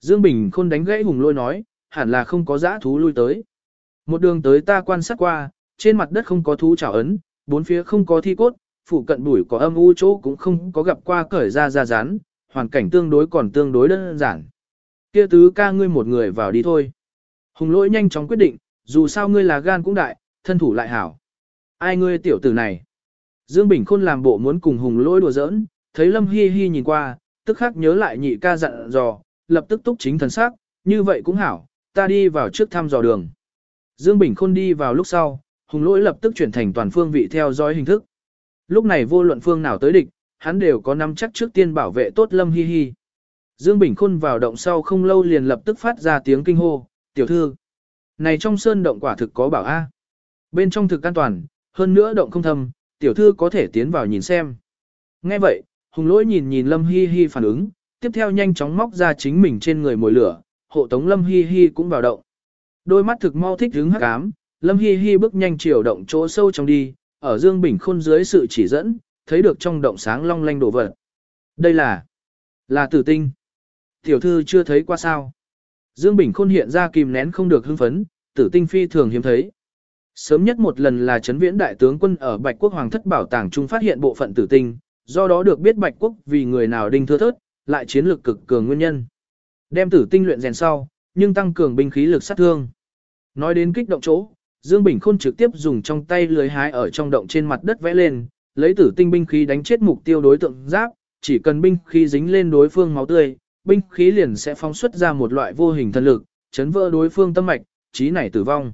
Dương Bình Khôn đánh gãy hùng lôi nói, hẳn là không có dã thú lui tới. Một đường tới ta quan sát qua, trên mặt đất không có thú trảo ấn, bốn phía không có thi cốt, phụ cận bụi có âm u chỗ cũng không có gặp qua cởi ra ra rán, hoàn cảnh tương đối còn tương đối đơn giản. Kia tứ ca ngươi một người vào đi thôi. Hùng lỗi nhanh chóng quyết định, dù sao ngươi là gan cũng đại, thân thủ lại hảo. Ai ngươi tiểu tử này? Dương Bình Khôn làm bộ muốn cùng hùng lỗi đùa giỡn, thấy Lâm Hi Hi nhìn qua, tức khắc nhớ lại nhị ca dặn dò, lập tức túc chính thần sắc, như vậy cũng hảo, ta đi vào trước thăm dò đường. Dương Bình Khôn đi vào lúc sau, hùng lỗi lập tức chuyển thành toàn phương vị theo dõi hình thức. Lúc này vô luận phương nào tới địch, hắn đều có nắm chắc trước tiên bảo vệ tốt Lâm Hi Hi. Dương Bình Khôn vào động sau không lâu liền lập tức phát ra tiếng kinh hô, tiểu thư. Này trong sơn động quả thực có bảo A. Bên trong thực an toàn, hơn nữa động không thâm, tiểu thư có thể tiến vào nhìn xem. Nghe vậy, hùng lỗi nhìn nhìn Lâm Hi Hi phản ứng, tiếp theo nhanh chóng móc ra chính mình trên người mồi lửa, hộ tống Lâm Hi Hi cũng vào động. Đôi mắt thực mau thích hứng hắc ám, Lâm Hi Hi bước nhanh chiều động chỗ sâu trong đi, ở Dương Bình Khôn dưới sự chỉ dẫn, thấy được trong động sáng long lanh đổ vật. Đây là, là tử tinh. Tiểu thư chưa thấy qua sao. Dương Bình Khôn hiện ra kìm nén không được hưng phấn, tử tinh phi thường hiếm thấy. Sớm nhất một lần là chấn viễn đại tướng quân ở Bạch Quốc Hoàng thất bảo tàng trung phát hiện bộ phận tử tinh, do đó được biết Bạch Quốc vì người nào đinh thưa thớt, lại chiến lược cực cường nguyên nhân. Đem tử tinh luyện rèn sau, nhưng tăng cường binh khí lực sát thương. Nói đến kích động chỗ, Dương Bình Khôn trực tiếp dùng trong tay lưới hái ở trong động trên mặt đất vẽ lên, lấy tử tinh binh khí đánh chết mục tiêu đối tượng giáp, chỉ cần binh khí dính lên đối phương máu tươi, binh khí liền sẽ phóng xuất ra một loại vô hình thần lực, chấn vỡ đối phương tâm mạch, trí này tử vong.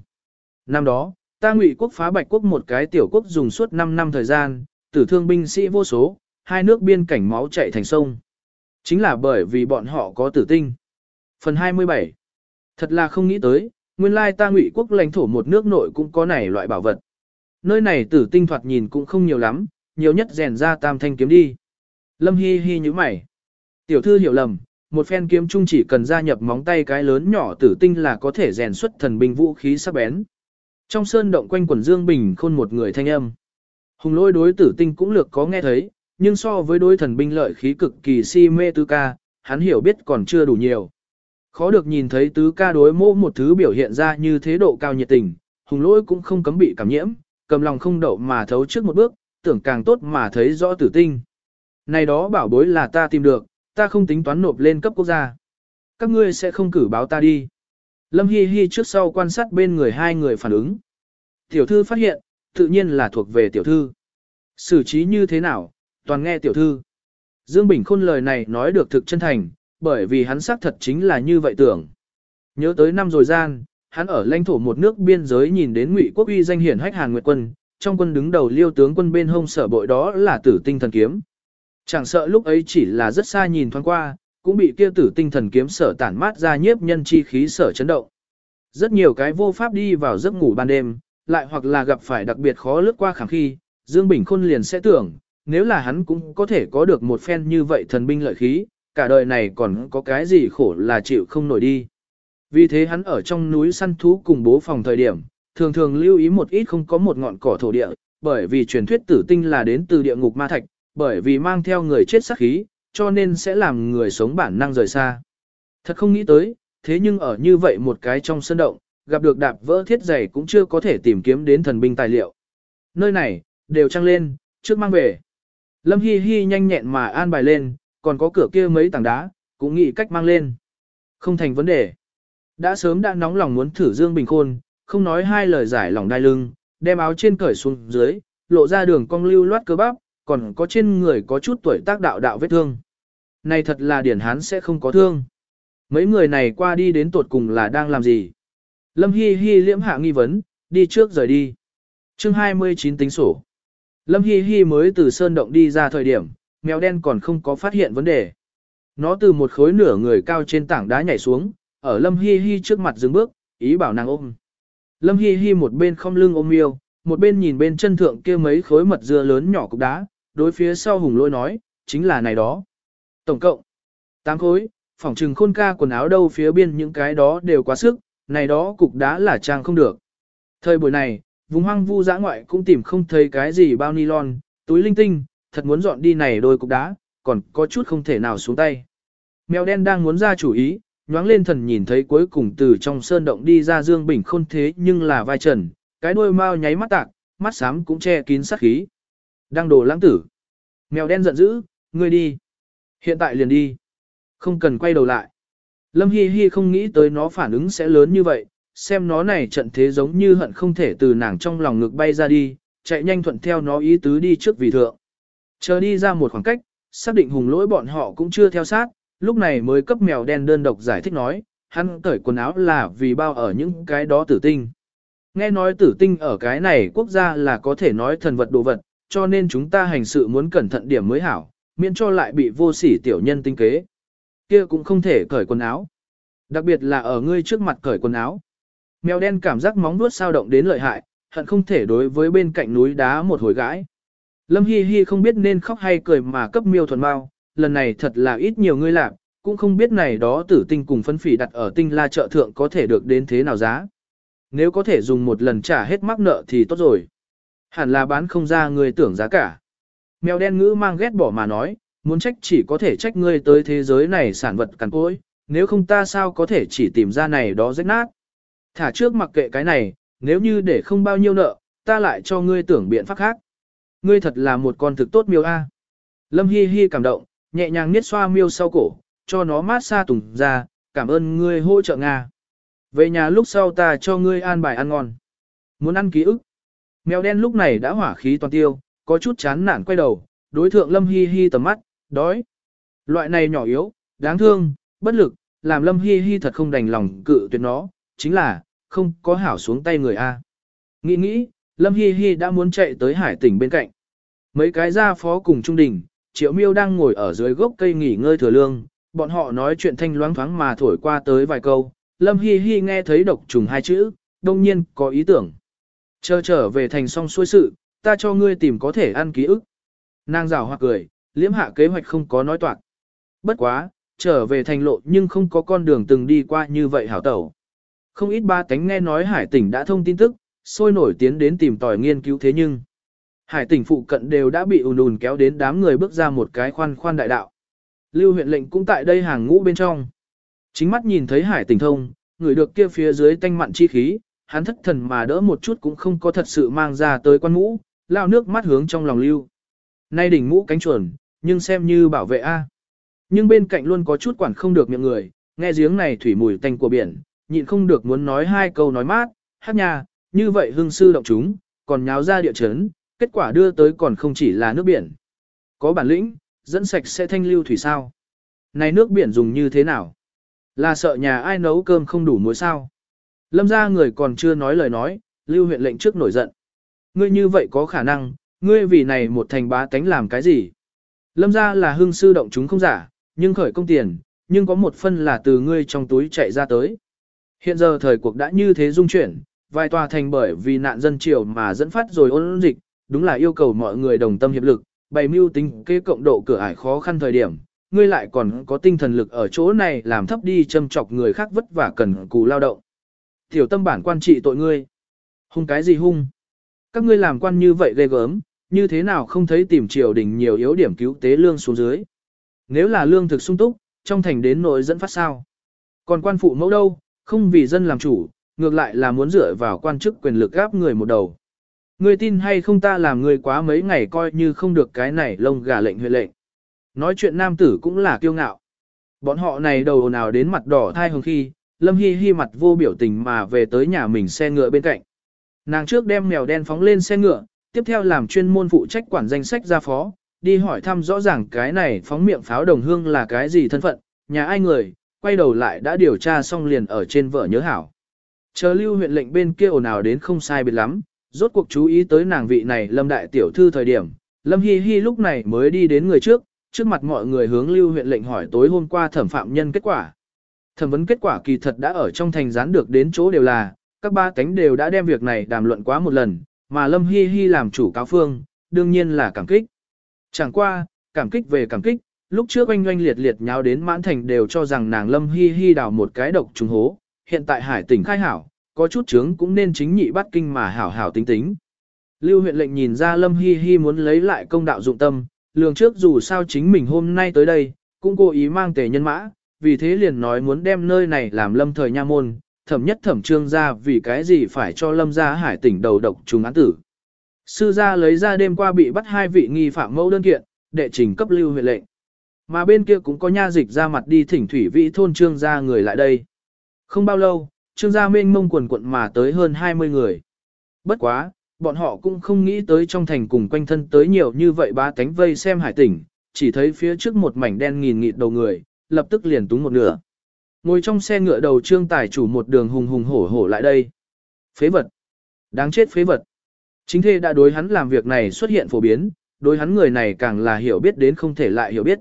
Năm đó, ta ngụy quốc phá bạch quốc một cái tiểu quốc dùng suốt 5 năm thời gian, tử thương binh sĩ vô số, hai nước biên cảnh máu chảy thành sông. Chính là bởi vì bọn họ có tử tinh. Phần 27 Thật là không nghĩ tới, nguyên lai ta ngụy quốc lãnh thổ một nước nội cũng có này loại bảo vật. Nơi này tử tinh thoạt nhìn cũng không nhiều lắm, nhiều nhất rèn ra tam thanh kiếm đi. Lâm Hi Hi như mày. Tiểu thư hiểu lầm, một phen kiếm chung chỉ cần gia nhập móng tay cái lớn nhỏ tử tinh là có thể rèn xuất thần binh vũ khí sắc bén. Trong sơn động quanh quần Dương Bình khôn một người thanh âm. Hùng lôi đối tử tinh cũng lược có nghe thấy, nhưng so với đối thần binh lợi khí cực kỳ si mê tứ ca, hắn hiểu biết còn chưa đủ nhiều. Khó được nhìn thấy tứ ca đối mô một thứ biểu hiện ra như thế độ cao nhiệt tình, hùng lỗi cũng không cấm bị cảm nhiễm, cầm lòng không đậu mà thấu trước một bước, tưởng càng tốt mà thấy rõ tử tinh. Này đó bảo bối là ta tìm được, ta không tính toán nộp lên cấp quốc gia. Các ngươi sẽ không cử báo ta đi. Lâm Hi Hi trước sau quan sát bên người hai người phản ứng. Tiểu thư phát hiện, tự nhiên là thuộc về tiểu thư. Xử trí như thế nào, toàn nghe tiểu thư. Dương Bình Khôn lời này nói được thực chân thành, bởi vì hắn xác thật chính là như vậy tưởng. Nhớ tới năm rồi gian, hắn ở lãnh thổ một nước biên giới nhìn đến ngụy quốc uy danh hiển hách Hàn Nguyệt quân, trong quân đứng đầu liêu tướng quân bên hông sở bội đó là tử tinh thần kiếm. Chẳng sợ lúc ấy chỉ là rất xa nhìn thoáng qua, cũng bị kia tử tinh thần kiếm sở tản mát ra nhiếp nhân chi khí sở chấn động. Rất nhiều cái vô pháp đi vào giấc ngủ ban đêm, lại hoặc là gặp phải đặc biệt khó lướt qua khảm khi, Dương Bình Khôn liền sẽ tưởng, nếu là hắn cũng có thể có được một phen như vậy thần binh lợi khí, cả đời này còn có cái gì khổ là chịu không nổi đi. Vì thế hắn ở trong núi săn thú cùng bố phòng thời điểm, thường thường lưu ý một ít không có một ngọn cỏ thổ địa, bởi vì truyền thuyết tử tinh là đến từ địa ngục ma thạch, bởi vì mang theo người chết sát khí, cho nên sẽ làm người sống bản năng rời xa. Thật không nghĩ tới, thế nhưng ở như vậy một cái trong sân động, gặp được đạp vỡ thiết giày cũng chưa có thể tìm kiếm đến thần binh tài liệu. Nơi này, đều trăng lên, trước mang về. Lâm Hi Hi nhanh nhẹn mà an bài lên, còn có cửa kia mấy tảng đá, cũng nghĩ cách mang lên. Không thành vấn đề. Đã sớm đã nóng lòng muốn thử Dương Bình Khôn, không nói hai lời giải lòng đai lưng, đem áo trên cởi xuống dưới, lộ ra đường cong lưu loát cơ bắp, còn có trên người có chút tuổi tác đạo đạo vết thương. Này thật là điển hán sẽ không có thương. Mấy người này qua đi đến tột cùng là đang làm gì? Lâm Hi Hi liễm hạ nghi vấn, đi trước rời đi. chương 29 tính sổ. Lâm Hi Hi mới từ sơn động đi ra thời điểm, mèo đen còn không có phát hiện vấn đề. Nó từ một khối nửa người cao trên tảng đá nhảy xuống, ở Lâm Hi Hi trước mặt dừng bước, ý bảo nàng ôm. Lâm Hi Hi một bên không lưng ôm yêu, một bên nhìn bên chân thượng kia mấy khối mật dưa lớn nhỏ cục đá, đối phía sau hùng lôi nói, chính là này đó. Tổng cộng, 8 khối, phỏng trừng khôn ca quần áo đâu phía bên những cái đó đều quá sức, này đó cục đá là trang không được. Thời buổi này, vùng hoang vu dã ngoại cũng tìm không thấy cái gì bao nylon, túi linh tinh, thật muốn dọn đi này đôi cục đá, còn có chút không thể nào xuống tay. Mèo đen đang muốn ra chủ ý, nhoáng lên thần nhìn thấy cuối cùng từ trong sơn động đi ra Dương Bình khôn thế nhưng là vai trần, cái đuôi mau nháy mắt tạc, mắt xám cũng che kín sát khí. Đang đồ lãng tử. Mèo đen giận dữ, ngươi đi. Hiện tại liền đi. Không cần quay đầu lại. Lâm Hi Hi không nghĩ tới nó phản ứng sẽ lớn như vậy, xem nó này trận thế giống như hận không thể từ nàng trong lòng ngực bay ra đi, chạy nhanh thuận theo nó ý tứ đi trước vì thượng. Chờ đi ra một khoảng cách, xác định hùng lỗi bọn họ cũng chưa theo sát, lúc này mới cấp mèo đen đơn độc giải thích nói, hắn cởi quần áo là vì bao ở những cái đó tử tinh. Nghe nói tử tinh ở cái này quốc gia là có thể nói thần vật đồ vật, cho nên chúng ta hành sự muốn cẩn thận điểm mới hảo, miễn cho lại bị vô sỉ tiểu nhân tinh kế. Kia cũng không thể cởi quần áo. Đặc biệt là ở ngươi trước mặt cởi quần áo. Mèo đen cảm giác móng vuốt sao động đến lợi hại, hận không thể đối với bên cạnh núi đá một hồi gãi. Lâm Hi Hi không biết nên khóc hay cười mà cấp miêu thuần bao, lần này thật là ít nhiều ngươi làm, cũng không biết này đó tử tinh cùng phân phỉ đặt ở tinh la chợ thượng có thể được đến thế nào giá. Nếu có thể dùng một lần trả hết mắc nợ thì tốt rồi. Hẳn là bán không ra người tưởng giá cả. Mèo đen ngữ mang ghét bỏ mà nói, muốn trách chỉ có thể trách ngươi tới thế giới này sản vật cằn cỗi, nếu không ta sao có thể chỉ tìm ra này đó rách nát. Thả trước mặc kệ cái này, nếu như để không bao nhiêu nợ, ta lại cho ngươi tưởng biện pháp khác. Ngươi thật là một con thực tốt miêu A. Lâm Hi Hi cảm động, nhẹ nhàng niết xoa miêu sau cổ, cho nó mát xa tùng ra, cảm ơn ngươi hỗ trợ Nga. Về nhà lúc sau ta cho ngươi an bài ăn ngon. Muốn ăn ký ức. Mèo đen lúc này đã hỏa khí toàn tiêu, có chút chán nản quay đầu, đối thượng Lâm Hi Hi tầm mắt, đói. Loại này nhỏ yếu, đáng thương, bất lực, làm Lâm Hi Hi thật không đành lòng cự tuyệt nó, chính là, không có hảo xuống tay người A. Nghĩ nghĩ, Lâm Hi Hi đã muốn chạy tới hải tỉnh bên cạnh. Mấy cái gia phó cùng trung đình, Triệu Miêu đang ngồi ở dưới gốc cây nghỉ ngơi thừa lương, bọn họ nói chuyện thanh loáng thoáng mà thổi qua tới vài câu. Lâm Hi Hi nghe thấy độc trùng hai chữ, đông nhiên có ý tưởng. Chờ trở về thành xong xuôi sự, ta cho ngươi tìm có thể ăn ký ức. Nàng rào hoặc cười, liễm hạ kế hoạch không có nói toạc. Bất quá, trở về thành lộ nhưng không có con đường từng đi qua như vậy hảo tẩu. Không ít ba tánh nghe nói hải tỉnh đã thông tin tức, sôi nổi tiến đến tìm tòi nghiên cứu thế nhưng. Hải tỉnh phụ cận đều đã bị ùn ùn kéo đến đám người bước ra một cái khoan khoan đại đạo. Lưu huyện lệnh cũng tại đây hàng ngũ bên trong. Chính mắt nhìn thấy hải tỉnh thông, người được kia phía dưới tanh mặn chi khí, hắn thất thần mà đỡ một chút cũng không có thật sự mang ra tới quan ngũ, lao nước mắt hướng trong lòng lưu. Nay đỉnh mũ cánh chuẩn, nhưng xem như bảo vệ A. Nhưng bên cạnh luôn có chút quản không được miệng người, nghe giếng này thủy mùi tanh của biển, nhịn không được muốn nói hai câu nói mát, hát nhà, như vậy hương sư động chúng, còn nháo ra địa chấn, kết quả đưa tới còn không chỉ là nước biển. Có bản lĩnh, dẫn sạch sẽ thanh lưu thủy sao. Này nước biển dùng như thế nào? Là sợ nhà ai nấu cơm không đủ muối sao? Lâm ra người còn chưa nói lời nói, lưu huyện lệnh trước nổi giận. Ngươi như vậy có khả năng, ngươi vì này một thành bá tánh làm cái gì? Lâm ra là hương sư động chúng không giả, nhưng khởi công tiền, nhưng có một phân là từ ngươi trong túi chạy ra tới. Hiện giờ thời cuộc đã như thế dung chuyển, vài tòa thành bởi vì nạn dân triều mà dẫn phát rồi ôn dịch, đúng là yêu cầu mọi người đồng tâm hiệp lực, bày mưu tính kế cộng độ cửa ải khó khăn thời điểm, ngươi lại còn có tinh thần lực ở chỗ này làm thấp đi châm chọc người khác vất vả cần cù lao động. Tiểu tâm bản quan trị tội ngươi. Hung cái gì hung? Các ngươi làm quan như vậy ghê gớm, như thế nào không thấy tìm triều đình nhiều yếu điểm cứu tế lương xuống dưới. Nếu là lương thực sung túc, trong thành đến nội dẫn phát sao. Còn quan phụ mẫu đâu, không vì dân làm chủ, ngược lại là muốn dựa vào quan chức quyền lực gáp người một đầu. Ngươi tin hay không ta làm người quá mấy ngày coi như không được cái này lông gà lệnh huệ lệnh. Nói chuyện nam tử cũng là kiêu ngạo. Bọn họ này đầu nào đến mặt đỏ thai hồng khi, Lâm Hi Hi mặt vô biểu tình mà về tới nhà mình xe ngựa bên cạnh. Nàng trước đem mèo đen phóng lên xe ngựa, tiếp theo làm chuyên môn phụ trách quản danh sách ra phó, đi hỏi thăm rõ ràng cái này phóng miệng pháo đồng hương là cái gì thân phận, nhà ai người, quay đầu lại đã điều tra xong liền ở trên vợ nhớ hảo. Chờ lưu huyện lệnh bên kia ồn ào đến không sai biệt lắm, rốt cuộc chú ý tới nàng vị này lâm đại tiểu thư thời điểm, lâm hi hi lúc này mới đi đến người trước, trước mặt mọi người hướng lưu huyện lệnh hỏi tối hôm qua thẩm phạm nhân kết quả. Thẩm vấn kết quả kỳ thật đã ở trong thành gián được đến chỗ đều là, các ba cánh đều đã đem việc này đàm luận quá một lần, mà lâm hi hi làm chủ cáo phương, đương nhiên là cảm kích. Chẳng qua, cảm kích về cảm kích, lúc trước oanh oanh liệt liệt nháo đến mãn thành đều cho rằng nàng lâm hi hi đào một cái độc trùng hố, hiện tại hải tỉnh khai hảo, có chút chướng cũng nên chính nhị bắt kinh mà hảo hảo tính tính. Lưu huyện lệnh nhìn ra lâm hi hi muốn lấy lại công đạo dụng tâm, lường trước dù sao chính mình hôm nay tới đây, cũng cố ý mang tề nhân mã, vì thế liền nói muốn đem nơi này làm lâm thời nha môn, thẩm nhất thẩm trương ra vì cái gì phải cho lâm gia hải tỉnh đầu độc trùng án tử. Sư gia lấy ra đêm qua bị bắt hai vị nghi phạm mẫu đơn kiện, đệ trình cấp lưu huyện lệnh. Mà bên kia cũng có nha dịch ra mặt đi thỉnh thủy vị thôn trương gia người lại đây. Không bao lâu, trương gia mênh mông quần quận mà tới hơn 20 người. Bất quá, bọn họ cũng không nghĩ tới trong thành cùng quanh thân tới nhiều như vậy ba tánh vây xem hải tỉnh, chỉ thấy phía trước một mảnh đen nghìn nghịt đầu người, lập tức liền túng một nửa. Ngồi trong xe ngựa đầu trương tài chủ một đường hùng hùng hổ hổ lại đây. Phế vật. Đáng chết phế vật. Chính thê đã đối hắn làm việc này xuất hiện phổ biến, đối hắn người này càng là hiểu biết đến không thể lại hiểu biết.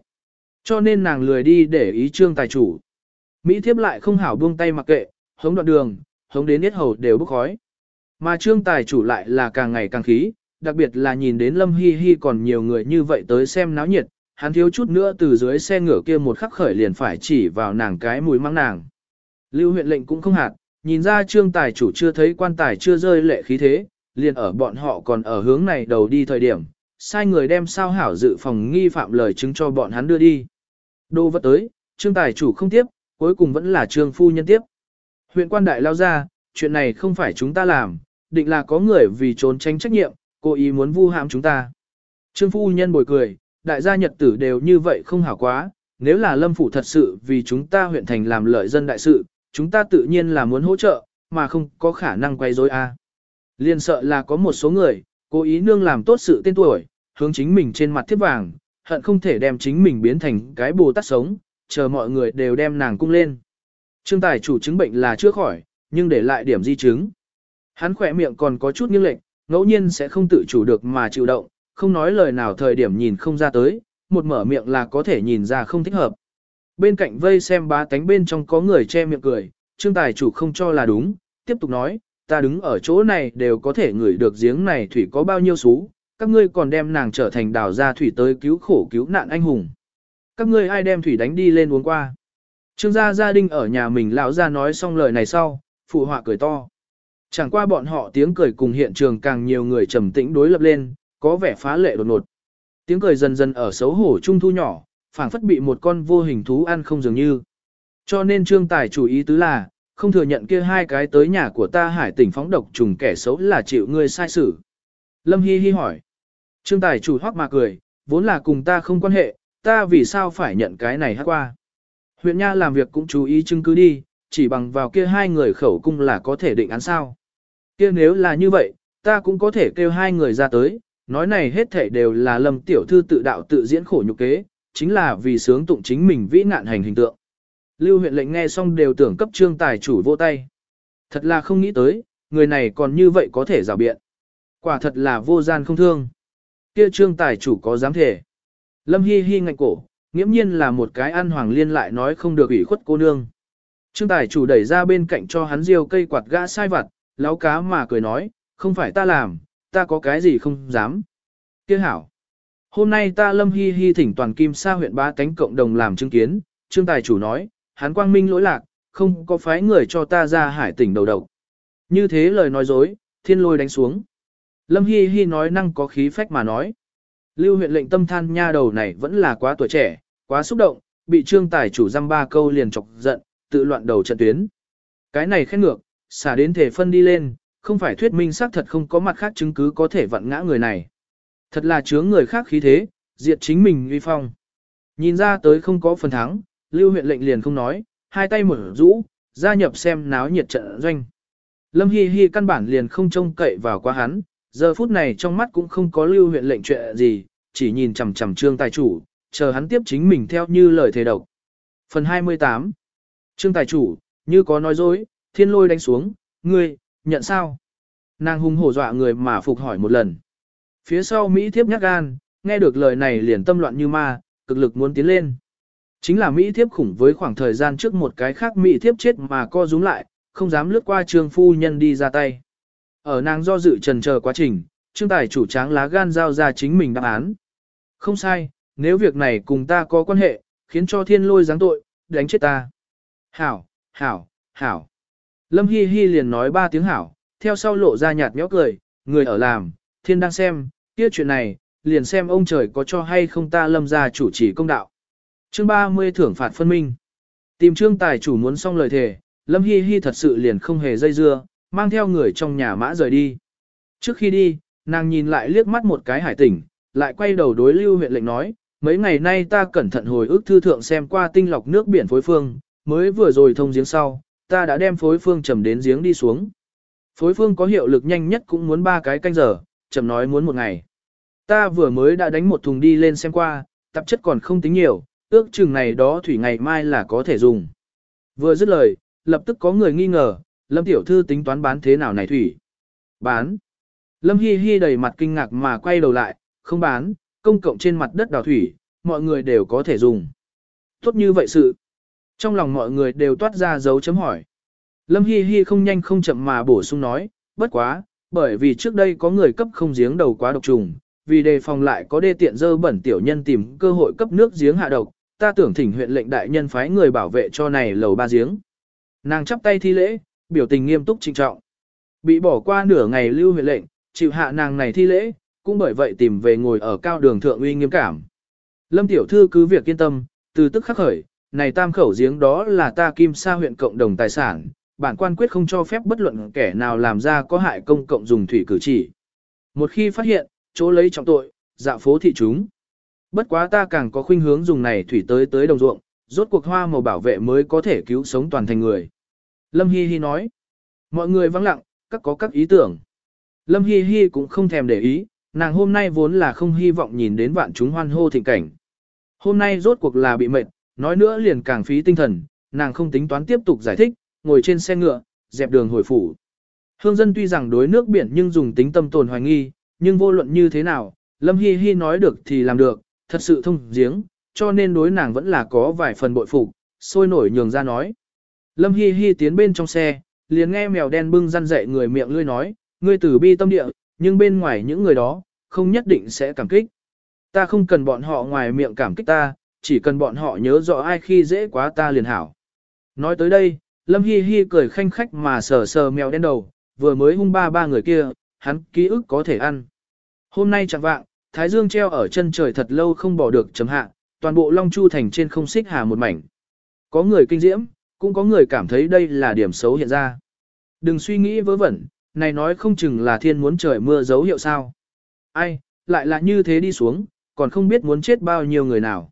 Cho nên nàng lười đi để ý trương tài chủ. Mỹ thiếp lại không hảo buông tay mặc kệ, hống đoạn đường, hống đến hết hầu đều bốc khói. Mà trương tài chủ lại là càng ngày càng khí, đặc biệt là nhìn đến Lâm Hi Hi còn nhiều người như vậy tới xem náo nhiệt, hắn thiếu chút nữa từ dưới xe ngựa kia một khắc khởi liền phải chỉ vào nàng cái mùi măng nàng. Lưu huyện lệnh cũng không hạt, nhìn ra trương tài chủ chưa thấy quan tài chưa rơi lệ khí thế, liền ở bọn họ còn ở hướng này đầu đi thời điểm, sai người đem sao hảo dự phòng nghi phạm lời chứng cho bọn hắn đưa đi. Đô vật tới, trương tài chủ không tiếp, cuối cùng vẫn là trương phu nhân tiếp. Huyện quan đại lao ra, chuyện này không phải chúng ta làm, định là có người vì trốn tránh trách nhiệm, cố ý muốn vu hãm chúng ta. Trương phu nhân bồi cười, đại gia nhật tử đều như vậy không hảo quá, nếu là lâm phủ thật sự vì chúng ta huyện thành làm lợi dân đại sự, chúng ta tự nhiên là muốn hỗ trợ, mà không có khả năng quay rối a. Liên sợ là có một số người, cố ý nương làm tốt sự tên tuổi, hướng chính mình trên mặt thiết vàng, hận không thể đem chính mình biến thành cái bồ tát sống, chờ mọi người đều đem nàng cung lên. Trương Tài chủ chứng bệnh là chưa khỏi, nhưng để lại điểm di chứng. Hắn khỏe miệng còn có chút nghiêng lệch, ngẫu nhiên sẽ không tự chủ được mà chịu động, không nói lời nào thời điểm nhìn không ra tới, một mở miệng là có thể nhìn ra không thích hợp. Bên cạnh vây xem bá tánh bên trong có người che miệng cười, trương tài chủ không cho là đúng, tiếp tục nói, ta đứng ở chỗ này đều có thể ngửi được giếng này thủy có bao nhiêu xú, các ngươi còn đem nàng trở thành đào ra thủy tới cứu khổ cứu nạn anh hùng. Các ngươi ai đem thủy đánh đi lên uống qua. Trương gia gia đình ở nhà mình lão gia nói xong lời này sau, phụ họa cười to. Chẳng qua bọn họ tiếng cười cùng hiện trường càng nhiều người trầm tĩnh đối lập lên, có vẻ phá lệ đột ngột. Tiếng cười dần dần ở xấu hổ trung thu nhỏ, phảng phất bị một con vô hình thú ăn không dường như. Cho nên trương tài chủ ý tứ là, không thừa nhận kia hai cái tới nhà của ta hải tỉnh phóng độc trùng kẻ xấu là chịu ngươi sai xử. Lâm Hi Hi hỏi. Trương tài chủ hoắc mà cười, vốn là cùng ta không quan hệ, ta vì sao phải nhận cái này hát qua. Huyện Nha làm việc cũng chú ý chứng cứ đi, chỉ bằng vào kia hai người khẩu cung là có thể định án sao. Kia nếu là như vậy, ta cũng có thể kêu hai người ra tới, nói này hết thể đều là lâm tiểu thư tự đạo tự diễn khổ nhục kế, chính là vì sướng tụng chính mình vĩ nạn hành hình tượng. Lưu huyện lệnh nghe xong đều tưởng cấp trương tài chủ vô tay. Thật là không nghĩ tới, người này còn như vậy có thể rào biện. Quả thật là vô gian không thương. Kia trương tài chủ có dám thể. Lâm hi hi ngạnh cổ, nghiễm nhiên là một cái ăn hoàng liên lại nói không được ủy khuất cô nương. Trương tài chủ đẩy ra bên cạnh cho hắn riêu cây quạt gã sai vặt, láo cá mà cười nói, không phải ta làm, ta có cái gì không dám. Kia hảo. Hôm nay ta lâm hi hi thỉnh toàn kim sa huyện ba cánh cộng đồng làm chứng kiến, trương tài chủ nói, hắn quang minh lỗi lạc, không có phái người cho ta ra hải tỉnh đầu đầu. Như thế lời nói dối, thiên lôi đánh xuống. Lâm hi hi nói năng có khí phách mà nói. Lưu huyện lệnh tâm than nha đầu này vẫn là quá tuổi trẻ, quá xúc động, bị trương tài chủ dăm ba câu liền chọc giận, tự loạn đầu trận tuyến. Cái này khét ngược, xả đến thể phân đi lên, không phải thuyết minh xác thật không có mặt khác chứng cứ có thể vặn ngã người này. Thật là chướng người khác khí thế, diệt chính mình uy phong. Nhìn ra tới không có phần thắng, lưu huyện lệnh liền không nói, hai tay mở rũ, gia nhập xem náo nhiệt trận doanh. Lâm Hi Hi căn bản liền không trông cậy vào qua hắn, giờ phút này trong mắt cũng không có lưu huyện lệnh chuyện gì, chỉ nhìn chằm chằm trương tài chủ, chờ hắn tiếp chính mình theo như lời thề độc. Phần 28 Trương tài chủ, như có nói dối, thiên lôi đánh xuống, ngươi, nhận sao? Nàng hung hổ dọa người mà phục hỏi một lần. Phía sau Mỹ thiếp nhắc gan, nghe được lời này liền tâm loạn như ma, cực lực muốn tiến lên. Chính là Mỹ thiếp khủng với khoảng thời gian trước một cái khác Mỹ thiếp chết mà co rúm lại, không dám lướt qua trương phu nhân đi ra tay. Ở nàng do dự trần chờ quá trình, trương tài chủ tráng lá gan giao ra chính mình đáp án. Không sai, nếu việc này cùng ta có quan hệ, khiến cho thiên lôi giáng tội, đánh chết ta. Hảo, hảo, hảo. Lâm Hi Hi liền nói ba tiếng hảo, theo sau lộ ra nhạt nhẽo cười, người ở làm, thiên đang xem, kia chuyện này, liền xem ông trời có cho hay không ta lâm ra chủ trì công đạo. Chương 30 thưởng phạt phân minh. Tìm trương tài chủ muốn xong lời thề, Lâm Hi Hi thật sự liền không hề dây dưa, mang theo người trong nhà mã rời đi. Trước khi đi, nàng nhìn lại liếc mắt một cái hải tỉnh, lại quay đầu đối lưu huyện lệnh nói, mấy ngày nay ta cẩn thận hồi ức thư thượng xem qua tinh lọc nước biển phối phương, mới vừa rồi thông giếng sau, ta đã đem phối phương trầm đến giếng đi xuống. Phối phương có hiệu lực nhanh nhất cũng muốn ba cái canh giờ, trầm nói muốn một ngày. Ta vừa mới đã đánh một thùng đi lên xem qua, tạp chất còn không tính nhiều, ước chừng này đó thủy ngày mai là có thể dùng. Vừa dứt lời, lập tức có người nghi ngờ, Lâm Tiểu Thư tính toán bán thế nào này thủy. Bán. Lâm Hi Hi đầy mặt kinh ngạc mà quay đầu lại, không bán, công cộng trên mặt đất đào thủy, mọi người đều có thể dùng. Tốt như vậy sự. Trong lòng mọi người đều toát ra dấu chấm hỏi. Lâm Hi Hi không nhanh không chậm mà bổ sung nói, bất quá, bởi vì trước đây có người cấp không giếng đầu quá độc trùng, vì đề phòng lại có đê tiện dơ bẩn tiểu nhân tìm cơ hội cấp nước giếng hạ độc, ta tưởng thỉnh huyện lệnh đại nhân phái người bảo vệ cho này lầu ba giếng. Nàng chắp tay thi lễ, biểu tình nghiêm túc trinh trọng. Bị bỏ qua nửa ngày lưu huyện lệnh, chịu hạ nàng này thi lễ, cũng bởi vậy tìm về ngồi ở cao đường thượng uy nghiêm cảm. Lâm tiểu thư cứ việc yên tâm, từ tức khắc khởi, này tam khẩu giếng đó là ta kim sa huyện cộng đồng tài sản, bản quan quyết không cho phép bất luận kẻ nào làm ra có hại công cộng dùng thủy cử chỉ. Một khi phát hiện, chỗ lấy trọng tội, dạo phố thị chúng. Bất quá ta càng có khuynh hướng dùng này thủy tới tới đồng ruộng, rốt cuộc hoa màu bảo vệ mới có thể cứu sống toàn thành người. Lâm Hi Hi nói, mọi người vắng lặng, các có các ý tưởng. Lâm Hi Hi cũng không thèm để ý, nàng hôm nay vốn là không hy vọng nhìn đến vạn chúng hoan hô thịnh cảnh. Hôm nay rốt cuộc là bị mệt, nói nữa liền càng phí tinh thần, nàng không tính toán tiếp tục giải thích, ngồi trên xe ngựa, dẹp đường hồi phủ. Hương dân tuy rằng đối nước biển nhưng dùng tính tâm tồn hoài nghi, nhưng vô luận như thế nào, Lâm Hi Hi nói được thì làm được, thật sự thông giếng, cho nên đối nàng vẫn là có vài phần bội phục, sôi nổi nhường ra nói. Lâm Hi Hi tiến bên trong xe, liền nghe mèo đen bưng răn dậy người miệng lươi nói, ngươi tử bi tâm địa, nhưng bên ngoài những người đó, không nhất định sẽ cảm kích. Ta không cần bọn họ ngoài miệng cảm kích ta, chỉ cần bọn họ nhớ rõ ai khi dễ quá ta liền hảo. Nói tới đây, Lâm Hi Hi cười khanh khách mà sờ sờ mèo đen đầu, vừa mới hung ba ba người kia, hắn ký ức có thể ăn. Hôm nay chẳng vạng, Thái Dương treo ở chân trời thật lâu không bỏ được chấm hạ, toàn bộ Long Chu thành trên không xích hà một mảnh. Có người kinh diễm, cũng có người cảm thấy đây là điểm xấu hiện ra. Đừng suy nghĩ vớ vẩn, này nói không chừng là thiên muốn trời mưa dấu hiệu sao. Ai, lại là như thế đi xuống, còn không biết muốn chết bao nhiêu người nào.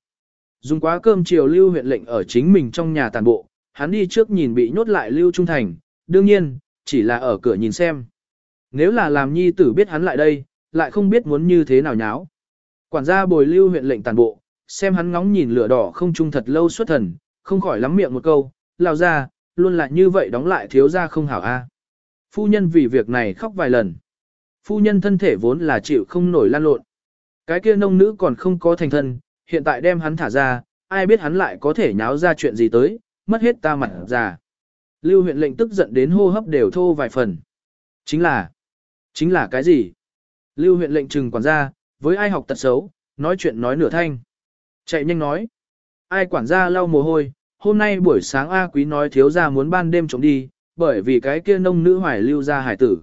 Dùng quá cơm chiều lưu huyện lệnh ở chính mình trong nhà tàn bộ, hắn đi trước nhìn bị nhốt lại lưu trung thành, đương nhiên, chỉ là ở cửa nhìn xem. Nếu là làm nhi tử biết hắn lại đây, lại không biết muốn như thế nào nháo. Quản gia bồi lưu huyện lệnh tàn bộ, xem hắn ngóng nhìn lửa đỏ không trung thật lâu xuất thần, không khỏi lắm miệng một câu, lao ra, luôn là như vậy đóng lại thiếu ra không hảo a. Phu nhân vì việc này khóc vài lần. Phu nhân thân thể vốn là chịu không nổi lan lộn. Cái kia nông nữ còn không có thành thân, hiện tại đem hắn thả ra, ai biết hắn lại có thể nháo ra chuyện gì tới, mất hết ta mặt già. Lưu huyện lệnh tức giận đến hô hấp đều thô vài phần. Chính là, chính là cái gì? Lưu huyện lệnh trừng quản gia, với ai học tật xấu, nói chuyện nói nửa thanh. Chạy nhanh nói. Ai quản gia lau mồ hôi, hôm nay buổi sáng A quý nói thiếu gia muốn ban đêm trộm đi, bởi vì cái kia nông nữ hoài lưu gia hải tử.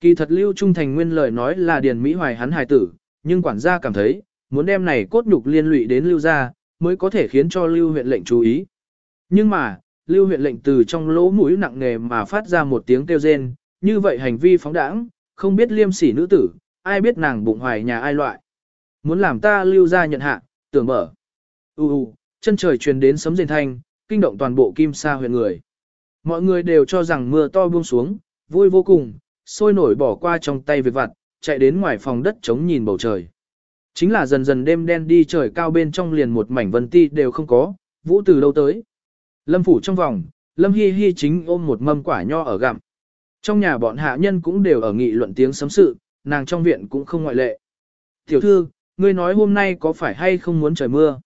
Kỳ thật lưu trung thành nguyên lời nói là điền Mỹ hoài hắn hải tử, nhưng quản gia cảm thấy, muốn đem này cốt nhục liên lụy đến lưu gia, mới có thể khiến cho lưu huyện lệnh chú ý. Nhưng mà, lưu huyện lệnh từ trong lỗ mũi nặng nề mà phát ra một tiếng kêu rên, như vậy hành vi phóng đãng, không biết liêm sỉ nữ tử, ai biết nàng bụng hoài nhà ai loại. Muốn làm ta lưu ra nhận hạ, tưởng mở. U, chân trời truyền đến sấm rền thanh, kinh động toàn bộ kim sa huyện người. Mọi người đều cho rằng mưa to buông xuống, vui vô cùng, sôi nổi bỏ qua trong tay việc vặt, chạy đến ngoài phòng đất chống nhìn bầu trời. Chính là dần dần đêm đen đi trời cao bên trong liền một mảnh vân ti đều không có, vũ từ đâu tới. Lâm phủ trong vòng, Lâm Hi Hi chính ôm một mâm quả nho ở gặm. Trong nhà bọn hạ nhân cũng đều ở nghị luận tiếng sấm sự, nàng trong viện cũng không ngoại lệ. Tiểu thư, ngươi nói hôm nay có phải hay không muốn trời mưa?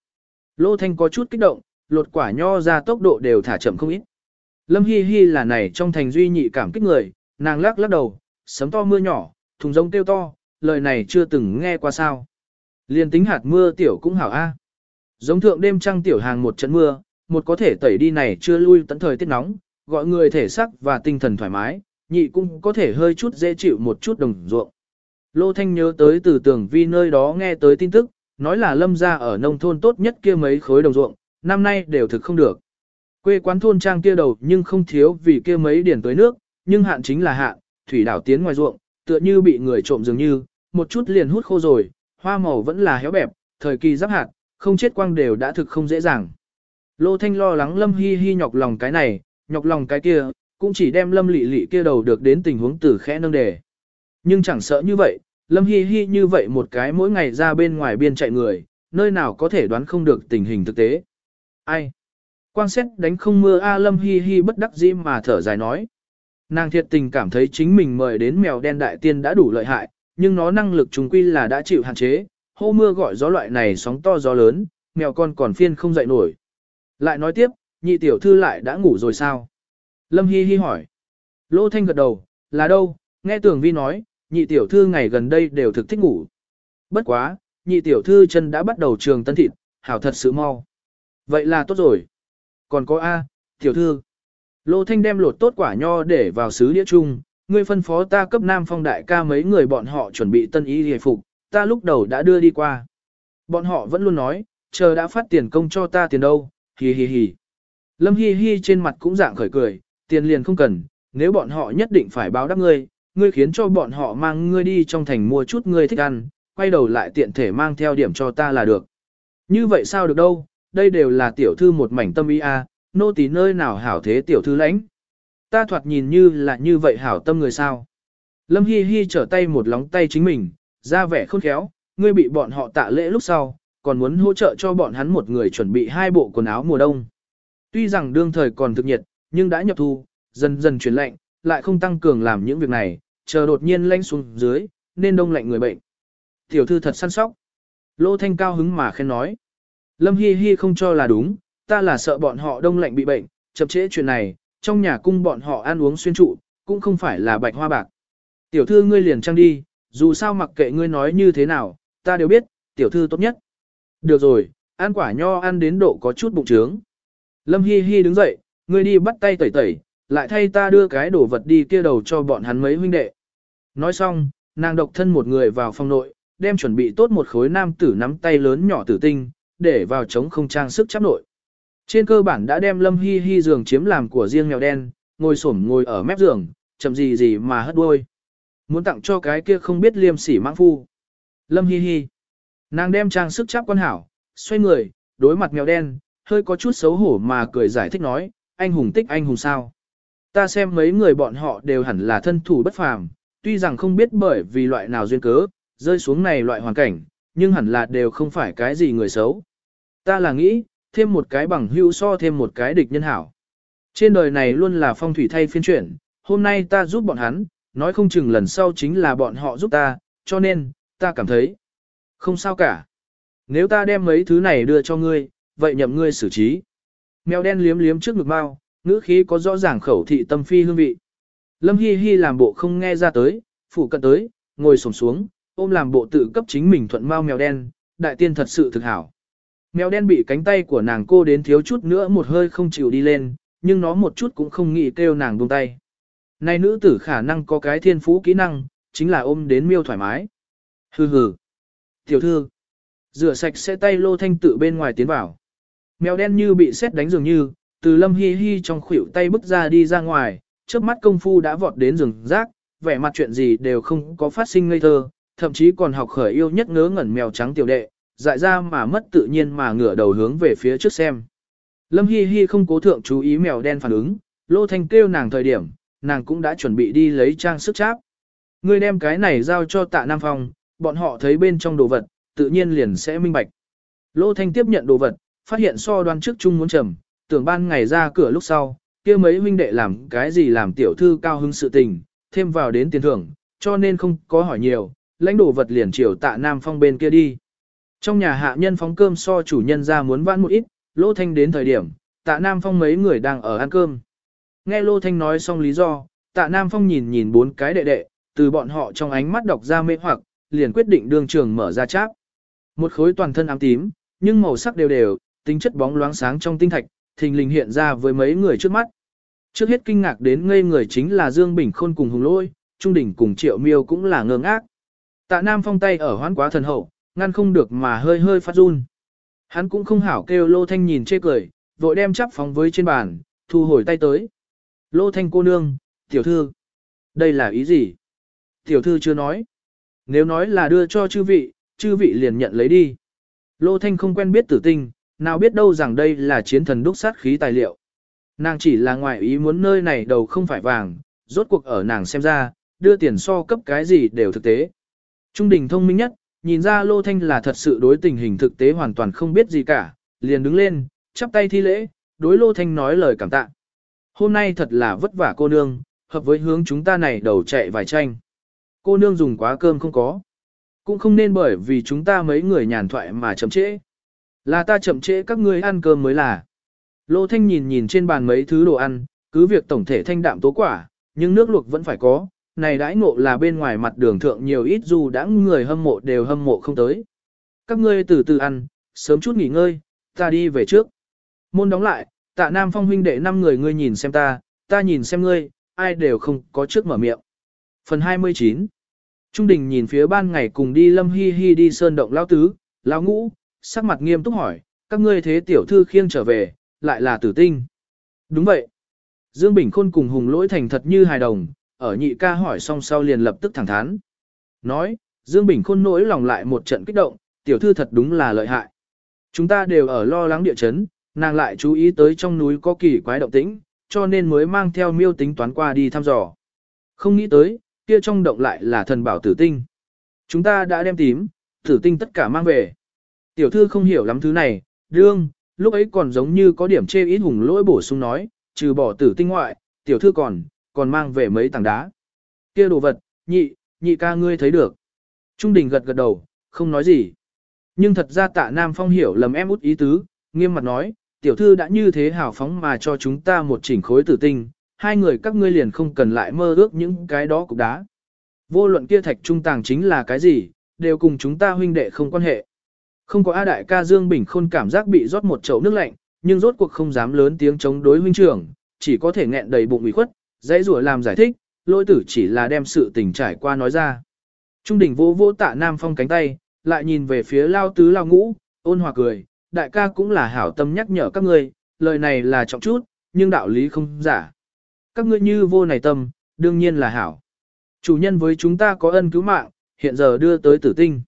Lô Thanh có chút kích động, lột quả nho ra tốc độ đều thả chậm không ít. Lâm Hi Hi là này trong thành duy nhị cảm kích người, nàng lắc lắc đầu, sấm to mưa nhỏ, thùng rông tiêu to, lời này chưa từng nghe qua sao. Liên tính hạt mưa tiểu cũng hảo a. Giống thượng đêm trăng tiểu hàng một trận mưa, một có thể tẩy đi này chưa lui tận thời tiết nóng, gọi người thể sắc và tinh thần thoải mái, nhị cũng có thể hơi chút dễ chịu một chút đồng ruộng. Lô Thanh nhớ tới từ tưởng vi nơi đó nghe tới tin tức, nói là lâm gia ở nông thôn tốt nhất kia mấy khối đồng ruộng, năm nay đều thực không được. Quê quán thôn trang kia đầu nhưng không thiếu vì kia mấy điển tới nước, nhưng hạn chính là hạn, thủy đảo tiến ngoài ruộng, tựa như bị người trộm dường như, một chút liền hút khô rồi, hoa màu vẫn là héo bẹp, thời kỳ giáp hạt, không chết quang đều đã thực không dễ dàng. Lô Thanh lo lắng Lâm Hi Hi nhọc lòng cái này, nhọc lòng cái kia, cũng chỉ đem Lâm Lị Lị kia đầu được đến tình huống tử khẽ nâng đề. Nhưng chẳng sợ như vậy, Lâm Hi Hi như vậy một cái mỗi ngày ra bên ngoài biên chạy người, nơi nào có thể đoán không được tình hình thực tế. Ai? Quang xét đánh không mưa A Lâm Hi Hi bất đắc dĩ mà thở dài nói. Nàng thiệt tình cảm thấy chính mình mời đến mèo đen đại tiên đã đủ lợi hại, nhưng nó năng lực trùng quy là đã chịu hạn chế, hô mưa gọi gió loại này sóng to gió lớn, mèo con còn phiên không dậy nổi. Lại nói tiếp, nhị tiểu thư lại đã ngủ rồi sao? Lâm Hi Hi hỏi. Lô Thanh gật đầu, là đâu, nghe tưởng vi nói, nhị tiểu thư ngày gần đây đều thực thích ngủ. Bất quá, nhị tiểu thư chân đã bắt đầu trường tân thịt, hảo thật sự mau. Vậy là tốt rồi. Còn có A, tiểu thư. Lô Thanh đem lột tốt quả nho để vào sứ đĩa chung, ngươi phân phó ta cấp nam phong đại ca mấy người bọn họ chuẩn bị tân y hề phục, ta lúc đầu đã đưa đi qua. Bọn họ vẫn luôn nói, chờ đã phát tiền công cho ta tiền đâu, hì hì hì. Lâm hi hi trên mặt cũng dạng khởi cười, tiền liền không cần, nếu bọn họ nhất định phải báo đáp ngươi, ngươi khiến cho bọn họ mang ngươi đi trong thành mua chút ngươi thích ăn, quay đầu lại tiện thể mang theo điểm cho ta là được. Như vậy sao được đâu, đây đều là tiểu thư một mảnh tâm ý a, nô tỳ nơi nào hảo thế tiểu thư lãnh. Ta thoạt nhìn như là như vậy hảo tâm người sao. Lâm Hi Hi trở tay một lóng tay chính mình, ra vẻ khôn khéo, ngươi bị bọn họ tạ lễ lúc sau, còn muốn hỗ trợ cho bọn hắn một người chuẩn bị hai bộ quần áo mùa đông. Tuy rằng đương thời còn thực nhiệt, nhưng đã nhập thu, dần dần chuyển lạnh, lại không tăng cường làm những việc này, chờ đột nhiên lanh xuống dưới, nên đông lạnh người bệnh. Tiểu thư thật săn sóc. Lô Thanh cao hứng mà khen nói. Lâm Hi Hi không cho là đúng, ta là sợ bọn họ đông lạnh bị bệnh, chậm trễ chuyện này, trong nhà cung bọn họ ăn uống xuyên trụ, cũng không phải là bạch hoa bạc. Tiểu thư ngươi liền trang đi, dù sao mặc kệ ngươi nói như thế nào, ta đều biết, tiểu thư tốt nhất. Được rồi, ăn quả nho ăn đến độ có chút bụng trướng. Lâm Hi Hi đứng dậy, ngươi đi bắt tay tẩy tẩy, lại thay ta đưa cái đồ vật đi kia đầu cho bọn hắn mấy huynh đệ. Nói xong, nàng độc thân một người vào phòng nội, đem chuẩn bị tốt một khối nam tử nắm tay lớn nhỏ tử tinh, để vào chống không trang sức chắp nội. Trên cơ bản đã đem Lâm Hi Hi giường chiếm làm của riêng mèo đen, ngồi xổm ngồi ở mép giường, chậm gì gì mà hất đuôi. Muốn tặng cho cái kia không biết liêm sỉ mãng phu. Lâm Hi Hi. Nàng đem trang sức chắp quan hảo, xoay người, đối mặt mèo đen, hơi có chút xấu hổ mà cười giải thích nói, anh hùng tích anh hùng sao. Ta xem mấy người bọn họ đều hẳn là thân thủ bất phàm, tuy rằng không biết bởi vì loại nào duyên cớ, rơi xuống này loại hoàn cảnh, nhưng hẳn là đều không phải cái gì người xấu. Ta là nghĩ, thêm một cái bằng hữu so thêm một cái địch nhân hảo. Trên đời này luôn là phong thủy thay phiên chuyển, hôm nay ta giúp bọn hắn, nói không chừng lần sau chính là bọn họ giúp ta, cho nên, ta cảm thấy, không sao cả. Nếu ta đem mấy thứ này đưa cho ngươi, vậy nhậm ngươi xử trí. Mèo đen liếm liếm trước ngực bao, ngữ khí có rõ ràng khẩu thị tâm phi hương vị. Lâm Hi Hi làm bộ không nghe ra tới, phủ cận tới, ngồi xổm xuống, ôm làm bộ tự cấp chính mình thuận mau mèo đen, đại tiên thật sự thực hảo. Mèo đen bị cánh tay của nàng cô đến thiếu chút nữa một hơi không chịu đi lên, nhưng nó một chút cũng không nghĩ kêu nàng buông tay. Này nữ tử khả năng có cái thiên phú kỹ năng, chính là ôm đến miêu thoải mái. Hừ hừ. Tiểu thư. Rửa sạch sẽ tay lô thanh tự bên ngoài tiến vào. Mèo đen như bị xét đánh dường như, từ lâm hi hi trong khuỷu tay bước ra đi ra ngoài, trước mắt công phu đã vọt đến rừng rác, vẻ mặt chuyện gì đều không có phát sinh ngây thơ, thậm chí còn học khởi yêu nhất ngớ ngẩn mèo trắng tiểu đệ, dại ra mà mất tự nhiên mà ngửa đầu hướng về phía trước xem. Lâm Hi Hi không cố thượng chú ý mèo đen phản ứng, Lô Thanh kêu nàng thời điểm, nàng cũng đã chuẩn bị đi lấy trang sức cháp. Ngươi đem cái này giao cho tạ Nam Phong, bọn họ thấy bên trong đồ vật, tự nhiên liền sẽ minh bạch. Lô Thanh tiếp nhận đồ vật, phát hiện so đoan trước chung muốn trầm, tưởng ban ngày ra cửa lúc sau, kia mấy huynh đệ làm cái gì làm tiểu thư cao hứng sự tình, thêm vào đến tiền thưởng, cho nên không có hỏi nhiều, lãnh đồ vật liền chiều tạ Nam Phong bên kia đi. Trong nhà hạ nhân phóng cơm so chủ nhân ra muốn vãn một ít, Lô Thanh đến thời điểm, tạ Nam Phong mấy người đang ở ăn cơm. Nghe Lô Thanh nói xong lý do, tạ Nam Phong nhìn nhìn bốn cái đệ đệ, từ bọn họ trong ánh mắt đọc ra mê hoặc, liền quyết định đường trường mở ra cháp. Một khối toàn thân ám tím, nhưng màu sắc đều đều, tính chất bóng loáng sáng trong tinh thạch, thình lình hiện ra với mấy người trước mắt. Trước hết kinh ngạc đến ngây người chính là Dương Bình Khôn cùng Hùng Lôi, Trung Đỉnh cùng Triệu Miêu cũng là ngơ ngác. Tạ Nam Phong tay ở hoán quá thần hậu, ngăn không được mà hơi hơi phát run. Hắn cũng không hảo kêu Lô Thanh nhìn chê cười, vội đem chắp phóng với trên bàn, thu hồi tay tới. Lô thanh cô nương, tiểu thư. Đây là ý gì? Tiểu thư chưa nói. Nếu nói là đưa cho chư vị, chư vị liền nhận lấy đi. Lô thanh không quen biết tử tinh, nào biết đâu rằng đây là chiến thần đúc sát khí tài liệu. Nàng chỉ là ngoại ý muốn nơi này đầu không phải vàng, rốt cuộc ở nàng xem ra, đưa tiền so cấp cái gì đều thực tế. Trung đình thông minh nhất, nhìn ra Lô Thanh là thật sự đối tình hình thực tế hoàn toàn không biết gì cả, liền đứng lên, chắp tay thi lễ, đối Lô Thanh nói lời cảm tạ. Hôm nay thật là vất vả cô nương, hợp với hướng chúng ta này đầu chạy vài tranh. Cô nương dùng quá cơm không có. Cũng không nên bởi vì chúng ta mấy người nhàn thoại mà chậm trễ. Là ta chậm trễ các ngươi ăn cơm mới là. Lô Thanh nhìn nhìn trên bàn mấy thứ đồ ăn, cứ việc tổng thể thanh đạm tố quả, nhưng nước luộc vẫn phải có, này đãi ngộ là bên ngoài mặt đường thượng nhiều ít dù đã người hâm mộ đều hâm mộ không tới. Các ngươi từ từ ăn, sớm chút nghỉ ngơi, ta đi về trước. Môn đóng lại, tạ nam phong huynh đệ năm người ngươi nhìn xem ta, ta nhìn xem ngươi, ai đều không có trước mở miệng. Phần 29 Trung đình nhìn phía ban ngày cùng đi lâm hi hi đi sơn động lao tứ, lao ngũ, sắc mặt nghiêm túc hỏi, các ngươi thế tiểu thư khiêng trở về, lại là tử tinh. Đúng vậy. Dương Bình Khôn cùng Hùng Lỗi thành thật như hài đồng, ở nhị ca hỏi xong sau liền lập tức thẳng thắn. Nói, Dương Bình Khôn nỗi lòng lại một trận kích động, tiểu thư thật đúng là lợi hại. Chúng ta đều ở lo lắng địa chấn, nàng lại chú ý tới trong núi có kỳ quái động tĩnh, cho nên mới mang theo miêu tính toán qua đi thăm dò. Không nghĩ tới, kia trong động lại là thần bảo tử tinh. Chúng ta đã đem tím, tử tinh tất cả mang về. Tiểu thư không hiểu lắm thứ này, đương, lúc ấy còn giống như có điểm chê ít hùng lỗi bổ sung nói, trừ bỏ tử tinh ngoại, tiểu thư còn, còn mang về mấy tảng đá. Kia đồ vật, nhị, nhị ca ngươi thấy được. Trung đình gật gật đầu, không nói gì. Nhưng thật ra tạ Nam Phong hiểu lầm em út ý tứ, nghiêm mặt nói, tiểu thư đã như thế hào phóng mà cho chúng ta một chỉnh khối tử tinh, hai người các ngươi liền không cần lại mơ ước những cái đó cục đá. Vô luận kia thạch trung tàng chính là cái gì, đều cùng chúng ta huynh đệ không quan hệ. Không có A đại ca Dương Bình Khôn cảm giác bị rót một chậu nước lạnh, nhưng rốt cuộc không dám lớn tiếng chống đối huynh trưởng, chỉ có thể nghẹn đầy bụng ủy khuất, dãy rủa làm giải thích, lỗi tử chỉ là đem sự tình trải qua nói ra. Trung đỉnh vô vô tạ Nam Phong cánh tay, lại nhìn về phía lao tứ lao ngũ, ôn hòa cười, đại ca cũng là hảo tâm nhắc nhở các ngươi, lời này là trọng chút, nhưng đạo lý không giả. Các ngươi như vô này tâm, đương nhiên là hảo. Chủ nhân với chúng ta có ân cứu mạng, hiện giờ đưa tới tử tinh.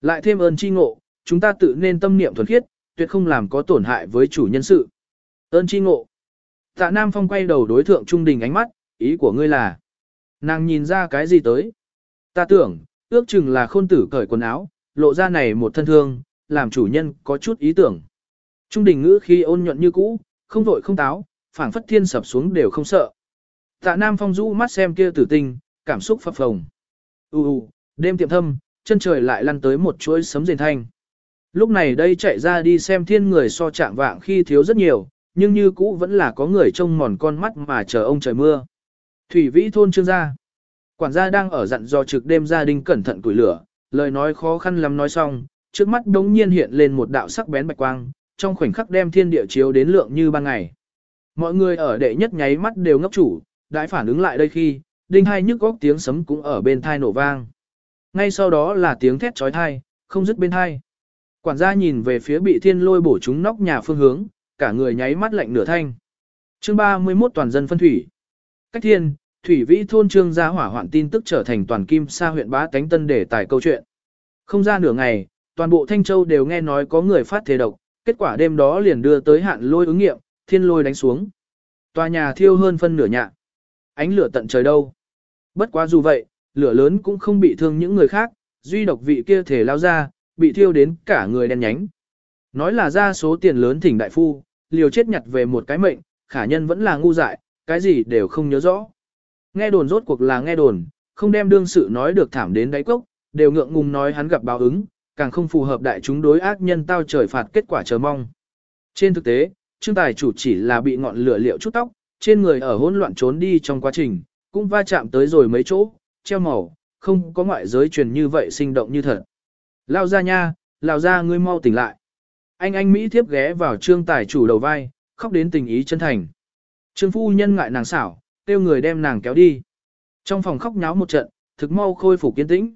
Lại thêm ơn chi ngộ, chúng ta tự nên tâm niệm thuần khiết, tuyệt không làm có tổn hại với chủ nhân sự. Ơn chi ngộ. Tạ Nam Phong quay đầu đối thượng trung đình ánh mắt, ý của ngươi là. Nàng nhìn ra cái gì tới? Ta tưởng, ước chừng là khôn tử cởi quần áo, lộ ra này một thân thương, làm chủ nhân có chút ý tưởng. Trung đình ngữ khi ôn nhuận như cũ, không vội không táo, phảng phất thiên sập xuống đều không sợ. Tạ Nam Phong rũ mắt xem kia tử tinh, cảm xúc phập phồng. U u, đêm tiệm thâm, chân trời lại lăn tới một chuỗi sấm rền thanh. Lúc này đây chạy ra đi xem thiên người so trạng vạng khi thiếu rất nhiều, nhưng như cũ vẫn là có người trông mòn con mắt mà chờ ông trời mưa. Thủy vĩ thôn trương gia. Quản gia đang ở dặn dò trực đêm gia đình cẩn thận củi lửa, lời nói khó khăn lắm nói xong, trước mắt đống nhiên hiện lên một đạo sắc bén bạch quang, trong khoảnh khắc đem thiên địa chiếu đến lượng như ban ngày. Mọi người ở đệ nhất nháy mắt đều ngốc chủ, đãi phản ứng lại đây khi, đinh hai nhức góc tiếng sấm cũng ở bên thai nổ vang. Ngay sau đó là tiếng thét trói thai, không dứt bên thai. Quản gia nhìn về phía bị thiên lôi bổ trúng nóc nhà phương hướng, cả người nháy mắt lạnh nửa thanh. Chương 31 toàn dân phân thủy. Cách thiên, thủy vĩ thôn trương gia hỏa hoạn tin tức trở thành toàn kim sa huyện bá tánh tân để tải câu chuyện. Không ra nửa ngày, toàn bộ Thanh Châu đều nghe nói có người phát thế độc, kết quả đêm đó liền đưa tới hạn lôi ứng nghiệm, thiên lôi đánh xuống. Tòa nhà thiêu hơn phân nửa nhạ. Ánh lửa tận trời đâu. Bất quá dù vậy, lửa lớn cũng không bị thương những người khác, duy độc vị kia thể lao ra, bị thiêu đến cả người đen nhánh. Nói là ra số tiền lớn thỉnh đại phu, liều chết nhặt về một cái mệnh, khả nhân vẫn là ngu dại, cái gì đều không nhớ rõ. Nghe đồn rốt cuộc là nghe đồn, không đem đương sự nói được thảm đến đáy cốc, đều ngượng ngùng nói hắn gặp báo ứng, càng không phù hợp đại chúng đối ác nhân tao trời phạt kết quả chờ mong. Trên thực tế, Trương Tài chủ chỉ là bị ngọn lửa liệu chút tóc, trên người ở hỗn loạn trốn đi trong quá trình, cũng va chạm tới rồi mấy chỗ, treo màu, không có ngoại giới truyền như vậy sinh động như thật. Lao ra nha, lao ra ngươi mau tỉnh lại. Anh anh Mỹ thiếp ghé vào trương tài chủ đầu vai, khóc đến tình ý chân thành. Trương phu nhân ngại nàng xảo, kêu người đem nàng kéo đi. Trong phòng khóc nháo một trận, thực mau khôi phục kiên tĩnh.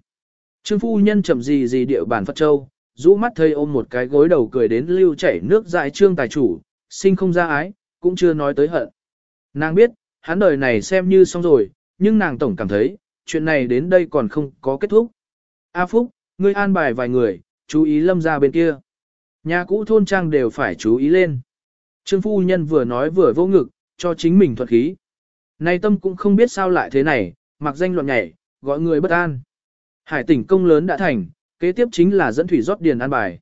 Trương phu nhân chậm gì gì địa bản Phật Châu, rũ mắt thấy ôm một cái gối đầu cười đến lưu chảy nước dại trương tài chủ, sinh không ra ái, cũng chưa nói tới hận. Nàng biết, hắn đời này xem như xong rồi, nhưng nàng tổng cảm thấy, chuyện này đến đây còn không có kết thúc. A Phúc, ngươi an bài vài người, chú ý lâm ra bên kia. Nhà cũ thôn trang đều phải chú ý lên. Trương phu nhân vừa nói vừa vô ngực, cho chính mình thuật khí. Nay tâm cũng không biết sao lại thế này, mặc danh loạn nhảy, gọi người bất an. Hải tỉnh công lớn đã thành, kế tiếp chính là dẫn thủy rót điền an bài.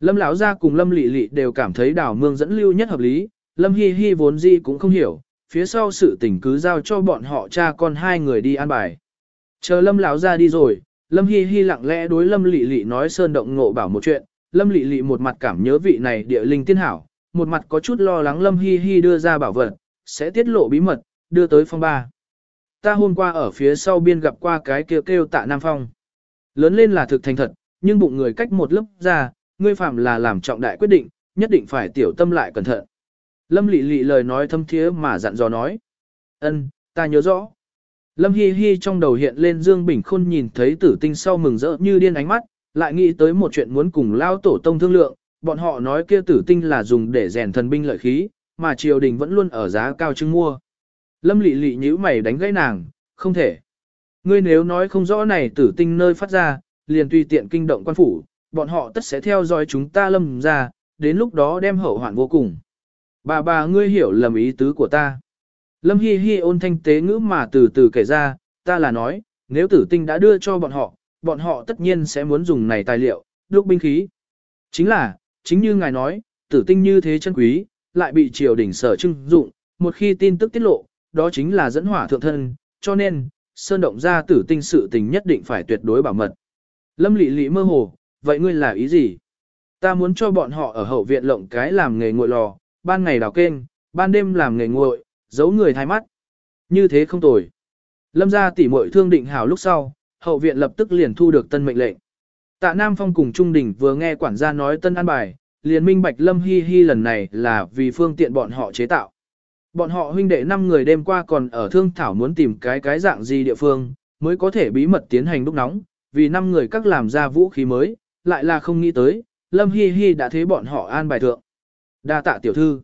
Lâm lão gia cùng Lâm Lệ Lệ đều cảm thấy đảo mương dẫn lưu nhất hợp lý, Lâm Hi Hi vốn gì cũng không hiểu, phía sau sự tình cứ giao cho bọn họ cha con hai người đi an bài. Chờ Lâm lão gia đi rồi, Lâm Hi Hi lặng lẽ đối Lâm Lệ Lệ nói sơn động ngộ bảo một chuyện, Lâm Lệ Lệ một mặt cảm nhớ vị này địa linh tiên hảo, một mặt có chút lo lắng Lâm Hi Hi đưa ra bảo vật, sẽ tiết lộ bí mật, đưa tới phong ba. Ta hôm qua ở phía sau biên gặp qua cái kêu kêu tạ Nam Phong. Lớn lên là thực thành thật, nhưng bụng người cách một lớp ra, ngươi phạm là làm trọng đại quyết định, nhất định phải tiểu tâm lại cẩn thận. Lâm Lệ Lệ lời nói thâm thiế mà dặn dò nói. Ân, ta nhớ rõ. Lâm Hi Hi trong đầu hiện lên Dương Bình Khôn nhìn thấy tử tinh sau mừng rỡ như điên ánh mắt, lại nghĩ tới một chuyện muốn cùng lao tổ tông thương lượng, bọn họ nói kia tử tinh là dùng để rèn thần binh lợi khí, mà triều đình vẫn luôn ở giá cao trưng mua. Lâm Lệ Lệ nhíu mày đánh gãy nàng, không thể. Ngươi nếu nói không rõ này tử tinh nơi phát ra, liền tùy tiện kinh động quan phủ, bọn họ tất sẽ theo dõi chúng ta lâm ra, đến lúc đó đem hậu hoạn vô cùng. Bà bà ngươi hiểu lầm ý tứ của ta. Lâm Hi Hi ôn thanh tế ngữ mà từ từ kể ra, ta là nói, nếu tử tinh đã đưa cho bọn họ, bọn họ tất nhiên sẽ muốn dùng này tài liệu, đúc binh khí. Chính là, chính như ngài nói, tử tinh như thế chân quý, lại bị triều đình sở trưng dụng, một khi tin tức tiết lộ, đó chính là dẫn hỏa thượng thân, cho nên, sơn động ra tử tinh sự tình nhất định phải tuyệt đối bảo mật. Lâm lị lị mơ hồ, vậy ngươi là ý gì? Ta muốn cho bọn họ ở hậu viện lộng cái làm nghề nguội lò, ban ngày đào kênh, ban đêm làm nghề nguội, giấu người thay mắt. Như thế không tồi. Lâm gia tỷ muội thương định hảo lúc sau, hậu viện lập tức liền thu được tân mệnh lệnh. Tạ Nam Phong cùng Trung Đình vừa nghe quản gia nói tân an bài, liền minh bạch Lâm Hi Hi lần này là vì phương tiện bọn họ chế tạo. Bọn họ huynh đệ 5 người đêm qua còn ở thương thảo muốn tìm cái cái dạng gì địa phương, mới có thể bí mật tiến hành đúc nóng, vì 5 người các làm ra vũ khí mới, lại là không nghĩ tới, Lâm Hi Hi đã thế bọn họ an bài thượng. Đa tạ tiểu thư.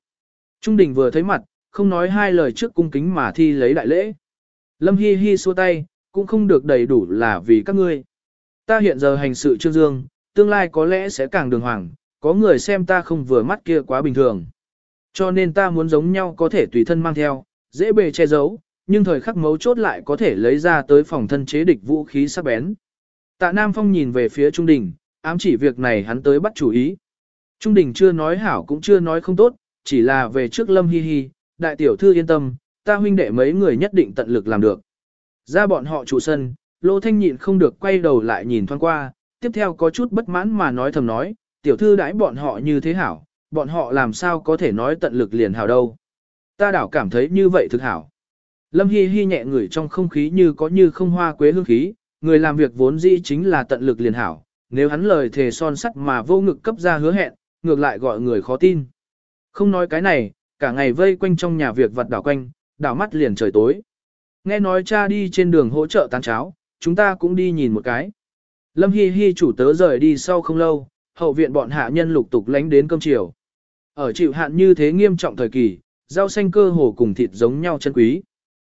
Trung Đình vừa thấy mặt, không nói hai lời trước cung kính mà thi lấy đại lễ. Lâm Hi Hi xua tay, cũng không được đầy đủ là vì các ngươi. Ta hiện giờ hành sự trương dương, tương lai có lẽ sẽ càng đường hoàng, có người xem ta không vừa mắt kia quá bình thường. Cho nên ta muốn giống nhau có thể tùy thân mang theo, dễ bề che giấu, nhưng thời khắc mấu chốt lại có thể lấy ra tới phòng thân chế địch vũ khí sắc bén. Tạ Nam Phong nhìn về phía Trung Đình, ám chỉ việc này hắn tới bắt chủ ý. Trung Đình chưa nói hảo cũng chưa nói không tốt, chỉ là về trước Lâm Hi Hi, đại tiểu thư yên tâm, ta huynh đệ mấy người nhất định tận lực làm được. Ra bọn họ trụ sân, Lô Thanh nhịn không được quay đầu lại nhìn thoáng qua, tiếp theo có chút bất mãn mà nói thầm nói, tiểu thư đãi bọn họ như thế hảo, bọn họ làm sao có thể nói tận lực liền hảo đâu. Ta đảo cảm thấy như vậy thực hảo. Lâm Hi Hi nhẹ người trong không khí như có như không hoa quế hương khí, người làm việc vốn dĩ chính là tận lực liền hảo, nếu hắn lời thề son sắt mà vô ngực cấp ra hứa hẹn, ngược lại gọi người khó tin. Không nói cái này, cả ngày vây quanh trong nhà việc vật đảo quanh, đảo mắt liền trời tối. Nghe nói cha đi trên đường hỗ trợ tán cháo, chúng ta cũng đi nhìn một cái. Lâm Hi Hi chủ tớ rời đi sau không lâu, hậu viện bọn hạ nhân lục tục lánh đến cơm chiều. Ở chịu hạn như thế nghiêm trọng thời kỳ, rau xanh cơ hồ cùng thịt giống nhau chân quý.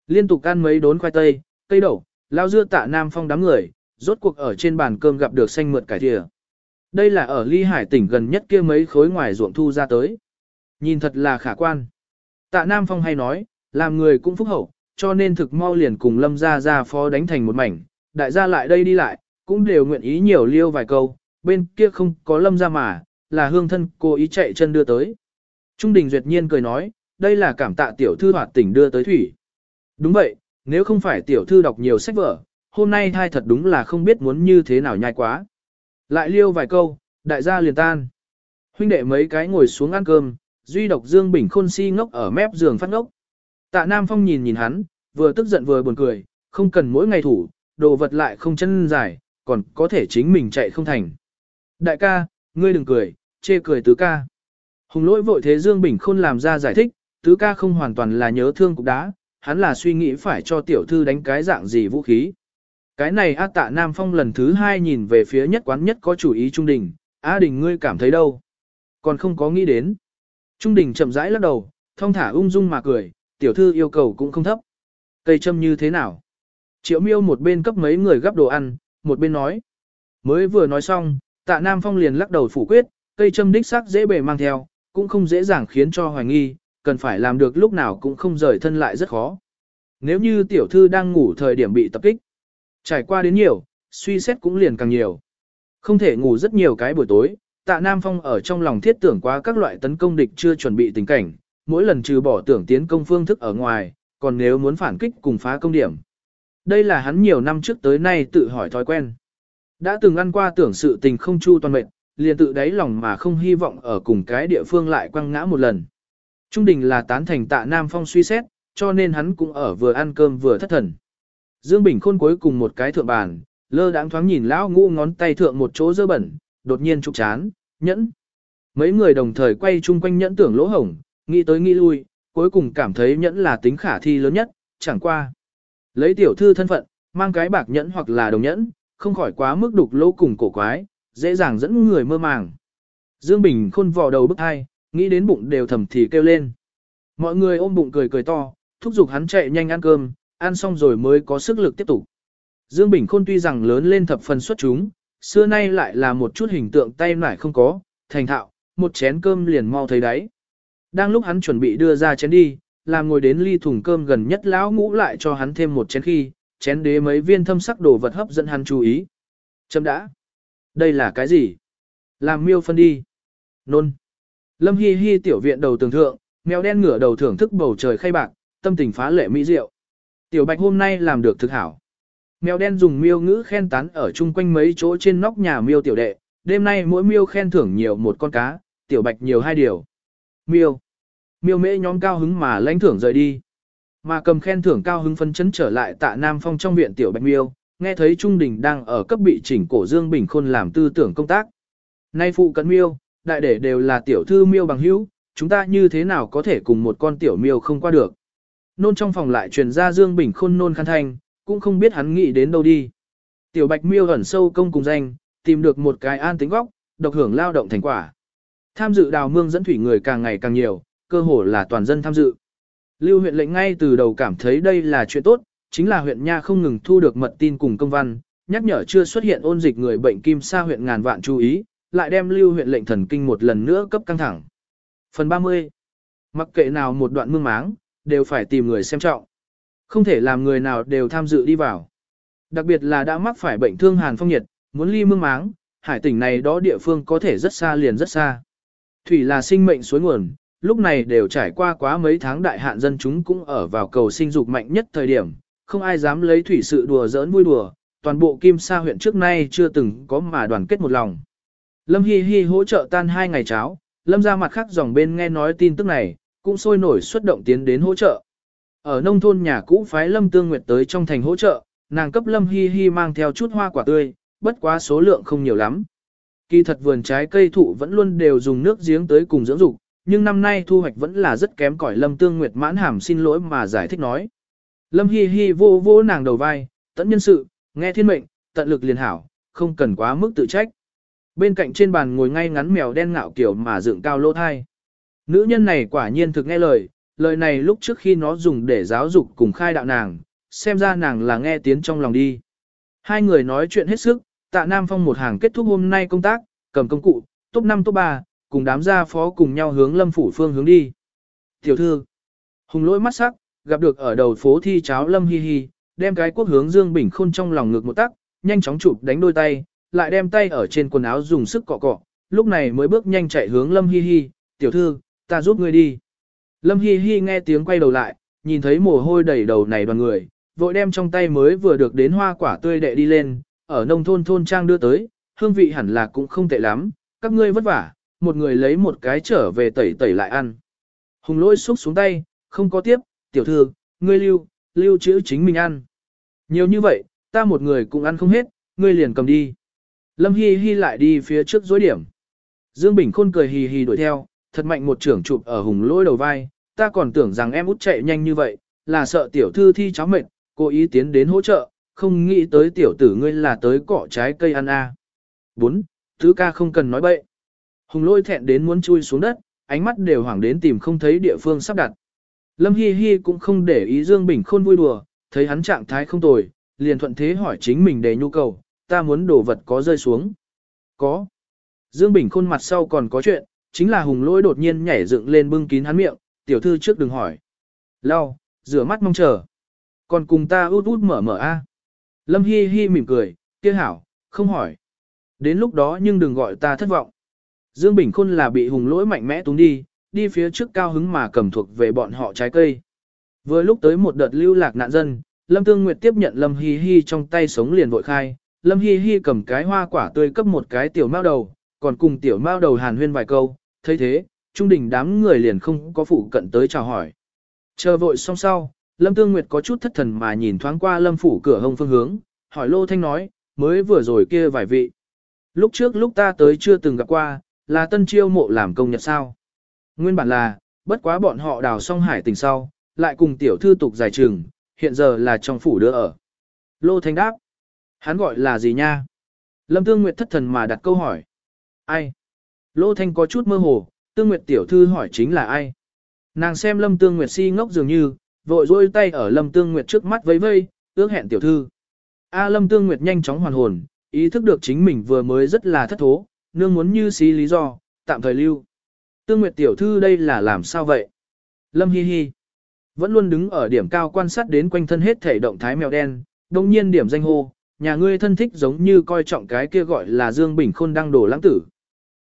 Liên tục ăn mấy đốn khoai tây, cây đậu, lao dưa tạ nam phong đám người, rốt cuộc ở trên bàn cơm gặp được xanh mượt cải thìa. Đây là ở ly hải tỉnh gần nhất kia mấy khối ngoài ruộng thu ra tới. Nhìn thật là khả quan. Tạ Nam Phong hay nói, làm người cũng phúc hậu, cho nên thực mau liền cùng lâm gia gia phó đánh thành một mảnh, đại gia lại đây đi lại, cũng đều nguyện ý nhiều liêu vài câu, bên kia không có lâm gia mà, là hương thân cố ý chạy chân đưa tới. Trung Đình Duyệt Nhiên cười nói, đây là cảm tạ tiểu thư hoạt tỉnh đưa tới thủy. Đúng vậy, nếu không phải tiểu thư đọc nhiều sách vở, hôm nay thai thật đúng là không biết muốn như thế nào nhai quá. Lại liêu vài câu, đại gia liền tan. Huynh đệ mấy cái ngồi xuống ăn cơm, duy độc Dương Bình khôn si ngốc ở mép giường phát ngốc. Tạ Nam Phong nhìn nhìn hắn, vừa tức giận vừa buồn cười, không cần mỗi ngày thủ, đồ vật lại không chân dài, còn có thể chính mình chạy không thành. Đại ca, ngươi đừng cười, chê cười tứ ca. Hùng lỗi vội thế Dương Bình Khôn làm ra giải thích, tứ ca không hoàn toàn là nhớ thương cục đá, hắn là suy nghĩ phải cho tiểu thư đánh cái dạng gì vũ khí. Cái này A tạ Nam Phong lần thứ hai nhìn về phía nhất quán nhất có chủ ý trung đình, A đình ngươi cảm thấy đâu? Còn không có nghĩ đến. Trung đình chậm rãi lắc đầu, thong thả ung dung mà cười, tiểu thư yêu cầu cũng không thấp. Cây châm như thế nào? Triệu miêu một bên cấp mấy người gắp đồ ăn, một bên nói. Mới vừa nói xong, tạ Nam Phong liền lắc đầu phủ quyết, cây châm đích xác dễ bề mang theo, cũng không dễ dàng khiến cho hoài nghi, cần phải làm được lúc nào cũng không rời thân lại rất khó. Nếu như tiểu thư đang ngủ thời điểm bị tập kích, trải qua đến nhiều, suy xét cũng liền càng nhiều. Không thể ngủ rất nhiều cái buổi tối, tạ Nam Phong ở trong lòng thiết tưởng quá các loại tấn công địch chưa chuẩn bị tình cảnh, mỗi lần trừ bỏ tưởng tiến công phương thức ở ngoài, còn nếu muốn phản kích cùng phá công điểm. Đây là hắn nhiều năm trước tới nay tự hỏi thói quen. Đã từng ăn qua tưởng sự tình không chu toàn mệnh, liền tự đáy lòng mà không hy vọng ở cùng cái địa phương lại quăng ngã một lần. Trung đình là tán thành tạ Nam Phong suy xét, cho nên hắn cũng ở vừa ăn cơm vừa thất thần. Dương Bình Khôn cuối cùng một cái thượng bàn, lơ đãng thoáng nhìn lão ngũ ngón tay thượng một chỗ dơ bẩn, đột nhiên trục chán, nhẫn. Mấy người đồng thời quay chung quanh nhẫn tưởng lỗ hổng, nghĩ tới nghĩ lui, cuối cùng cảm thấy nhẫn là tính khả thi lớn nhất, chẳng qua. Lấy tiểu thư thân phận, mang cái bạc nhẫn hoặc là đồng nhẫn, không khỏi quá mức đục lỗ cùng cổ quái, dễ dàng dẫn người mơ màng. Dương Bình khôn vò đầu bức hai, nghĩ đến bụng đều thầm thì kêu lên. Mọi người ôm bụng cười cười to, thúc giục hắn chạy nhanh ăn cơm, ăn xong rồi mới có sức lực tiếp tục. Dương Bình khôn tuy rằng lớn lên thập phần xuất chúng, xưa nay lại là một chút hình tượng tay nải không có, thành thạo, một chén cơm liền mau thấy đáy. Đang lúc hắn chuẩn bị đưa ra chén đi, làm ngồi đến ly thùng cơm gần nhất lão ngũ lại cho hắn thêm một chén khi, chén đế mấy viên thâm sắc đồ vật hấp dẫn hắn chú ý. Chấm đã. Đây là cái gì? Làm miêu phân đi. Nôn. Lâm Hi Hi tiểu viện đầu tường thượng, mèo đen ngửa đầu thưởng thức bầu trời khay bạc, tâm tình phá lệ mỹ diệu. Tiểu Bạch hôm nay làm được thực hảo. Mèo đen dùng miêu ngữ khen tán ở chung quanh mấy chỗ trên nóc nhà miêu tiểu đệ, đêm nay mỗi miêu khen thưởng nhiều một con cá, tiểu Bạch nhiều hai điều. Miêu. Miêu mễ nhóm cao hứng mà lãnh thưởng rời đi. Mà cầm khen thưởng cao hứng phân chấn trở lại tạ Nam Phong trong viện tiểu Bạch Miêu, nghe thấy Trung Đình đang ở cấp bị chỉnh cổ Dương Bình Khôn làm tư tưởng công tác. Nay phụ cận miêu, đại để đều là tiểu thư miêu bằng hữu, chúng ta như thế nào có thể cùng một con tiểu miêu không qua được. Nôn trong phòng lại truyền ra Dương Bình Khôn nôn khăn thanh, cũng không biết hắn nghĩ đến đâu đi. Tiểu Bạch miêu ẩn sâu công cùng danh, tìm được một cái an tính góc, độc hưởng lao động thành quả. Tham dự đào mương dẫn thủy người càng ngày càng nhiều, cơ hồ là toàn dân tham dự. Lưu huyện lệnh ngay từ đầu cảm thấy đây là chuyện tốt, chính là huyện Nha không ngừng thu được mật tin cùng công văn, nhắc nhở chưa xuất hiện ôn dịch người bệnh kim sa huyện ngàn vạn chú ý, lại đem lưu huyện lệnh thần kinh một lần nữa cấp căng thẳng. Phần 30. Mặc kệ nào một đoạn mương máng, đều phải tìm người xem trọng. Không thể làm người nào đều tham dự đi vào. Đặc biệt là đã mắc phải bệnh thương hàn phong nhiệt, muốn ly mương máng, hải tỉnh này đó địa phương có thể rất xa liền rất xa. Thủy là sinh mệnh suối nguồn, lúc này đều trải qua quá mấy tháng đại hạn dân chúng cũng ở vào cầu sinh dục mạnh nhất thời điểm, không ai dám lấy thủy sự đùa giỡn vui đùa, toàn bộ Kim Sa huyện trước nay chưa từng có mà đoàn kết một lòng. Lâm Hi Hi hỗ trợ tan hai ngày cháo, Lâm ra mặt khác dòng bên nghe nói tin tức này, cũng sôi nổi xuất động tiến đến hỗ trợ. Ở nông thôn nhà cũ phái Lâm Tương Nguyệt tới trong thành hỗ trợ, nàng cấp Lâm Hi Hi mang theo chút hoa quả tươi, bất quá số lượng không nhiều lắm. Kỳ thật vườn trái cây thụ vẫn luôn đều dùng nước giếng tới cùng dưỡng dục, nhưng năm nay thu hoạch vẫn là rất kém cỏi Lâm Tương Nguyệt mãn hàm xin lỗi mà giải thích nói. Lâm Hi Hi vô vô nàng đầu vai, tận nhân sự, nghe thiên mệnh, tận lực liền hảo, không cần quá mức tự trách. Bên cạnh trên bàn ngồi ngay ngắn mèo đen ngạo kiểu mà dựng cao lỗ thai. Nữ nhân này quả nhiên thực nghe lời, lời này lúc trước khi nó dùng để giáo dục cùng khai đạo nàng, xem ra nàng là nghe tiếng trong lòng đi. Hai người nói chuyện hết sức, tạ Nam Phong một hàng kết thúc hôm nay công tác, cầm công cụ, top 5 top 3, cùng đám gia phó cùng nhau hướng lâm phủ phương hướng đi. Tiểu thư, hùng lỗi mắt sắc, gặp được ở đầu phố thi cháo lâm hi hi, đem cái quốc hướng Dương Bình Khôn trong lòng ngược một tắc, nhanh chóng chụp đánh đôi tay, lại đem tay ở trên quần áo dùng sức cọ cọ, lúc này mới bước nhanh chạy hướng lâm hi hi, tiểu thư, ta giúp ngươi đi. Lâm hi hi nghe tiếng quay đầu lại, nhìn thấy mồ hôi đầy đầu này đoàn người, vội đem trong tay mới vừa được đến hoa quả tươi đệ đi lên, ở nông thôn thôn trang đưa tới, hương vị hẳn là cũng không tệ lắm, các ngươi vất vả, một người lấy một cái trở về tẩy tẩy lại ăn. Hùng lỗi xúc xuống tay, không có tiếp, tiểu thư, ngươi lưu, lưu trữ chính mình ăn. Nhiều như vậy, ta một người cũng ăn không hết, ngươi liền cầm đi. Lâm Hi Hi lại đi phía trước dối điểm. Dương Bình Khôn cười hì hì đuổi theo, thật mạnh một trưởng chụp ở hùng lỗi đầu vai, ta còn tưởng rằng em út chạy nhanh như vậy, là sợ tiểu thư thi cháu mệt, cố ý tiến đến hỗ trợ, không nghĩ tới tiểu tử ngươi là tới cỏ trái cây ăn a. À. 4. Thứ ca không cần nói bậy. Hùng lôi thẹn đến muốn chui xuống đất, ánh mắt đều hoảng đến tìm không thấy địa phương sắp đặt. Lâm Hi Hi cũng không để ý Dương Bình Khôn vui đùa, thấy hắn trạng thái không tồi, liền thuận thế hỏi chính mình để nhu cầu, ta muốn đồ vật có rơi xuống. Có. Dương Bình Khôn mặt sau còn có chuyện, chính là hùng lỗi đột nhiên nhảy dựng lên bưng kín hắn miệng, tiểu thư trước đừng hỏi. Lau, rửa mắt mong chờ. Còn cùng ta út út mở mở a. Lâm Hi Hi mỉm cười, kia hảo, không hỏi. Đến lúc đó nhưng đừng gọi ta thất vọng. Dương Bình Khôn là bị hùng lỗi mạnh mẽ túng đi, đi phía trước cao hứng mà cầm thuộc về bọn họ trái cây. Vừa lúc tới một đợt lưu lạc nạn dân, Lâm Tương Nguyệt tiếp nhận Lâm Hi Hi trong tay sống liền vội khai, Lâm Hi Hi cầm cái hoa quả tươi cấp một cái tiểu mao đầu, còn cùng tiểu mao đầu hàn huyên vài câu, thấy thế, trung đình đám người liền không có phụ cận tới chào hỏi. Chờ vội xong sau, Lâm Tương Nguyệt có chút thất thần mà nhìn thoáng qua Lâm phủ cửa hông phương hướng, hỏi Lô Thanh nói, mới vừa rồi kia vài vị. Lúc trước lúc ta tới chưa từng gặp qua, là tân chiêu mộ làm công nhật sao. Nguyên bản là, bất quá bọn họ đào xong hải tình sau, lại cùng tiểu thư tục giải trường, hiện giờ là trong phủ đưa ở. Lô Thanh đáp, hắn gọi là gì nha? Lâm Tương Nguyệt thất thần mà đặt câu hỏi. Ai? Lô Thanh có chút mơ hồ, Tương Nguyệt tiểu thư hỏi chính là ai? Nàng xem Lâm Tương Nguyệt si ngốc dường như, vội rôi tay ở Lâm Tương Nguyệt trước mắt vẫy vây, ước hẹn tiểu thư. A Lâm Tương Nguyệt nhanh chóng hoàn hồn, ý thức được chính mình vừa mới rất là thất thố, nương muốn như xí lý do, tạm thời lưu. Tương Nguyệt tiểu thư đây là làm sao vậy? Lâm hi hi. Vẫn luôn đứng ở điểm cao quan sát đến quanh thân hết thể động thái mèo đen, đồng nhiên điểm danh hô, nhà ngươi thân thích giống như coi trọng cái kia gọi là Dương Bình Khôn đang đổ lãng tử.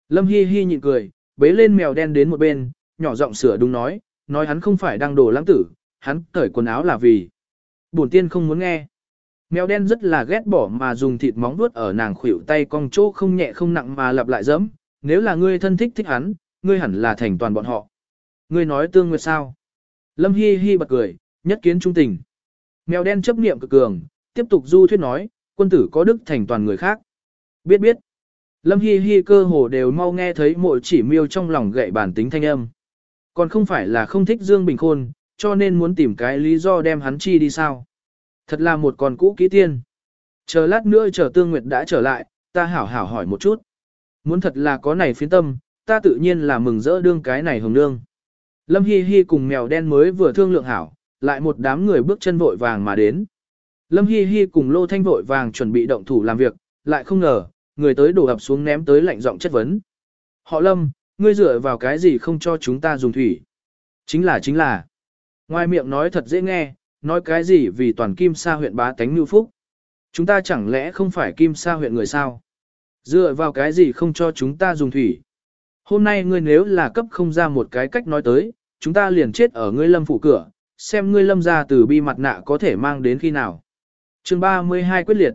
Lâm hi hi nhịn cười, bế lên mèo đen đến một bên, nhỏ giọng sửa đúng nói, nói hắn không phải đang đổ lãng tử, hắn cởi quần áo là vì. Bổn tiên không muốn nghe. Mèo đen rất là ghét bỏ mà dùng thịt móng vuốt ở nàng khuỷu tay cong chỗ không nhẹ không nặng mà lặp lại dẫm, nếu là ngươi thân thích thích hắn, ngươi hẳn là thành toàn bọn họ. Ngươi nói tương nguyệt sao? Lâm Hi Hi bật cười, nhất kiến trung tình. Mèo đen chấp niệm cực cường, tiếp tục du thuyết nói, quân tử có đức thành toàn người khác. Biết biết. Lâm Hi Hi cơ hồ đều mau nghe thấy mỗi chỉ miêu trong lòng gậy bản tính thanh âm. Còn không phải là không thích Dương Bình Khôn, cho nên muốn tìm cái lý do đem hắn chi đi sao. Thật là một con cũ kỹ tiên. Chờ lát nữa chờ Tương Nguyệt đã trở lại, ta hảo hảo hỏi một chút. Muốn thật là có này phiến tâm, ta tự nhiên là mừng rỡ đương cái này hồng nương. Lâm Hi Hi cùng mèo đen mới vừa thương lượng hảo, lại một đám người bước chân vội vàng mà đến. Lâm Hi Hi cùng Lô Thanh vội vàng chuẩn bị động thủ làm việc, lại không ngờ, người tới đổ ập xuống ném tới lạnh giọng chất vấn. Họ Lâm, ngươi dựa vào cái gì không cho chúng ta dùng thủy? Chính là chính là. Ngoài miệng nói thật dễ nghe, nói cái gì vì toàn kim sa huyện bá tánh nhu phúc. Chúng ta chẳng lẽ không phải kim sa huyện người sao? Dựa vào cái gì không cho chúng ta dùng thủy? Hôm nay ngươi nếu là cấp không ra một cái cách nói tới, chúng ta liền chết ở ngươi lâm phủ cửa, xem ngươi lâm ra từ bi mặt nạ có thể mang đến khi nào. chương 32 quyết liệt.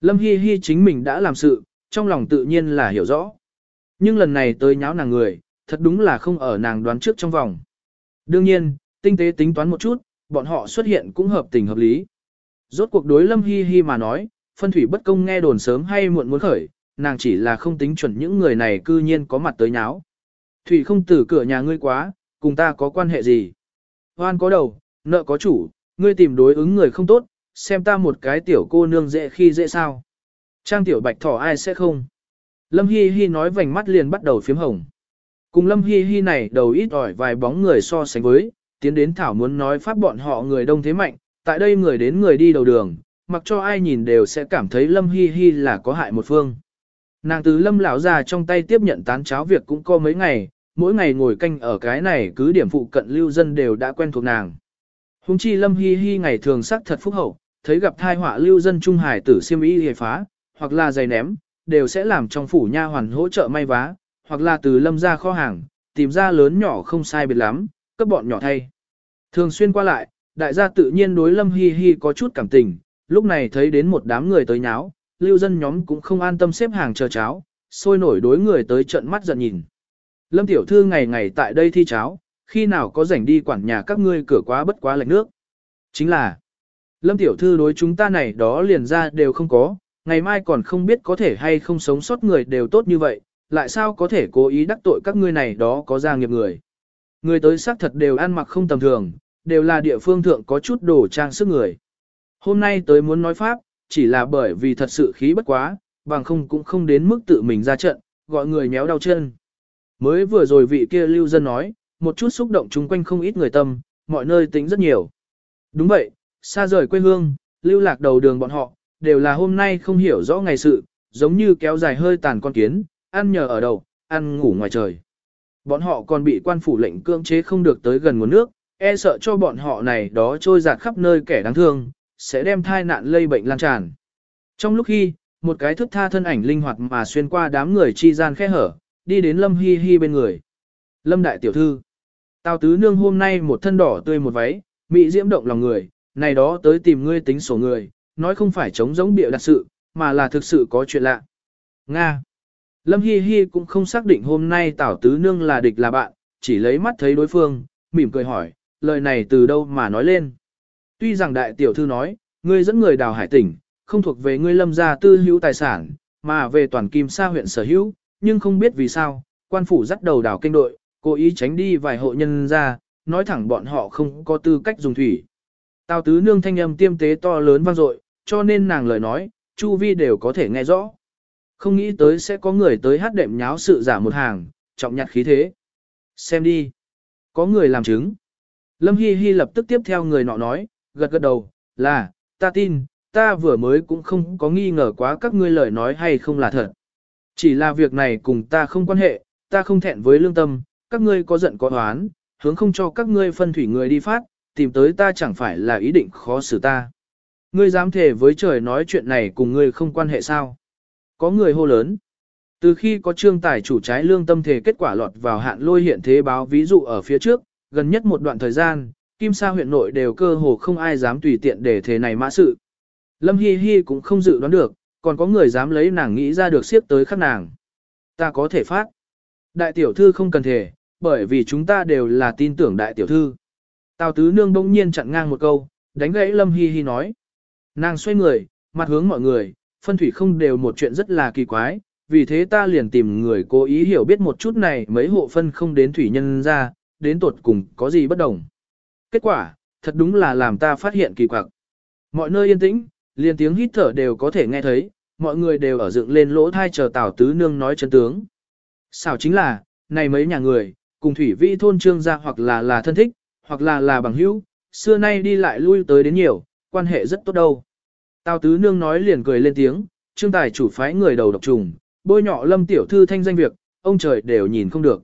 Lâm Hi Hi chính mình đã làm sự, trong lòng tự nhiên là hiểu rõ. Nhưng lần này tới nháo nàng người, thật đúng là không ở nàng đoán trước trong vòng. Đương nhiên, tinh tế tính toán một chút, bọn họ xuất hiện cũng hợp tình hợp lý. Rốt cuộc đối Lâm Hi Hi mà nói, phân thủy bất công nghe đồn sớm hay muộn muốn khởi, nàng chỉ là không tính chuẩn những người này cư nhiên có mặt tới nháo. Thủy không tử cửa nhà ngươi quá, cùng ta có quan hệ gì? Hoan có đầu, nợ có chủ, ngươi tìm đối ứng người không tốt, xem ta một cái tiểu cô nương dễ khi dễ sao. Trang tiểu bạch thỏ ai sẽ không? Lâm Hi Hi nói vành mắt liền bắt đầu phiếm hồng. Cùng Lâm Hi Hi này đầu ít ỏi vài bóng người so sánh với, tiến đến thảo muốn nói pháp bọn họ người đông thế mạnh, tại đây người đến người đi đầu đường, mặc cho ai nhìn đều sẽ cảm thấy Lâm Hi Hi là có hại một phương. Nàng từ Lâm lão già trong tay tiếp nhận tán cháo việc cũng có mấy ngày, mỗi ngày ngồi canh ở cái này cứ điểm phụ cận lưu dân đều đã quen thuộc nàng. Hùng chi Lâm Hi Hi ngày thường sắc thật phúc hậu, thấy gặp thai họa lưu dân trung hải tử siêm y hề phá, hoặc là giày ném, đều sẽ làm trong phủ nha hoàn hỗ trợ may vá, hoặc là từ lâm ra kho hàng, tìm ra lớn nhỏ không sai biệt lắm, cấp bọn nhỏ thay. Thường xuyên qua lại, đại gia tự nhiên đối lâm hi hi có chút cảm tình, lúc này thấy đến một đám người tới nháo, lưu dân nhóm cũng không an tâm xếp hàng chờ cháo, sôi nổi đối người tới trận mắt giận nhìn. Lâm tiểu thư ngày ngày tại đây thi cháo, khi nào có rảnh đi quản nhà các ngươi cửa quá bất quá lạnh nước. Chính là, Lâm tiểu thư đối chúng ta này đó liền ra đều không có, ngày mai còn không biết có thể hay không sống sót người đều tốt như vậy, lại sao có thể cố ý đắc tội các ngươi này đó có gia nghiệp người. Người tới xác thật đều ăn mặc không tầm thường, đều là địa phương thượng có chút đồ trang sức người. Hôm nay tới muốn nói pháp, chỉ là bởi vì thật sự khí bất quá, bằng không cũng không đến mức tự mình ra trận, gọi người méo đau chân. Mới vừa rồi vị kia lưu dân nói, một chút xúc động chung quanh không ít người tâm, mọi nơi tính rất nhiều. Đúng vậy, xa rời quê hương, lưu lạc đầu đường bọn họ, đều là hôm nay không hiểu rõ ngày sự, giống như kéo dài hơi tàn con kiến, ăn nhờ ở đầu, ăn ngủ ngoài trời. Bọn họ còn bị quan phủ lệnh cưỡng chế không được tới gần nguồn nước, e sợ cho bọn họ này đó trôi giạt khắp nơi kẻ đáng thương, sẽ đem thai nạn lây bệnh lan tràn. Trong lúc khi, một cái thức tha thân ảnh linh hoạt mà xuyên qua đám người chi gian khe hở, đi đến Lâm Hi Hi bên người. Lâm đại tiểu thư. Tào tứ nương hôm nay một thân đỏ tươi một váy, mị diễm động lòng người, này đó tới tìm ngươi tính sổ người, nói không phải chống giống bịa đặt sự, mà là thực sự có chuyện lạ. Nga. Lâm Hi Hi cũng không xác định hôm nay Tảo tứ nương là địch là bạn, chỉ lấy mắt thấy đối phương, mỉm cười hỏi, lời này từ đâu mà nói lên. Tuy rằng đại tiểu thư nói, ngươi dẫn người đào hải tỉnh, không thuộc về ngươi lâm gia tư hữu tài sản, mà về toàn kim sa huyện sở hữu, nhưng không biết vì sao, quan phủ dắt đầu đào kinh đội, cố ý tránh đi vài hộ nhân ra, nói thẳng bọn họ không có tư cách dùng thủy. Tào tứ nương thanh âm tiêm tế to lớn vang dội, cho nên nàng lời nói, chu vi đều có thể nghe rõ. Không nghĩ tới sẽ có người tới hát đệm nháo sự giả một hàng, trọng nhặt khí thế. Xem đi. Có người làm chứng. Lâm Hi Hi lập tức tiếp theo người nọ nói, gật gật đầu, là, ta tin, ta vừa mới cũng không có nghi ngờ quá các ngươi lời nói hay không là thật. Chỉ là việc này cùng ta không quan hệ, ta không thẹn với lương tâm, các ngươi có giận có oán, hướng không cho các ngươi phân thủy người đi phát, tìm tới ta chẳng phải là ý định khó xử ta. Ngươi dám thề với trời nói chuyện này cùng ngươi không quan hệ sao? Có người hô lớn. Từ khi có trương tài chủ trái lương tâm thể kết quả lọt vào hạn lôi hiện thế báo ví dụ ở phía trước, gần nhất một đoạn thời gian, Kim Sa huyện nội đều cơ hồ không ai dám tùy tiện để thế này mã sự. Lâm Hi Hi cũng không dự đoán được, còn có người dám lấy nàng nghĩ ra được siếp tới khắc nàng. Ta có thể phát. Đại tiểu thư không cần thể, bởi vì chúng ta đều là tin tưởng đại tiểu thư. Tào tứ nương bỗng nhiên chặn ngang một câu, đánh gãy Lâm Hi Hi nói. Nàng xoay người, mặt hướng mọi người, phân thủy không đều một chuyện rất là kỳ quái, vì thế ta liền tìm người cố ý hiểu biết một chút này mấy hộ phân không đến thủy nhân ra, đến tột cùng có gì bất đồng. Kết quả, thật đúng là làm ta phát hiện kỳ quặc. Mọi nơi yên tĩnh, liền tiếng hít thở đều có thể nghe thấy, mọi người đều ở dựng lên lỗ thai chờ Tào Tứ Nương nói chân tướng. Sao chính là, này mấy nhà người, cùng thủy vi thôn trương gia hoặc là là thân thích, hoặc là là bằng hữu, xưa nay đi lại lui tới đến nhiều, quan hệ rất tốt đâu. Tào Tứ Nương nói liền cười lên tiếng, trương tài chủ phái người đầu độc trùng, bôi nhọ lâm tiểu thư thanh danh việc, ông trời đều nhìn không được.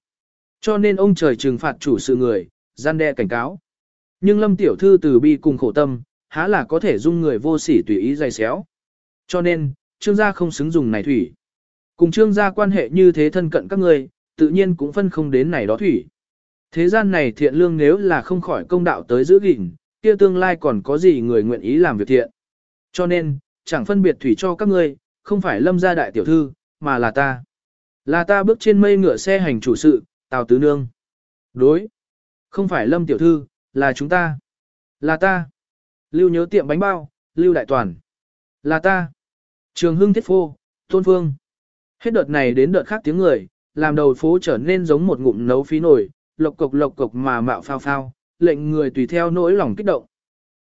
Cho nên ông trời trừng phạt chủ sự người, gian đe cảnh cáo. Nhưng lâm tiểu thư từ bi cùng khổ tâm, há là có thể dung người vô sỉ tùy ý dày xéo. Cho nên, trương gia không xứng dùng này thủy. Cùng trương gia quan hệ như thế thân cận các người, tự nhiên cũng phân không đến này đó thủy. Thế gian này thiện lương nếu là không khỏi công đạo tới giữ gìn, kia tương lai còn có gì người nguyện ý làm việc thiện. Cho nên, chẳng phân biệt thủy cho các ngươi, không phải lâm gia đại tiểu thư, mà là ta. Là ta bước trên mây ngựa xe hành chủ sự, Tào Tứ Nương. Đối. Không phải lâm tiểu thư, là chúng ta. Là ta. Lưu nhớ tiệm bánh bao, Lưu Đại Toàn. Là ta. Trường Hưng Thiết Phô, Tôn Phương. Hết đợt này đến đợt khác tiếng người, làm đầu phố trở nên giống một ngụm nấu phí nổi, lộc cục lộc cục mà mạo phao phao, lệnh người tùy theo nỗi lòng kích động.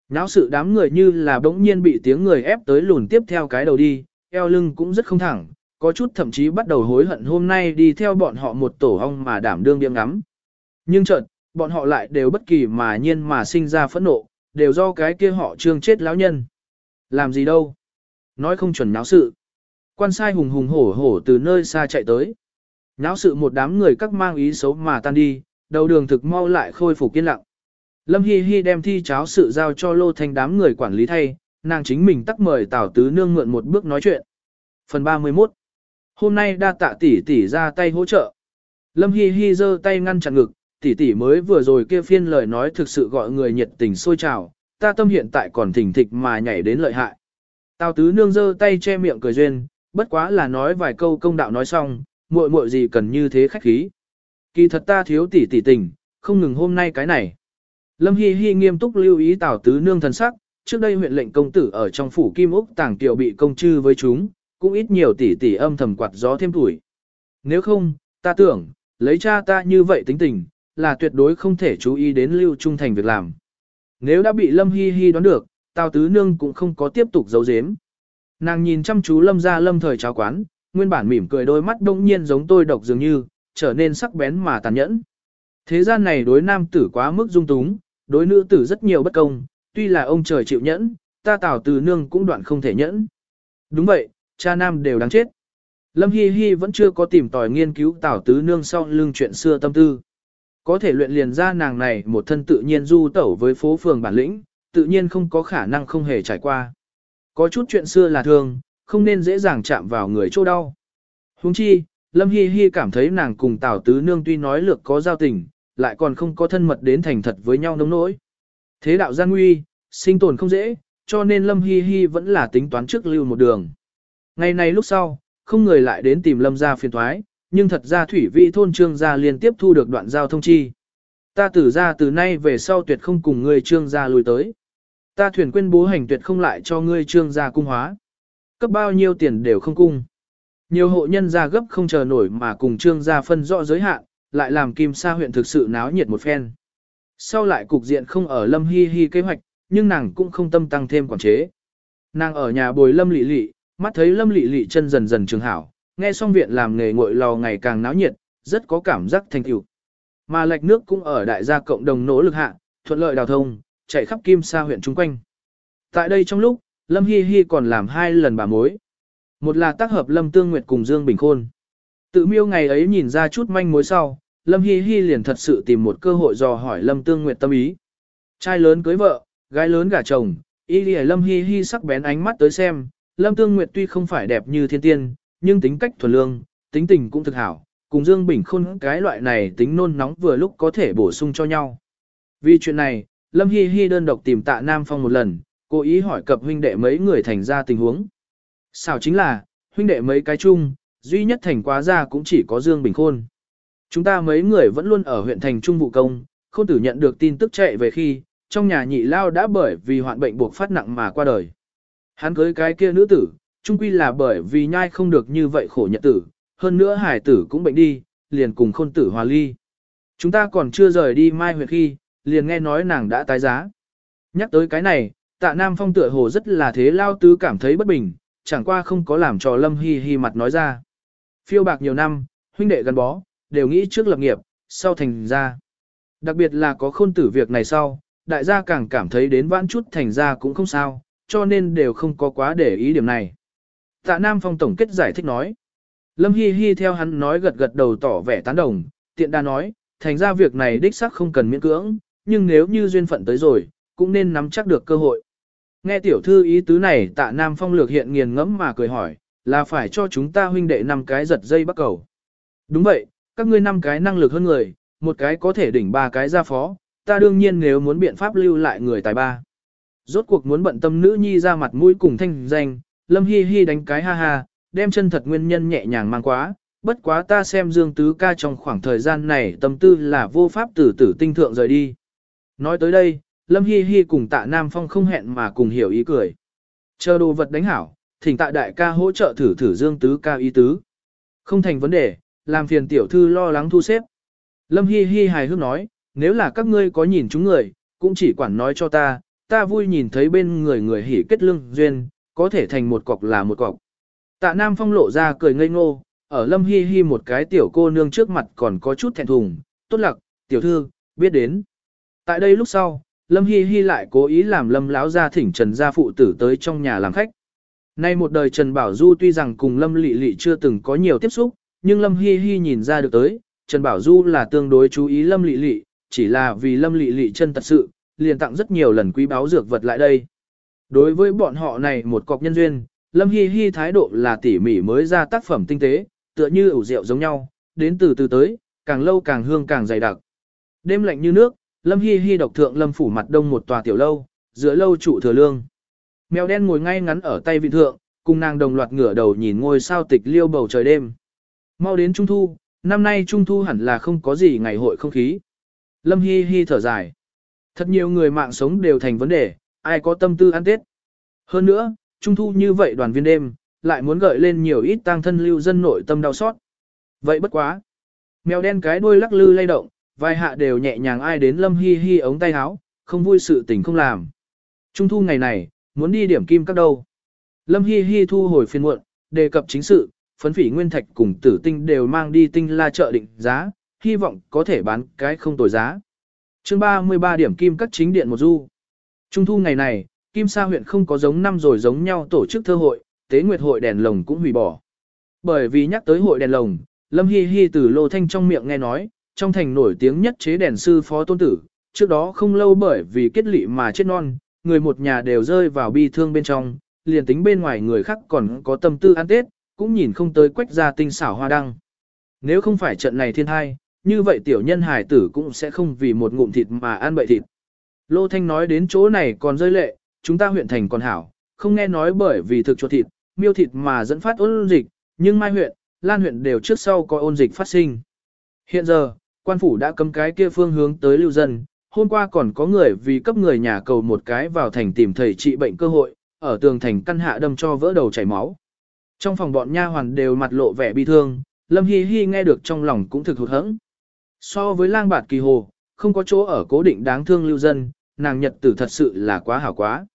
Náo sự đám người như là bỗng nhiên bị tiếng người ép tới lùn tiếp theo cái đầu đi, eo lưng cũng rất không thẳng, có chút thậm chí bắt đầu hối hận hôm nay đi theo bọn họ một tổ ong mà đảm đương điên ngắm. Nhưng chợt, bọn họ lại đều bất kỳ mà nhiên mà sinh ra phẫn nộ, đều do cái kia họ trương chết lão nhân. Làm gì đâu? Nói không chuẩn náo sự. Quan sai hùng hùng hổ hổ từ nơi xa chạy tới. Náo sự một đám người các mang ý xấu mà tan đi, đầu đường thực mau lại khôi phục yên lặng. Lâm Hi Hi đem thi cháo sự giao cho Lô Thanh đám người quản lý thay, nàng chính mình tắc mời Tào Tứ Nương mượn một bước nói chuyện. Phần 31 Hôm nay đa tạ tỷ tỷ ra tay hỗ trợ. Lâm Hi Hi giơ tay ngăn chặn ngực, tỷ tỷ mới vừa rồi kia phiên lời nói thực sự gọi người nhiệt tình sôi trào, ta tâm hiện tại còn thỉnh thịch mà nhảy đến lợi hại. Tào tứ nương giơ tay che miệng cười duyên, bất quá là nói vài câu công đạo nói xong, muội muội gì cần như thế khách khí. Kỳ thật ta thiếu tỷ tỷ tình, không ngừng hôm nay cái này. Lâm Hi Hi nghiêm túc lưu ý Tào tứ nương thần sắc, trước đây huyện lệnh công tử ở trong phủ Kim Úc tàng tiểu bị công chư với chúng, cũng ít nhiều tỷ tỷ âm thầm quạt gió thêm tuổi. Nếu không, ta tưởng, lấy cha ta như vậy tính tình, là tuyệt đối không thể chú ý đến lưu trung thành việc làm. Nếu đã bị Lâm Hi Hi đoán được, Tào Tứ Nương cũng không có tiếp tục giấu giếm. Nàng nhìn chăm chú Lâm ra Lâm thời cháo quán, nguyên bản mỉm cười đôi mắt đông nhiên giống tôi độc dường như, trở nên sắc bén mà tàn nhẫn. Thế gian này đối nam tử quá mức dung túng, đối nữ tử rất nhiều bất công, tuy là ông trời chịu nhẫn, ta tảo từ nương cũng đoạn không thể nhẫn. Đúng vậy, cha nam đều đáng chết. Lâm Hi Hi vẫn chưa có tìm tòi nghiên cứu tảo tứ nương sau lưng chuyện xưa tâm tư. Có thể luyện liền ra nàng này một thân tự nhiên du tẩu với phố phường bản lĩnh, tự nhiên không có khả năng không hề trải qua. Có chút chuyện xưa là thường, không nên dễ dàng chạm vào người chỗ đau. Huống chi, Lâm Hi Hi cảm thấy nàng cùng Tào Tứ Nương tuy nói lược có giao tình, lại còn không có thân mật đến thành thật với nhau nông nỗi. Thế đạo gian nguy, sinh tồn không dễ, cho nên Lâm Hi Hi vẫn là tính toán trước lưu một đường. Ngày này lúc sau, không người lại đến tìm Lâm gia phiền thoái, nhưng thật ra thủy vị thôn trương gia liên tiếp thu được đoạn giao thông chi. Ta tử ra từ nay về sau tuyệt không cùng ngươi trương gia lùi tới. Ta thuyền quên bố hành tuyệt không lại cho ngươi trương gia cung hóa. Cấp bao nhiêu tiền đều không cung. Nhiều hộ nhân gia gấp không chờ nổi mà cùng trương gia phân rõ giới hạn, lại làm Kim Sa huyện thực sự náo nhiệt một phen. Sau lại cục diện không ở Lâm Hi Hi kế hoạch, nhưng nàng cũng không tâm tăng thêm quản chế. Nàng ở nhà bồi Lâm Lị Lị, mắt thấy Lâm Lị Lị chân dần dần trường hảo, nghe xong viện làm nghề ngội lò ngày càng náo nhiệt, rất có cảm giác thành tựu. Mà lệch nước cũng ở đại gia cộng đồng nỗ lực hạ, thuận lợi đào thông, chạy khắp Kim Sa huyện chung quanh. Tại đây trong lúc, Lâm Hi Hi còn làm hai lần bà mối. Một là tác hợp Lâm Tương Nguyệt cùng Dương Bình Khôn. Tự miêu ngày ấy nhìn ra chút manh mối sau, Lâm Hi Hi liền thật sự tìm một cơ hội dò hỏi Lâm Tương Nguyệt tâm ý. Trai lớn cưới vợ, gái lớn gả chồng, y lì Lâm Hi Hi sắc bén ánh mắt tới xem, Lâm Tương Nguyệt tuy không phải đẹp như thiên tiên, nhưng tính cách thuần lương, tính tình cũng thực hảo, cùng Dương Bình Khôn cái loại này tính nôn nóng vừa lúc có thể bổ sung cho nhau. Vì chuyện này, Lâm Hi Hi đơn độc tìm tạ Nam Phong một lần, cố ý hỏi cập huynh đệ mấy người thành ra tình huống. Sao chính là, huynh đệ mấy cái chung, duy nhất thành quá ra cũng chỉ có Dương Bình Khôn. Chúng ta mấy người vẫn luôn ở huyện thành trung vụ công, khôn tử nhận được tin tức chạy về khi, trong nhà nhị lao đã bởi vì hoạn bệnh buộc phát nặng mà qua đời. Hắn cưới cái kia nữ tử, trung quy là bởi vì nhai không được như vậy khổ nhật tử, hơn nữa hải tử cũng bệnh đi, liền cùng khôn tử hòa ly. Chúng ta còn chưa rời đi mai huyện khi, liền nghe nói nàng đã tái giá. Nhắc tới cái này, tạ Nam Phong tựa hồ rất là thế lao tứ cảm thấy bất bình, chẳng qua không có làm cho Lâm Hi Hi mặt nói ra. Phiêu bạc nhiều năm, huynh đệ gắn bó, đều nghĩ trước lập nghiệp, sau thành ra. Đặc biệt là có khôn tử việc này sau, đại gia càng cảm thấy đến vãn chút thành ra cũng không sao, cho nên đều không có quá để ý điểm này. Tạ Nam Phong tổng kết giải thích nói. Lâm Hi Hi theo hắn nói gật gật đầu tỏ vẻ tán đồng, tiện đa nói, thành ra việc này đích xác không cần miễn cưỡng, nhưng nếu như duyên phận tới rồi, cũng nên nắm chắc được cơ hội. Nghe tiểu thư ý tứ này tạ Nam Phong lược hiện nghiền ngẫm mà cười hỏi, là phải cho chúng ta huynh đệ năm cái giật dây bắt cầu. Đúng vậy, các ngươi năm cái năng lực hơn người, một cái có thể đỉnh ba cái ra phó, ta đương nhiên nếu muốn biện pháp lưu lại người tài ba. Rốt cuộc muốn bận tâm nữ nhi ra mặt mũi cùng thanh danh, Lâm Hi Hi đánh cái ha ha, đem chân thật nguyên nhân nhẹ nhàng mang quá, bất quá ta xem Dương Tứ ca trong khoảng thời gian này tâm tư là vô pháp tử tử tinh thượng rời đi. Nói tới đây, Lâm Hi Hi cùng tạ Nam Phong không hẹn mà cùng hiểu ý cười. Chờ đồ vật đánh hảo, thỉnh tạ đại ca hỗ trợ thử thử Dương Tứ ca ý tứ. Không thành vấn đề, làm phiền tiểu thư lo lắng thu xếp. Lâm Hi Hi hài hước nói, nếu là các ngươi có nhìn chúng người, cũng chỉ quản nói cho ta, ta vui nhìn thấy bên người người hỉ kết lương duyên, có thể thành một cọc là một cọc. Tạ Nam Phong lộ ra cười ngây ngô, ở Lâm Hi Hi một cái tiểu cô nương trước mặt còn có chút thẹn thùng, tốt lặc, tiểu thư, biết đến. Tại đây lúc sau, Lâm Hi Hi lại cố ý làm Lâm Lão gia thỉnh Trần gia phụ tử tới trong nhà làm khách. Nay một đời Trần Bảo Du tuy rằng cùng Lâm Lệ Lệ chưa từng có nhiều tiếp xúc, nhưng Lâm Hi Hi nhìn ra được tới, Trần Bảo Du là tương đối chú ý Lâm Lệ Lệ, chỉ là vì Lâm Lệ Lệ chân thật sự, liền tặng rất nhiều lần quý báo dược vật lại đây. Đối với bọn họ này một cọc nhân duyên, Lâm Hi Hi thái độ là tỉ mỉ mới ra tác phẩm tinh tế, tựa như ủ rượu giống nhau, đến từ từ tới, càng lâu càng hương càng dày đặc. Đêm lạnh như nước, Lâm Hi Hi độc thượng Lâm phủ mặt đông một tòa tiểu lâu, giữa lâu trụ thừa lương. Mèo đen ngồi ngay ngắn ở tay vị thượng, cùng nàng đồng loạt ngửa đầu nhìn ngôi sao tịch liêu bầu trời đêm. Mau đến Trung Thu, năm nay Trung Thu hẳn là không có gì ngày hội không khí. Lâm Hi Hi thở dài. Thật nhiều người mạng sống đều thành vấn đề, ai có tâm tư ăn Tết. Hơn nữa, Trung Thu như vậy đoàn viên đêm, lại muốn gợi lên nhiều ít tang thân lưu dân nội tâm đau xót. Vậy bất quá. Mèo đen cái đuôi lắc lư lay động, vài hạ đều nhẹ nhàng ai đến Lâm Hi Hi ống tay áo, không vui sự tình không làm. Trung thu ngày này, muốn đi điểm kim các đâu. Lâm Hi Hi thu hồi phiên muộn, đề cập chính sự, phấn phỉ nguyên thạch cùng tử tinh đều mang đi tinh la chợ định giá, hy vọng có thể bán cái không tồi giá. chương 33 điểm kim các chính điện một du. Trung thu ngày này, Kim Sa huyện không có giống năm rồi giống nhau tổ chức thơ hội, tế nguyệt hội đèn lồng cũng hủy bỏ. Bởi vì nhắc tới hội đèn lồng, Lâm Hi Hi từ Lô Thanh trong miệng nghe nói, trong thành nổi tiếng nhất chế đèn sư phó tôn tử, trước đó không lâu bởi vì kết lị mà chết non, người một nhà đều rơi vào bi thương bên trong, liền tính bên ngoài người khác còn có tâm tư ăn Tết, cũng nhìn không tới quách ra tinh xảo hoa đăng. Nếu không phải trận này thiên thai, như vậy tiểu nhân hải tử cũng sẽ không vì một ngụm thịt mà ăn bậy thịt. Lô Thanh nói đến chỗ này còn rơi lệ, chúng ta huyện thành còn hảo, không nghe nói bởi vì thực cho thịt, miêu thịt mà dẫn phát ôn dịch, nhưng Mai huyện, Lan huyện đều trước sau có ôn dịch phát sinh. Hiện giờ, quan phủ đã cấm cái kia phương hướng tới lưu dân, hôm qua còn có người vì cấp người nhà cầu một cái vào thành tìm thầy trị bệnh cơ hội, ở tường thành căn hạ đâm cho vỡ đầu chảy máu. Trong phòng bọn nha hoàn đều mặt lộ vẻ bi thương, Lâm Hi Hi nghe được trong lòng cũng thực hụt hẫng. So với lang bạt kỳ hồ, không có chỗ ở cố định đáng thương lưu dân, nàng nhật tử thật sự là quá hảo quá.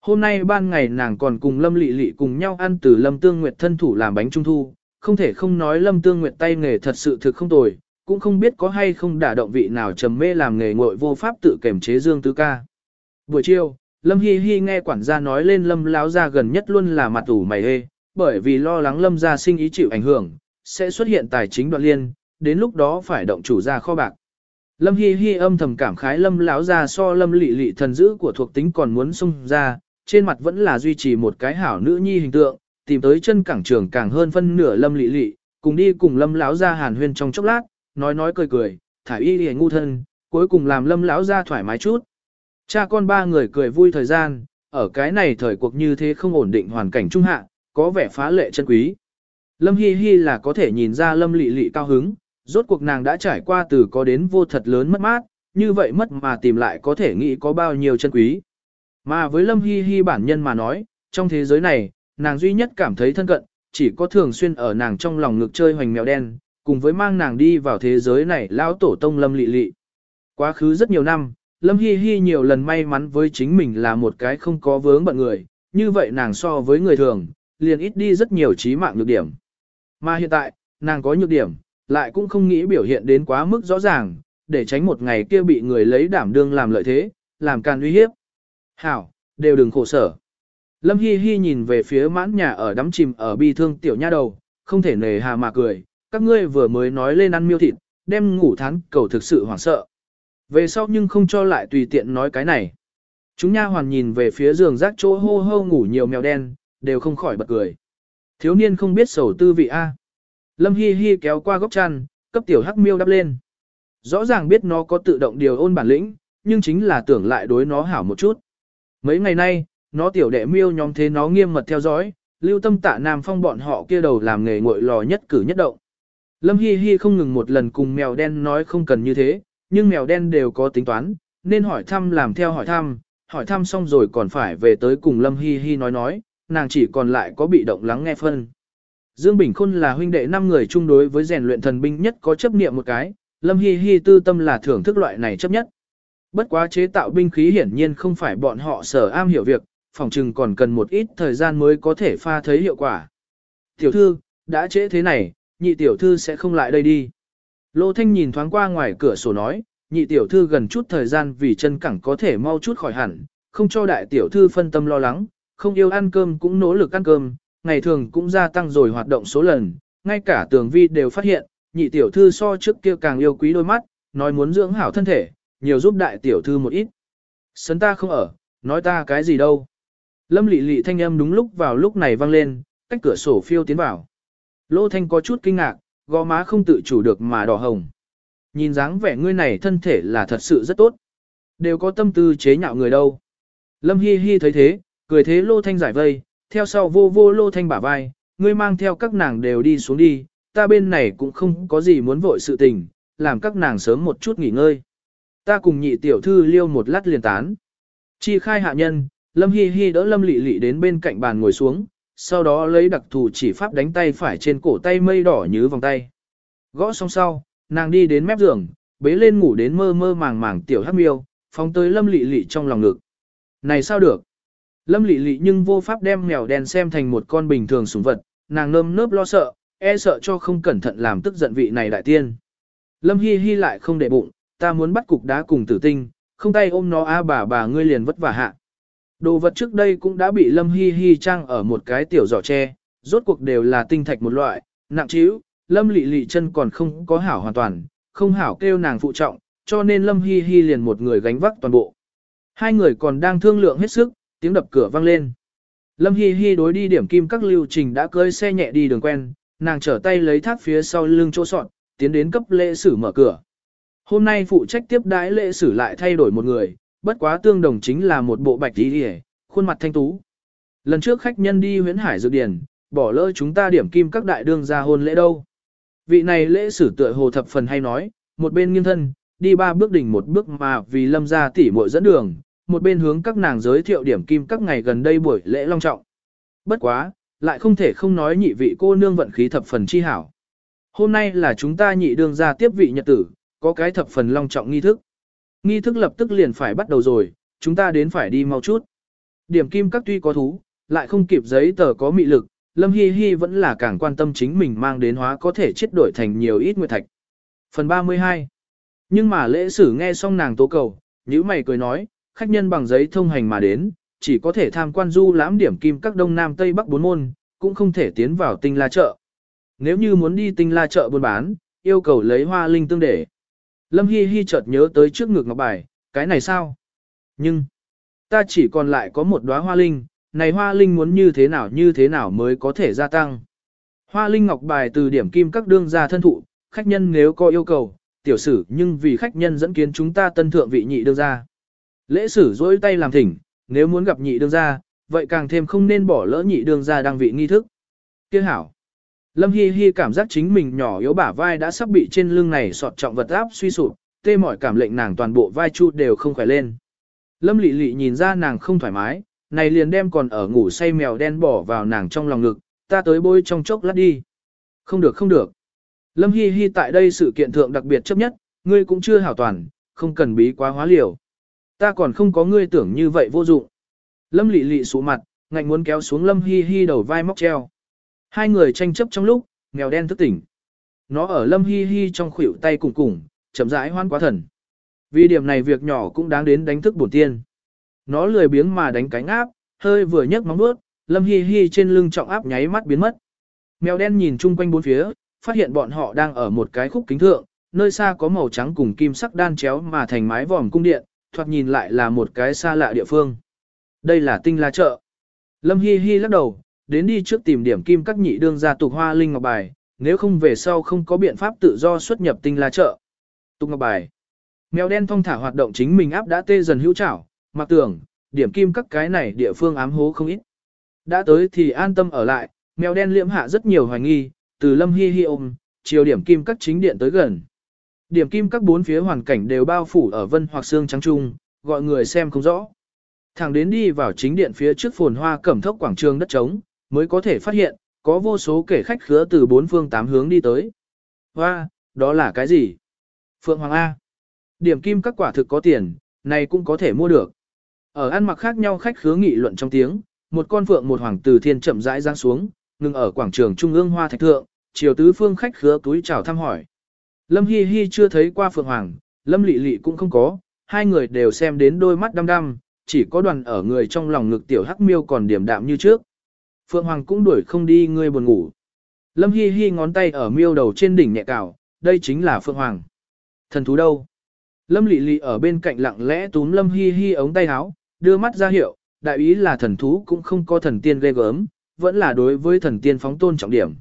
Hôm nay ban ngày nàng còn cùng Lâm Lệ Lệ cùng nhau ăn từ Lâm Tương Nguyệt thân thủ làm bánh trung thu, không thể không nói Lâm Tương Nguyệt tay nghề thật sự thực không tồi, cũng không biết có hay không đả động vị nào trầm mê làm nghề ngội vô pháp tự kềm chế Dương Tứ Ca. Buổi chiều, Lâm Hi Hi nghe quản gia nói lên Lâm lão gia gần nhất luôn là mặt ủ mày hê, bởi vì lo lắng Lâm gia sinh ý chịu ảnh hưởng, sẽ xuất hiện tài chính đoạn liên, đến lúc đó phải động chủ ra kho bạc. Lâm Hi Hi âm thầm cảm khái Lâm lão gia so Lâm lị lị thần dữ của thuộc tính còn muốn xung ra, trên mặt vẫn là duy trì một cái hảo nữ nhi hình tượng, tìm tới chân cảng trường càng hơn phân nửa Lâm lị lị, cùng đi cùng Lâm lão gia hàn huyên trong chốc lát, nói nói cười cười, thải y lìa ngu thân, cuối cùng làm Lâm lão ra thoải mái chút. Cha con ba người cười vui thời gian, ở cái này thời cuộc như thế không ổn định hoàn cảnh trung hạ, có vẻ phá lệ chân quý. Lâm Hi Hi là có thể nhìn ra Lâm Lệ Lệ cao hứng, rốt cuộc nàng đã trải qua từ có đến vô thật lớn mất mát, như vậy mất mà tìm lại có thể nghĩ có bao nhiêu chân quý. Mà với Lâm Hi Hi bản nhân mà nói, trong thế giới này, nàng duy nhất cảm thấy thân cận, chỉ có thường xuyên ở nàng trong lòng ngực chơi hoành mèo đen, cùng với mang nàng đi vào thế giới này lão tổ tông Lâm Lị Lị. Quá khứ rất nhiều năm, Lâm Hi Hi nhiều lần may mắn với chính mình là một cái không có vướng bận người, như vậy nàng so với người thường, liền ít đi rất nhiều trí mạng nhược điểm. Mà hiện tại, nàng có nhược điểm, lại cũng không nghĩ biểu hiện đến quá mức rõ ràng, để tránh một ngày kia bị người lấy đảm đương làm lợi thế, làm can uy hiếp. Hảo, đều đừng khổ sở. Lâm Hi Hi nhìn về phía mãn nhà ở đắm chìm ở bi thương tiểu nha đầu, không thể nề hà mà cười, các ngươi vừa mới nói lên ăn miêu thịt, đem ngủ thán cầu thực sự hoảng sợ. Về sau nhưng không cho lại tùy tiện nói cái này. Chúng nha hoàn nhìn về phía giường rác chỗ hô hô ngủ nhiều mèo đen, đều không khỏi bật cười. Thiếu niên không biết sầu tư vị A. Lâm Hi Hi kéo qua góc chăn, cấp tiểu hắc miêu đắp lên. Rõ ràng biết nó có tự động điều ôn bản lĩnh, nhưng chính là tưởng lại đối nó hảo một chút. Mấy ngày nay, nó tiểu đệ miêu nhóm thế nó nghiêm mật theo dõi, lưu tâm tạ nam phong bọn họ kia đầu làm nghề ngội lò nhất cử nhất động. Lâm Hi Hi không ngừng một lần cùng mèo đen nói không cần như thế, nhưng mèo đen đều có tính toán, nên hỏi thăm làm theo hỏi thăm, hỏi thăm xong rồi còn phải về tới cùng Lâm Hi Hi nói nói, nàng chỉ còn lại có bị động lắng nghe phân. Dương Bình Khôn là huynh đệ năm người chung đối với rèn luyện thần binh nhất có chấp niệm một cái, Lâm Hi Hi tư tâm là thưởng thức loại này chấp nhất. Bất quá chế tạo binh khí hiển nhiên không phải bọn họ sở am hiểu việc, phòng trừng còn cần một ít thời gian mới có thể pha thấy hiệu quả. Tiểu thư, đã chế thế này, nhị tiểu thư sẽ không lại đây đi. Lô Thanh nhìn thoáng qua ngoài cửa sổ nói, nhị tiểu thư gần chút thời gian vì chân cẳng có thể mau chút khỏi hẳn, không cho đại tiểu thư phân tâm lo lắng, không yêu ăn cơm cũng nỗ lực ăn cơm, ngày thường cũng gia tăng rồi hoạt động số lần, ngay cả tường vi đều phát hiện, nhị tiểu thư so trước kia càng yêu quý đôi mắt, nói muốn dưỡng hảo thân thể, nhiều giúp đại tiểu thư một ít. Sấn ta không ở, nói ta cái gì đâu. Lâm lị lị thanh âm đúng lúc vào lúc này vang lên, cách cửa sổ phiêu tiến vào. Lô Thanh có chút kinh ngạc, gò má không tự chủ được mà đỏ hồng. Nhìn dáng vẻ ngươi này thân thể là thật sự rất tốt. Đều có tâm tư chế nhạo người đâu. Lâm Hi Hi thấy thế, cười thế Lô Thanh giải vây, theo sau vô vô Lô Thanh bả vai, ngươi mang theo các nàng đều đi xuống đi, ta bên này cũng không có gì muốn vội sự tình, làm các nàng sớm một chút nghỉ ngơi. Ta cùng nhị tiểu thư liêu một lát liền tán. Chi khai hạ nhân, Lâm Hi Hi đỡ Lâm Lị Lị đến bên cạnh bàn ngồi xuống, sau đó lấy đặc thù chỉ pháp đánh tay phải trên cổ tay mây đỏ như vòng tay. Gõ xong sau, nàng đi đến mép giường, bế lên ngủ đến mơ mơ màng màng tiểu hắc miêu, phóng tới lâm lị lị trong lòng ngực. Này sao được? Lâm lị lị nhưng vô pháp đem mèo đen xem thành một con bình thường sủng vật, nàng nơm nớp lo sợ, e sợ cho không cẩn thận làm tức giận vị này đại tiên. Lâm Hi Hi lại không để bụng, ta muốn bắt cục đá cùng tử tinh, không tay ôm nó a bà bà ngươi liền vất vả hạ. Đồ vật trước đây cũng đã bị Lâm Hi Hi trang ở một cái tiểu giỏ tre, rốt cuộc đều là tinh thạch một loại, nặng trĩu, Lâm Lệ Lệ chân còn không có hảo hoàn toàn, không hảo kêu nàng phụ trọng, cho nên Lâm Hi Hi liền một người gánh vác toàn bộ. Hai người còn đang thương lượng hết sức, tiếng đập cửa vang lên. Lâm Hi Hi đối đi điểm kim các lưu trình đã cưỡi xe nhẹ đi đường quen, nàng trở tay lấy tháp phía sau lưng chỗ soạn, tiến đến cấp lễ sử mở cửa. Hôm nay phụ trách tiếp đái lễ sử lại thay đổi một người, bất quá tương đồng chính là một bộ bạch tí hề, khuôn mặt thanh tú. Lần trước khách nhân đi huyến hải dược điển, bỏ lỡ chúng ta điểm kim các đại đương ra hôn lễ đâu. Vị này lễ sử tựa hồ thập phần hay nói, một bên nghiêng thân, đi ba bước đỉnh một bước mà vì lâm ra tỉ muội dẫn đường, một bên hướng các nàng giới thiệu điểm kim các ngày gần đây buổi lễ long trọng. Bất quá, lại không thể không nói nhị vị cô nương vận khí thập phần chi hảo. Hôm nay là chúng ta nhị đương ra tiếp vị nhật tử, có cái thập phần long trọng nghi thức. Nghi thức lập tức liền phải bắt đầu rồi, chúng ta đến phải đi mau chút. Điểm kim các tuy có thú, lại không kịp giấy tờ có mị lực, Lâm Hi Hi vẫn là càng quan tâm chính mình mang đến hóa có thể chết đổi thành nhiều ít nguyệt thạch. Phần 32 Nhưng mà lễ sử nghe xong nàng tố cầu, nữ mày cười nói, khách nhân bằng giấy thông hành mà đến, chỉ có thể tham quan du lãm điểm kim các đông nam tây bắc bốn môn, cũng không thể tiến vào tinh la chợ. Nếu như muốn đi tinh la chợ buôn bán, yêu cầu lấy hoa linh tương để. Lâm Hi Hi chợt nhớ tới trước ngực ngọc bài, cái này sao? Nhưng, ta chỉ còn lại có một đóa hoa linh, này hoa linh muốn như thế nào như thế nào mới có thể gia tăng. Hoa linh ngọc bài từ điểm kim các đương gia thân thụ, khách nhân nếu có yêu cầu, tiểu sử nhưng vì khách nhân dẫn kiến chúng ta tân thượng vị nhị đương gia. Lễ sử dối tay làm thỉnh, nếu muốn gặp nhị đương gia, vậy càng thêm không nên bỏ lỡ nhị đương gia đang vị nghi thức. Kia hảo. Lâm Hi Hi cảm giác chính mình nhỏ yếu bả vai đã sắp bị trên lưng này sọt trọng vật áp suy sụp, tê mỏi cảm lệnh nàng toàn bộ vai chu đều không khỏe lên. Lâm Lệ Lệ nhìn ra nàng không thoải mái, này liền đem còn ở ngủ say mèo đen bỏ vào nàng trong lòng ngực, ta tới bôi trong chốc lát đi. Không được không được. Lâm Hi Hi tại đây sự kiện thượng đặc biệt chấp nhất, ngươi cũng chưa hảo toàn, không cần bí quá hóa liều. Ta còn không có ngươi tưởng như vậy vô dụng. Lâm Lệ Lệ sụ mặt, ngạnh muốn kéo xuống Lâm Hi Hi đầu vai móc treo. Hai người tranh chấp trong lúc, mèo đen thức tỉnh. Nó ở Lâm Hi Hi trong khuỷu tay cùng cùng, chậm rãi hoan quá thần. Vì điểm này việc nhỏ cũng đáng đến đánh thức bổn tiên. Nó lười biếng mà đánh cánh áp, hơi vừa nhấc móng bước Lâm Hi Hi trên lưng trọng áp nháy mắt biến mất. Mèo đen nhìn chung quanh bốn phía, phát hiện bọn họ đang ở một cái khúc kính thượng, nơi xa có màu trắng cùng kim sắc đan chéo mà thành mái vòm cung điện, thoạt nhìn lại là một cái xa lạ địa phương. Đây là tinh la chợ. Lâm Hi Hi lắc đầu, đến đi trước tìm điểm kim các nhị đương gia tục hoa linh ngọc bài, nếu không về sau không có biện pháp tự do xuất nhập tinh la chợ. Tục ngọc bài. Mèo đen thông thả hoạt động chính mình áp đã tê dần hữu trảo, mặc tưởng, điểm kim các cái này địa phương ám hố không ít. Đã tới thì an tâm ở lại, mèo đen liễm hạ rất nhiều hoài nghi, từ lâm hi hi ôm, chiều điểm kim các chính điện tới gần. Điểm kim các bốn phía hoàn cảnh đều bao phủ ở vân hoặc xương trắng trung, gọi người xem không rõ. Thẳng đến đi vào chính điện phía trước phồn hoa cẩm thốc quảng trường đất trống, mới có thể phát hiện, có vô số kẻ khách khứa từ bốn phương tám hướng đi tới. và đó là cái gì? Phượng Hoàng A. Điểm kim các quả thực có tiền, này cũng có thể mua được. Ở ăn mặc khác nhau khách khứa nghị luận trong tiếng, một con phượng một hoàng từ thiên chậm rãi giáng xuống, ngừng ở quảng trường trung ương hoa thạch thượng, chiều tứ phương khách khứa túi chào thăm hỏi. Lâm Hi Hi chưa thấy qua phượng hoàng, Lâm Lệ Lệ cũng không có, hai người đều xem đến đôi mắt đăm đăm, chỉ có đoàn ở người trong lòng ngực tiểu hắc miêu còn điểm đạm như trước. Phượng Hoàng cũng đuổi không đi ngươi buồn ngủ. Lâm Hi Hi ngón tay ở miêu đầu trên đỉnh nhẹ cào, đây chính là Phượng Hoàng. Thần thú đâu? Lâm Lệ Lệ ở bên cạnh lặng lẽ túm Lâm Hi Hi ống tay áo, đưa mắt ra hiệu, đại ý là thần thú cũng không có thần tiên ghê gớm, vẫn là đối với thần tiên phóng tôn trọng điểm.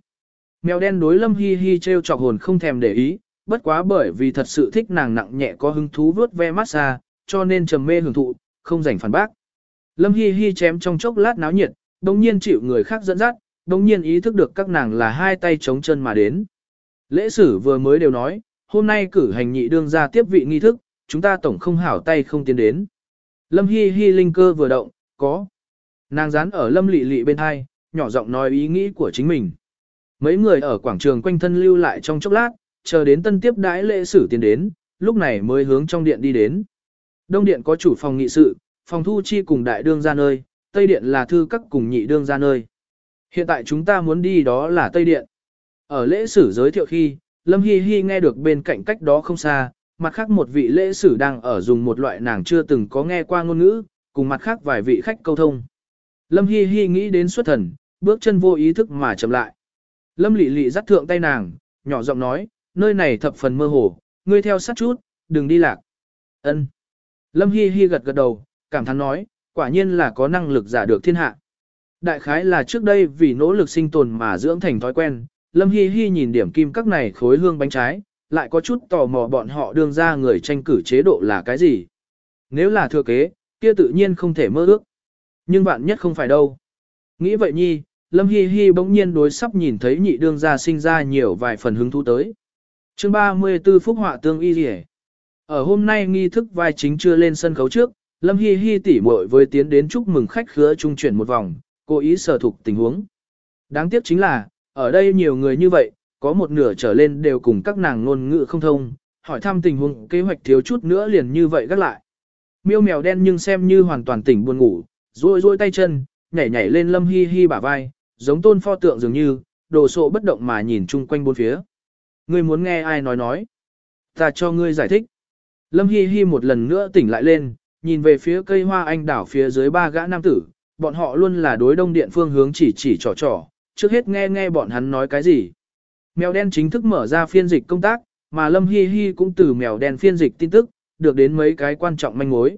Mèo đen đối Lâm Hi Hi treo chọc hồn không thèm để ý, bất quá bởi vì thật sự thích nàng nặng nhẹ có hứng thú vớt ve massage, cho nên trầm mê hưởng thụ, không rảnh phản bác. Lâm Hi Hi chém trong chốc lát náo nhiệt, đồng nhiên chịu người khác dẫn dắt, đồng nhiên ý thức được các nàng là hai tay chống chân mà đến. Lễ sử vừa mới đều nói, hôm nay cử hành nhị đương ra tiếp vị nghi thức, chúng ta tổng không hảo tay không tiến đến. Lâm Hi Hi linh cơ vừa động, có. Nàng dán ở Lâm Lị Lị bên hai, nhỏ giọng nói ý nghĩ của chính mình. Mấy người ở quảng trường quanh thân lưu lại trong chốc lát, chờ đến tân tiếp đãi lễ sử tiến đến, lúc này mới hướng trong điện đi đến. Đông điện có chủ phòng nghị sự, phòng thu chi cùng đại đương ra nơi, Tây Điện là thư các cùng nhị đương ra nơi. Hiện tại chúng ta muốn đi đó là Tây Điện. Ở lễ sử giới thiệu khi, Lâm Hi Hi nghe được bên cạnh cách đó không xa, mặt khác một vị lễ sử đang ở dùng một loại nàng chưa từng có nghe qua ngôn ngữ, cùng mặt khác vài vị khách câu thông. Lâm Hi Hi nghĩ đến xuất thần, bước chân vô ý thức mà chậm lại. Lâm Lệ Lệ dắt thượng tay nàng, nhỏ giọng nói, nơi này thập phần mơ hồ, ngươi theo sát chút, đừng đi lạc. Ân. Lâm Hi Hi gật gật đầu, cảm thán nói, quả nhiên là có năng lực giả được thiên hạ. Đại khái là trước đây vì nỗ lực sinh tồn mà dưỡng thành thói quen, Lâm Hi Hi nhìn điểm kim các này khối hương bánh trái, lại có chút tò mò bọn họ đương ra người tranh cử chế độ là cái gì. Nếu là thừa kế, kia tự nhiên không thể mơ ước. Nhưng bạn nhất không phải đâu. Nghĩ vậy nhi, Lâm Hi Hi bỗng nhiên đối sắp nhìn thấy nhị đương gia sinh ra nhiều vài phần hứng thú tới. Chương 34 Phúc Họa Tương Y Điề Ở hôm nay nghi thức vai chính chưa lên sân khấu trước, Lâm Hi Hi tỉ muội với tiến đến chúc mừng khách khứa trung chuyển một vòng, cố ý sở thục tình huống. Đáng tiếc chính là, ở đây nhiều người như vậy, có một nửa trở lên đều cùng các nàng ngôn ngữ không thông, hỏi thăm tình huống kế hoạch thiếu chút nữa liền như vậy gác lại. Miêu mèo đen nhưng xem như hoàn toàn tỉnh buồn ngủ, rôi rôi tay chân, nhảy nhảy lên Lâm Hi Hi bả vai, giống tôn pho tượng dường như, đồ sộ bất động mà nhìn chung quanh bốn phía. Ngươi muốn nghe ai nói nói? Ta cho ngươi giải thích. Lâm Hi Hi một lần nữa tỉnh lại lên, nhìn về phía cây hoa anh đảo phía dưới ba gã nam tử, bọn họ luôn là đối đông điện phương hướng chỉ chỉ trò trò, trước hết nghe nghe bọn hắn nói cái gì. Mèo đen chính thức mở ra phiên dịch công tác, mà Lâm Hi Hi cũng từ mèo đen phiên dịch tin tức, được đến mấy cái quan trọng manh mối.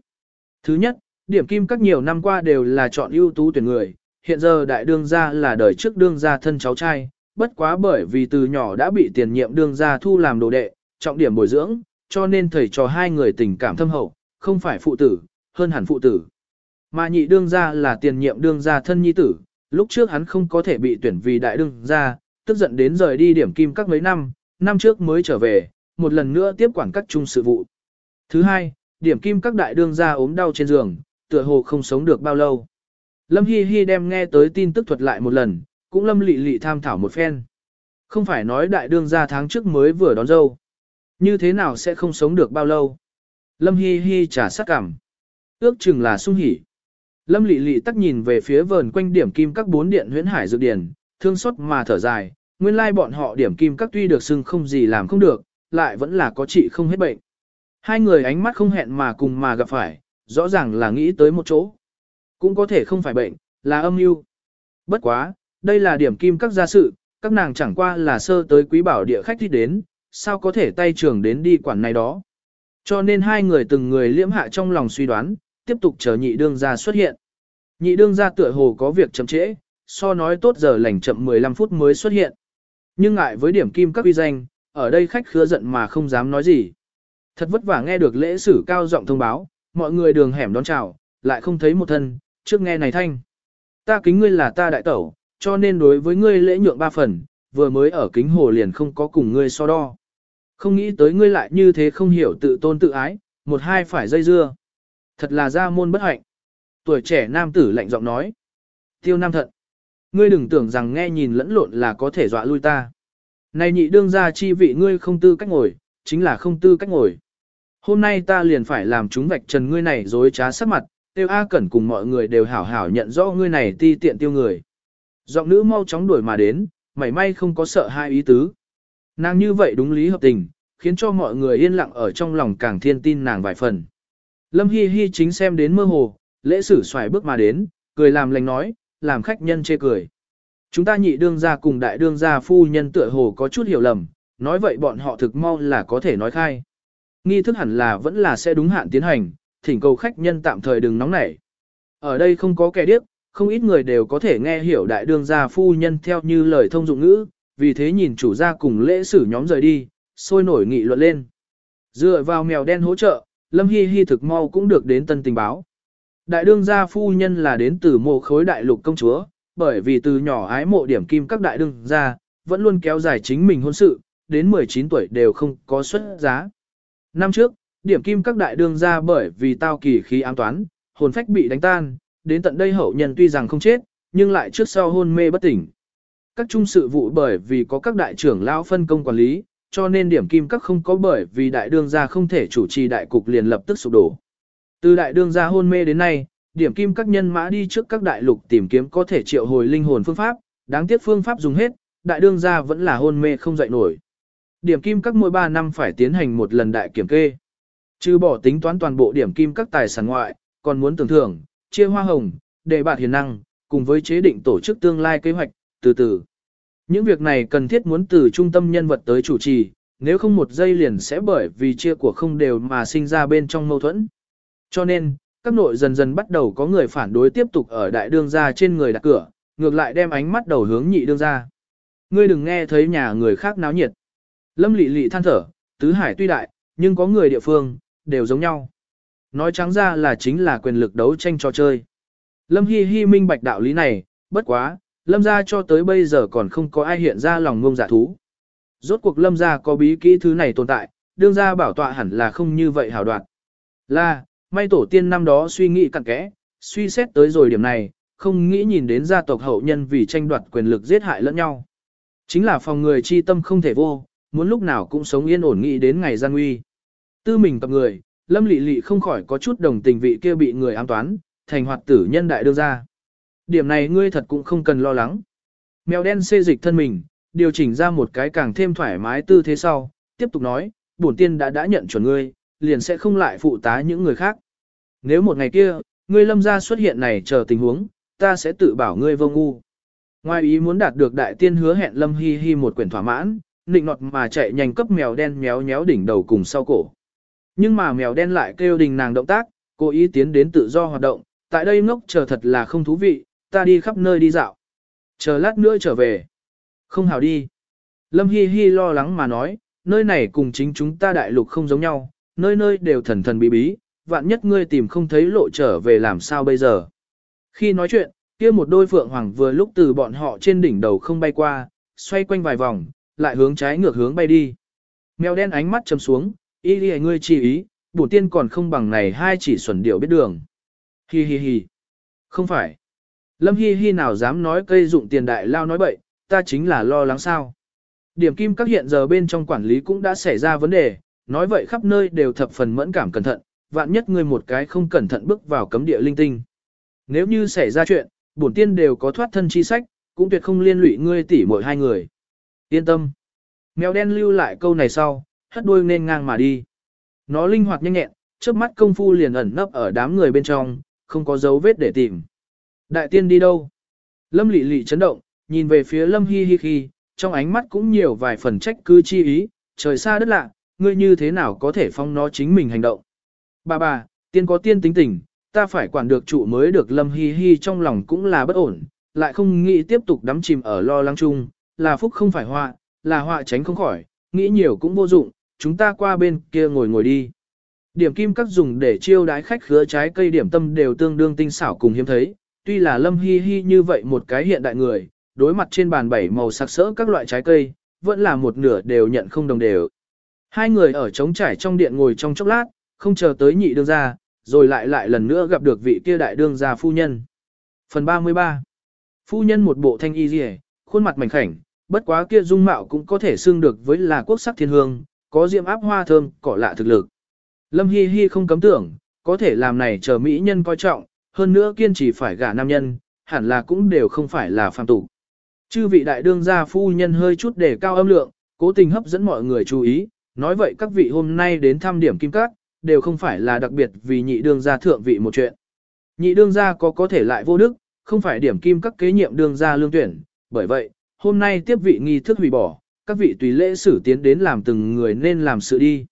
Thứ nhất, điểm kim các nhiều năm qua đều là chọn ưu tú tuyển người, hiện giờ đại đương gia là đời trước đương gia thân cháu trai, bất quá bởi vì từ nhỏ đã bị tiền nhiệm đương gia thu làm đồ đệ, trọng điểm bồi dưỡng, cho nên thầy trò hai người tình cảm thâm hậu, không phải phụ tử, hơn hẳn phụ tử. Mà nhị đương gia là tiền nhiệm đương gia thân nhi tử, lúc trước hắn không có thể bị tuyển vì đại đương gia, tức giận đến rời đi điểm kim các mấy năm, năm trước mới trở về, một lần nữa tiếp quản các trung sự vụ. Thứ hai, điểm kim các đại đương gia ốm đau trên giường, tựa hồ không sống được bao lâu. Lâm Hi Hi đem nghe tới tin tức thuật lại một lần, cũng lâm lị lị tham thảo một phen. Không phải nói đại đương gia tháng trước mới vừa đón dâu. Như thế nào sẽ không sống được bao lâu? Lâm Hi Hi trả sắc cảm. Ước chừng là sung hỉ. Lâm Lệ Lệ tắc nhìn về phía vờn quanh điểm kim các bốn điện huyễn hải dược điển, thương xót mà thở dài, nguyên lai bọn họ điểm kim các tuy được xưng không gì làm không được, lại vẫn là có trị không hết bệnh. Hai người ánh mắt không hẹn mà cùng mà gặp phải, rõ ràng là nghĩ tới một chỗ. Cũng có thể không phải bệnh, là âm mưu. Bất quá, đây là điểm kim các gia sự, các nàng chẳng qua là sơ tới quý bảo địa khách đi đến, sao có thể tay trưởng đến đi quản này đó. Cho nên hai người từng người liễm hạ trong lòng suy đoán, tiếp tục chờ nhị đương gia xuất hiện. Nhị đương gia tựa hồ có việc chậm trễ, so nói tốt giờ lành chậm 15 phút mới xuất hiện. Nhưng ngại với điểm kim các uy danh, ở đây khách khứa giận mà không dám nói gì. Thật vất vả nghe được lễ sử cao giọng thông báo, mọi người đường hẻm đón chào, lại không thấy một thân, trước nghe này thanh. Ta kính ngươi là ta đại tẩu, cho nên đối với ngươi lễ nhượng ba phần, vừa mới ở kính hồ liền không có cùng ngươi so đo. Không nghĩ tới ngươi lại như thế không hiểu tự tôn tự ái, một hai phải dây dưa. Thật là ra môn bất hạnh. Tuổi trẻ nam tử lạnh giọng nói. Tiêu nam thận. Ngươi đừng tưởng rằng nghe nhìn lẫn lộn là có thể dọa lui ta. Này nhị đương ra chi vị ngươi không tư cách ngồi, chính là không tư cách ngồi. Hôm nay ta liền phải làm chúng vạch trần ngươi này dối trá sắc mặt, tiêu A Cẩn cùng mọi người đều hảo hảo nhận rõ ngươi này ti tiện tiêu người. Giọng nữ mau chóng đuổi mà đến, mảy may không có sợ hai ý tứ. Nàng như vậy đúng lý hợp tình, khiến cho mọi người yên lặng ở trong lòng càng thiên tin nàng vài phần. Lâm Hi Hi chính xem đến mơ hồ, lễ sử xoài bước mà đến, cười làm lành nói, làm khách nhân chê cười. Chúng ta nhị đương gia cùng đại đương gia phu nhân tựa hồ có chút hiểu lầm, nói vậy bọn họ thực mau là có thể nói khai. Nghi thức hẳn là vẫn là sẽ đúng hạn tiến hành, thỉnh cầu khách nhân tạm thời đừng nóng nảy. Ở đây không có kẻ điếc, không ít người đều có thể nghe hiểu đại đương gia phu nhân theo như lời thông dụng ngữ, vì thế nhìn chủ gia cùng lễ sử nhóm rời đi, sôi nổi nghị luận lên. Dựa vào mèo đen hỗ trợ, Lâm Hi Hi thực mau cũng được đến tân tình báo. Đại đương gia phu nhân là đến từ mộ khối đại lục công chúa, bởi vì từ nhỏ ái mộ điểm kim các đại đương gia, vẫn luôn kéo dài chính mình hôn sự, đến 19 tuổi đều không có xuất giá. Năm trước, điểm kim các đại đương gia bởi vì tao kỳ khí ám toán, hồn phách bị đánh tan, đến tận đây hậu nhân tuy rằng không chết, nhưng lại trước sau hôn mê bất tỉnh. Các trung sự vụ bởi vì có các đại trưởng lão phân công quản lý, cho nên điểm kim các không có bởi vì đại đương gia không thể chủ trì đại cục liền lập tức sụp đổ. Từ đại đương gia hôn mê đến nay, điểm kim các nhân mã đi trước các đại lục tìm kiếm có thể triệu hồi linh hồn phương pháp, đáng tiếc phương pháp dùng hết, đại đương gia vẫn là hôn mê không dậy nổi. Điểm kim các mỗi 3 năm phải tiến hành một lần đại kiểm kê. Trừ bỏ tính toán toàn bộ điểm kim các tài sản ngoại, còn muốn tưởng thưởng, chia hoa hồng, đề bạt hiền năng, cùng với chế định tổ chức tương lai kế hoạch, từ từ. Những việc này cần thiết muốn từ trung tâm nhân vật tới chủ trì, nếu không một giây liền sẽ bởi vì chia của không đều mà sinh ra bên trong mâu thuẫn. Cho nên, các nội dần dần bắt đầu có người phản đối tiếp tục ở đại đương gia trên người đặt cửa, ngược lại đem ánh mắt đầu hướng nhị đương gia. Ngươi đừng nghe thấy nhà người khác náo nhiệt. Lâm lị lị than thở, tứ hải tuy đại, nhưng có người địa phương, đều giống nhau. Nói trắng ra là chính là quyền lực đấu tranh trò chơi. Lâm Hi Hi minh bạch đạo lý này, bất quá, Lâm gia cho tới bây giờ còn không có ai hiện ra lòng ngông giả dạ thú. Rốt cuộc Lâm gia có bí kỹ thứ này tồn tại, đương gia bảo tọa hẳn là không như vậy hào đoạt. Là, may tổ tiên năm đó suy nghĩ cặn kẽ, suy xét tới rồi điểm này, không nghĩ nhìn đến gia tộc hậu nhân vì tranh đoạt quyền lực giết hại lẫn nhau. Chính là phòng người chi tâm không thể vô, muốn lúc nào cũng sống yên ổn nghĩ đến ngày gian nguy. Tư mình tập người, Lâm Lệ Lệ không khỏi có chút đồng tình vị kia bị người ám toán, thành hoạt tử nhân đại đưa ra. Điểm này ngươi thật cũng không cần lo lắng. Mèo đen xê dịch thân mình, điều chỉnh ra một cái càng thêm thoải mái tư thế sau, tiếp tục nói, bổn tiên đã đã nhận chuẩn ngươi, liền sẽ không lại phụ tá những người khác. Nếu một ngày kia, ngươi lâm gia xuất hiện này chờ tình huống, ta sẽ tự bảo ngươi vô ngu. Ngoài ý muốn đạt được đại tiên hứa hẹn lâm hi hi một quyển thỏa mãn, nịnh nọt mà chạy nhanh cấp mèo đen méo méo đỉnh đầu cùng sau cổ. Nhưng mà mèo đen lại kêu đình nàng động tác, cố ý tiến đến tự do hoạt động, tại đây ngốc chờ thật là không thú vị, ta đi khắp nơi đi dạo. Chờ lát nữa trở về. Không hào đi. Lâm Hi Hi lo lắng mà nói, nơi này cùng chính chúng ta đại lục không giống nhau, nơi nơi đều thần thần bí bí, vạn nhất ngươi tìm không thấy lộ trở về làm sao bây giờ. Khi nói chuyện, kia một đôi phượng hoàng vừa lúc từ bọn họ trên đỉnh đầu không bay qua, xoay quanh vài vòng, lại hướng trái ngược hướng bay đi. Mèo đen ánh mắt chầm xuống, ý đi ngươi chỉ ý, bổ tiên còn không bằng này hai chỉ xuẩn điệu biết đường. Hi hi hi. Không phải. Lâm hi hi nào dám nói cây dụng tiền đại lao nói bậy, ta chính là lo lắng sao. Điểm kim các hiện giờ bên trong quản lý cũng đã xảy ra vấn đề, nói vậy khắp nơi đều thập phần mẫn cảm cẩn thận, vạn nhất ngươi một cái không cẩn thận bước vào cấm địa linh tinh. Nếu như xảy ra chuyện, bổn tiên đều có thoát thân chi sách, cũng tuyệt không liên lụy ngươi tỉ mỗi hai người. Yên tâm. Mèo đen lưu lại câu này sau, hất đuôi nên ngang mà đi. Nó linh hoạt nhanh nhẹn, trước mắt công phu liền ẩn nấp ở đám người bên trong, không có dấu vết để tìm. Đại tiên đi đâu? Lâm lị lị chấn động, nhìn về phía lâm hi hi khi, trong ánh mắt cũng nhiều vài phần trách cứ chi ý, trời xa đất lạ, ngươi như thế nào có thể phong nó chính mình hành động. Bà bà, tiên có tiên tính tình, ta phải quản được trụ mới được lâm hi hi trong lòng cũng là bất ổn, lại không nghĩ tiếp tục đắm chìm ở lo lắng chung, là phúc không phải họa, là họa tránh không khỏi, nghĩ nhiều cũng vô dụng, chúng ta qua bên kia ngồi ngồi đi. Điểm kim các dùng để chiêu đái khách khứa trái cây điểm tâm đều tương đương tinh xảo cùng hiếm thấy, tuy là lâm hi hi như vậy một cái hiện đại người, đối mặt trên bàn bảy màu sắc sỡ các loại trái cây, vẫn là một nửa đều nhận không đồng đều. Hai người ở trống trải trong điện ngồi trong chốc lát, không chờ tới nhị đương gia, rồi lại lại lần nữa gặp được vị kia đại đương gia phu nhân. Phần 33 Phu nhân một bộ thanh y rìa, khuôn mặt mảnh khảnh, bất quá kia dung mạo cũng có thể xưng được với là quốc sắc thiên hương, có diệm áp hoa thơm, cỏ lạ thực lực. Lâm Hi Hi không cấm tưởng, có thể làm này chờ mỹ nhân coi trọng, hơn nữa kiên trì phải gả nam nhân, hẳn là cũng đều không phải là phàm tục. Chư vị đại đương gia phu nhân hơi chút để cao âm lượng, cố tình hấp dẫn mọi người chú ý, nói vậy các vị hôm nay đến thăm điểm kim cát, đều không phải là đặc biệt vì nhị đương gia thượng vị một chuyện. Nhị đương gia có có thể lại vô đức, không phải điểm kim các kế nhiệm đương gia lương tuyển, bởi vậy, hôm nay tiếp vị nghi thức hủy bỏ, các vị tùy lễ xử tiến đến làm từng người nên làm sự đi.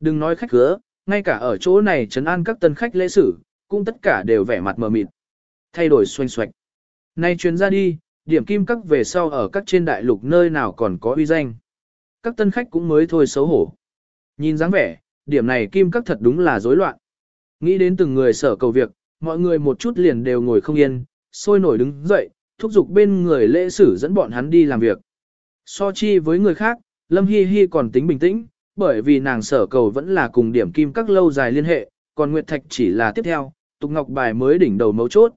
Đừng nói khách khứa, ngay cả ở chỗ này trấn an các tân khách lễ sử, cũng tất cả đều vẻ mặt mờ mịt. Thay đổi xoanh xoạch. Nay chuyến ra đi, điểm kim các về sau ở các trên đại lục nơi nào còn có uy danh. Các tân khách cũng mới thôi xấu hổ. Nhìn dáng vẻ, điểm này kim các thật đúng là rối loạn. Nghĩ đến từng người sở cầu việc, mọi người một chút liền đều ngồi không yên, sôi nổi đứng dậy, thúc giục bên người lễ sử dẫn bọn hắn đi làm việc. So chi với người khác, Lâm Hi Hi còn tính bình tĩnh, bởi vì nàng sở cầu vẫn là cùng điểm kim các lâu dài liên hệ, còn Nguyệt Thạch chỉ là tiếp theo, tục ngọc bài mới đỉnh đầu mấu chốt.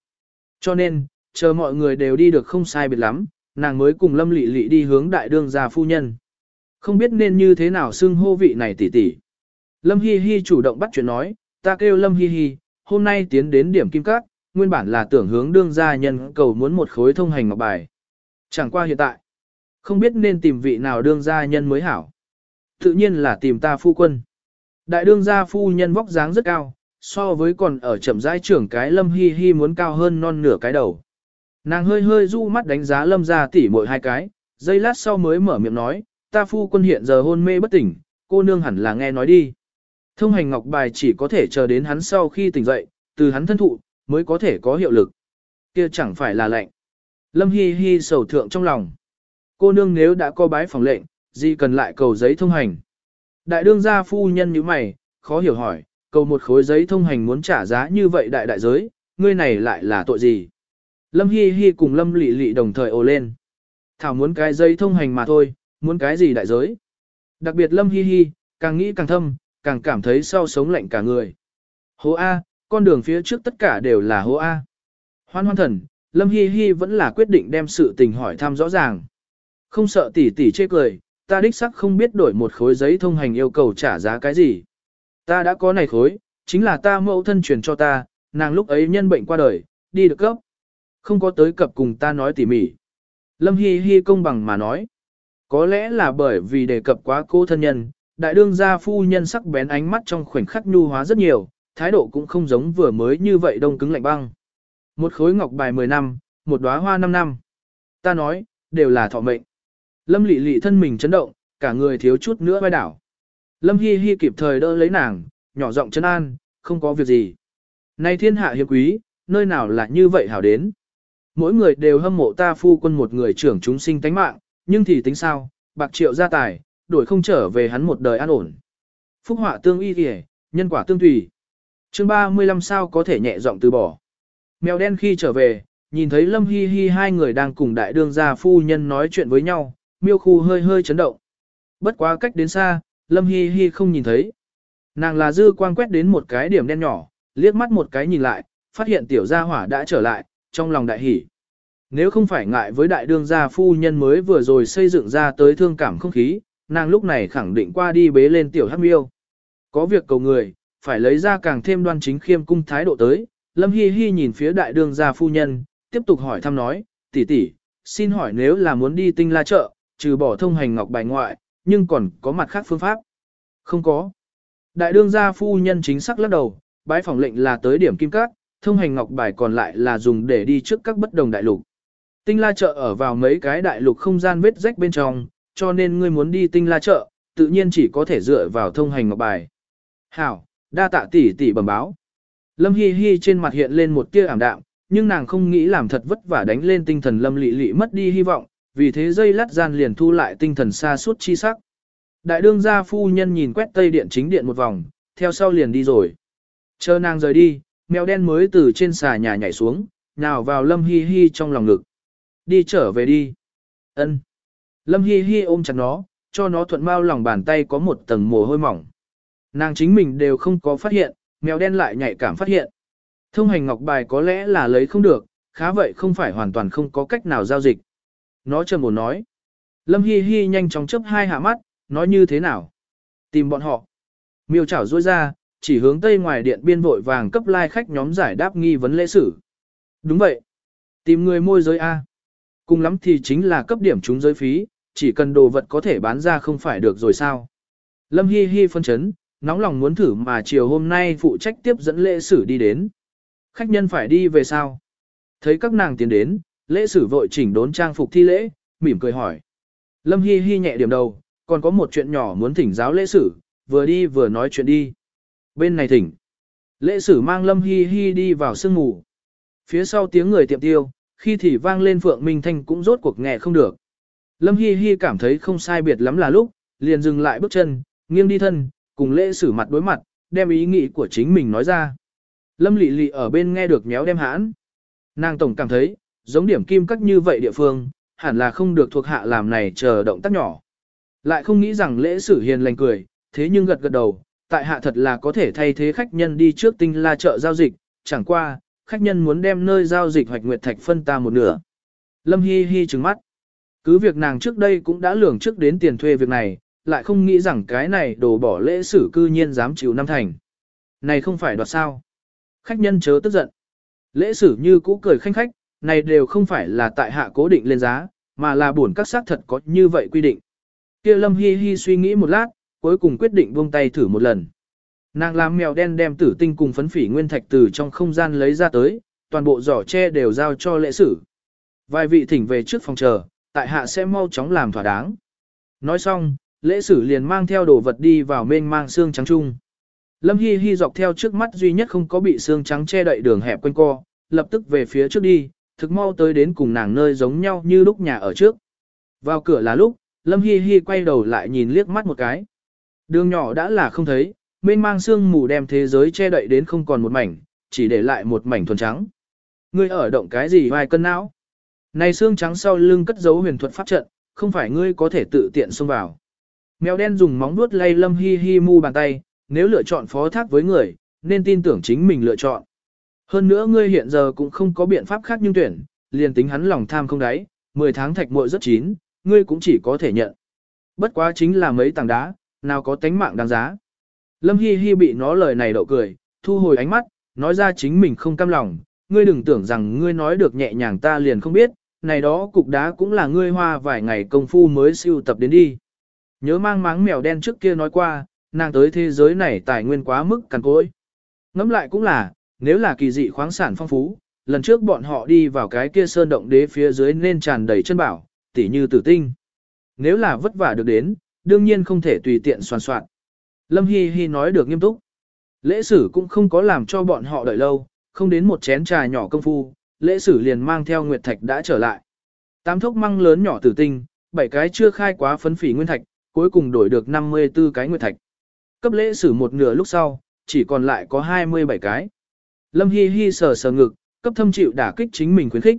Cho nên, chờ mọi người đều đi được không sai biệt lắm, nàng mới cùng Lâm Lị Lị đi hướng đại đương gia phu nhân. Không biết nên như thế nào xưng hô vị này tỷ tỷ. Lâm Hi Hi chủ động bắt chuyện nói, ta kêu Lâm Hi Hi, hôm nay tiến đến điểm kim cát, nguyên bản là tưởng hướng đương gia nhân cầu muốn một khối thông hành ngọc bài. Chẳng qua hiện tại, Không biết nên tìm vị nào đương gia nhân mới hảo. Tự nhiên là tìm ta phu quân. Đại đương gia phu nhân vóc dáng rất cao, so với còn ở chậm rãi trưởng cái lâm hi hi muốn cao hơn non nửa cái đầu. Nàng hơi hơi du mắt đánh giá lâm gia tỉ mỗi hai cái, giây lát sau mới mở miệng nói, ta phu quân hiện giờ hôn mê bất tỉnh, cô nương hẳn là nghe nói đi. Thông hành ngọc bài chỉ có thể chờ đến hắn sau khi tỉnh dậy, từ hắn thân thụ, mới có thể có hiệu lực. kia chẳng phải là lệnh. Lâm Hi Hi sầu thượng trong lòng. Cô nương nếu đã có bái phòng lệnh, gì cần lại cầu giấy thông hành. Đại đương gia phu nhân như mày, khó hiểu hỏi, cầu một khối giấy thông hành muốn trả giá như vậy đại đại giới, ngươi này lại là tội gì? Lâm Hi Hi cùng Lâm Lệ Lệ đồng thời ồ lên. Thảo muốn cái giấy thông hành mà thôi, muốn cái gì đại giới? Đặc biệt Lâm Hi Hi, càng nghĩ càng thâm, càng cảm thấy sau sống lạnh cả người. Hố A, con đường phía trước tất cả đều là hố A. Hoan hoan thần, Lâm Hi Hi vẫn là quyết định đem sự tình hỏi thăm rõ ràng. Không sợ tỷ tỷ chê cười, ta đích sắc không biết đổi một khối giấy thông hành yêu cầu trả giá cái gì. Ta đã có này khối, chính là ta mẫu thân truyền cho ta, nàng lúc ấy nhân bệnh qua đời, đi được cấp. Không có tới cập cùng ta nói tỉ mỉ. Lâm Hi Hi công bằng mà nói. Có lẽ là bởi vì đề cập quá cô thân nhân, đại đương gia phu nhân sắc bén ánh mắt trong khoảnh khắc nhu hóa rất nhiều, thái độ cũng không giống vừa mới như vậy đông cứng lạnh băng. Một khối ngọc bài 10 năm, một đóa hoa 5 năm. Ta nói, đều là thọ mệnh. Lâm lị lị thân mình chấn động, cả người thiếu chút nữa vai đảo. Lâm Hi Hi kịp thời đỡ lấy nàng, nhỏ giọng chân an, không có việc gì. Nay thiên hạ hiếm quý, nơi nào là như vậy hảo đến. Mỗi người đều hâm mộ ta phu quân một người trưởng chúng sinh tánh mạng, nhưng thì tính sao, bạc triệu gia tài, đổi không trở về hắn một đời an ổn. Phúc họa tương y kìa, nhân quả tương tùy. chương 35 sao có thể nhẹ giọng từ bỏ. Mèo đen khi trở về, nhìn thấy Lâm Hi Hi hai người đang cùng đại đương gia phu nhân nói chuyện với nhau, miêu khu hơi hơi chấn động. Bất quá cách đến xa, Lâm Hi Hi không nhìn thấy. Nàng là dư quang quét đến một cái điểm đen nhỏ, liếc mắt một cái nhìn lại, phát hiện tiểu gia hỏa đã trở lại, trong lòng đại hỉ. Nếu không phải ngại với đại đương gia phu nhân mới vừa rồi xây dựng ra tới thương cảm không khí, nàng lúc này khẳng định qua đi bế lên tiểu hắc miêu. Có việc cầu người, phải lấy ra càng thêm đoan chính khiêm cung thái độ tới. Lâm Hi Hi nhìn phía đại đương gia phu nhân, tiếp tục hỏi thăm nói, tỷ tỷ, xin hỏi nếu là muốn đi tinh la chợ, trừ bỏ thông hành ngọc bài ngoại, nhưng còn có mặt khác phương pháp. Không có. Đại đương gia phu nhân chính xác lắc đầu, bái phòng lệnh là tới điểm kim cát, thông hành ngọc bài còn lại là dùng để đi trước các bất đồng đại lục. Tinh la chợ ở vào mấy cái đại lục không gian vết rách bên trong, cho nên ngươi muốn đi tinh la chợ, tự nhiên chỉ có thể dựa vào thông hành ngọc bài. Hảo, đa tạ tỷ tỷ bẩm báo. Lâm Hi Hi trên mặt hiện lên một tia ảm đạm, nhưng nàng không nghĩ làm thật vất vả đánh lên tinh thần Lâm Lệ Lệ mất đi hy vọng, vì thế dây lát gian liền thu lại tinh thần xa suốt chi sắc. Đại đương gia phu nhân nhìn quét tây điện chính điện một vòng, theo sau liền đi rồi. Chờ nàng rời đi, mèo đen mới từ trên xà nhà nhảy xuống, nào vào Lâm Hi Hi trong lòng ngực. Đi trở về đi. Ân. Lâm Hi Hi ôm chặt nó, cho nó thuận bao lòng bàn tay có một tầng mồ hôi mỏng. Nàng chính mình đều không có phát hiện, mèo đen lại nhạy cảm phát hiện. Thông hành ngọc bài có lẽ là lấy không được, khá vậy không phải hoàn toàn không có cách nào giao dịch. Nó trầm ổn nói. Lâm Hi Hi nhanh chóng chớp hai hạ mắt, nói như thế nào? Tìm bọn họ. Miêu chảo rôi ra, chỉ hướng tây ngoài điện biên vội vàng cấp lai like khách nhóm giải đáp nghi vấn lễ sử. Đúng vậy. Tìm người môi giới A. Cùng lắm thì chính là cấp điểm chúng giới phí, chỉ cần đồ vật có thể bán ra không phải được rồi sao. Lâm Hi Hi phân chấn, nóng lòng muốn thử mà chiều hôm nay phụ trách tiếp dẫn lễ sử đi đến. Khách nhân phải đi về sao? Thấy các nàng tiến đến, lễ sử vội chỉnh đốn trang phục thi lễ, mỉm cười hỏi. Lâm Hi Hi nhẹ điểm đầu, còn có một chuyện nhỏ muốn thỉnh giáo lễ sử, vừa đi vừa nói chuyện đi. Bên này thỉnh. Lễ sử mang Lâm Hi Hi đi vào sương ngủ. Phía sau tiếng người tiệm tiêu, khi thì vang lên Phượng Minh Thanh cũng rốt cuộc nghe không được. Lâm Hi Hi cảm thấy không sai biệt lắm là lúc, liền dừng lại bước chân, nghiêng đi thân, cùng lễ sử mặt đối mặt, đem ý nghĩ của chính mình nói ra. Lâm Lệ Lệ ở bên nghe được méo đem hãn. Nàng tổng cảm thấy, giống điểm kim các như vậy địa phương, hẳn là không được thuộc hạ làm này chờ động tác nhỏ. Lại không nghĩ rằng lễ sử hiền lành cười, thế nhưng gật gật đầu, tại hạ thật là có thể thay thế khách nhân đi trước tinh la chợ giao dịch, chẳng qua, khách nhân muốn đem nơi giao dịch hoạch nguyệt thạch phân ta một nửa. Lâm Hi Hi trừng mắt. Cứ việc nàng trước đây cũng đã lường trước đến tiền thuê việc này, lại không nghĩ rằng cái này đổ bỏ lễ sử cư nhiên dám chịu năm thành. Này không phải đoạt sao. Khách nhân chớ tức giận. Lễ sử như cũ cười khanh khách, này đều không phải là tại hạ cố định lên giá, mà là bổn các xác thật có như vậy quy định. Kia Lâm Hi Hi suy nghĩ một lát, cuối cùng quyết định buông tay thử một lần. Nàng làm mèo đen đem tử tinh cùng phấn phỉ nguyên thạch từ trong không gian lấy ra tới, toàn bộ giỏ tre đều giao cho lễ sử. Vài vị thỉnh về trước phòng chờ, tại hạ sẽ mau chóng làm thỏa đáng. Nói xong, lễ sử liền mang theo đồ vật đi vào mênh mang xương trắng trung. Lâm Hi Hi dọc theo trước mắt duy nhất không có bị xương trắng che đậy đường hẹp quanh co, lập tức về phía trước đi, thực mau tới đến cùng nàng nơi giống nhau như lúc nhà ở trước. Vào cửa là lúc, Lâm Hi Hi quay đầu lại nhìn liếc mắt một cái. Đường nhỏ đã là không thấy, mênh mang xương mù đem thế giới che đậy đến không còn một mảnh, chỉ để lại một mảnh thuần trắng. Ngươi ở động cái gì vài cân não? Này xương trắng sau lưng cất giấu huyền thuật pháp trận, không phải ngươi có thể tự tiện xông vào. Mèo đen dùng móng vuốt lay Lâm Hi Hi mu bàn tay, nếu lựa chọn phó thác với người, nên tin tưởng chính mình lựa chọn. Hơn nữa ngươi hiện giờ cũng không có biện pháp khác nhưng tuyển, liền tính hắn lòng tham không đáy, 10 tháng thạch muội rất chín, ngươi cũng chỉ có thể nhận. Bất quá chính là mấy tảng đá, nào có tánh mạng đáng giá. Lâm Hi Hi bị nó lời này đậu cười, thu hồi ánh mắt, nói ra chính mình không cam lòng, ngươi đừng tưởng rằng ngươi nói được nhẹ nhàng ta liền không biết, này đó cục đá cũng là ngươi hoa vài ngày công phu mới siêu tập đến đi. Nhớ mang máng mèo đen trước kia nói qua, nàng tới thế giới này tài nguyên quá mức cằn cỗi. Ngẫm lại cũng là, nếu là kỳ dị khoáng sản phong phú, lần trước bọn họ đi vào cái kia sơn động đế phía dưới nên tràn đầy chân bảo, tỉ như tử tinh. Nếu là vất vả được đến, đương nhiên không thể tùy tiện soàn soạn. Lâm Hi Hi nói được nghiêm túc. Lễ sử cũng không có làm cho bọn họ đợi lâu, không đến một chén trà nhỏ công phu, lễ sử liền mang theo Nguyệt Thạch đã trở lại. Tám thốc măng lớn nhỏ tử tinh, bảy cái chưa khai quá phấn phỉ nguyên thạch, cuối cùng đổi được 54 cái Nguyệt Thạch. Cấp lễ sử một nửa lúc sau, chỉ còn lại có 27 cái. Lâm Hi Hi sờ sờ ngực, cấp thâm chịu đả kích chính mình khuyến khích.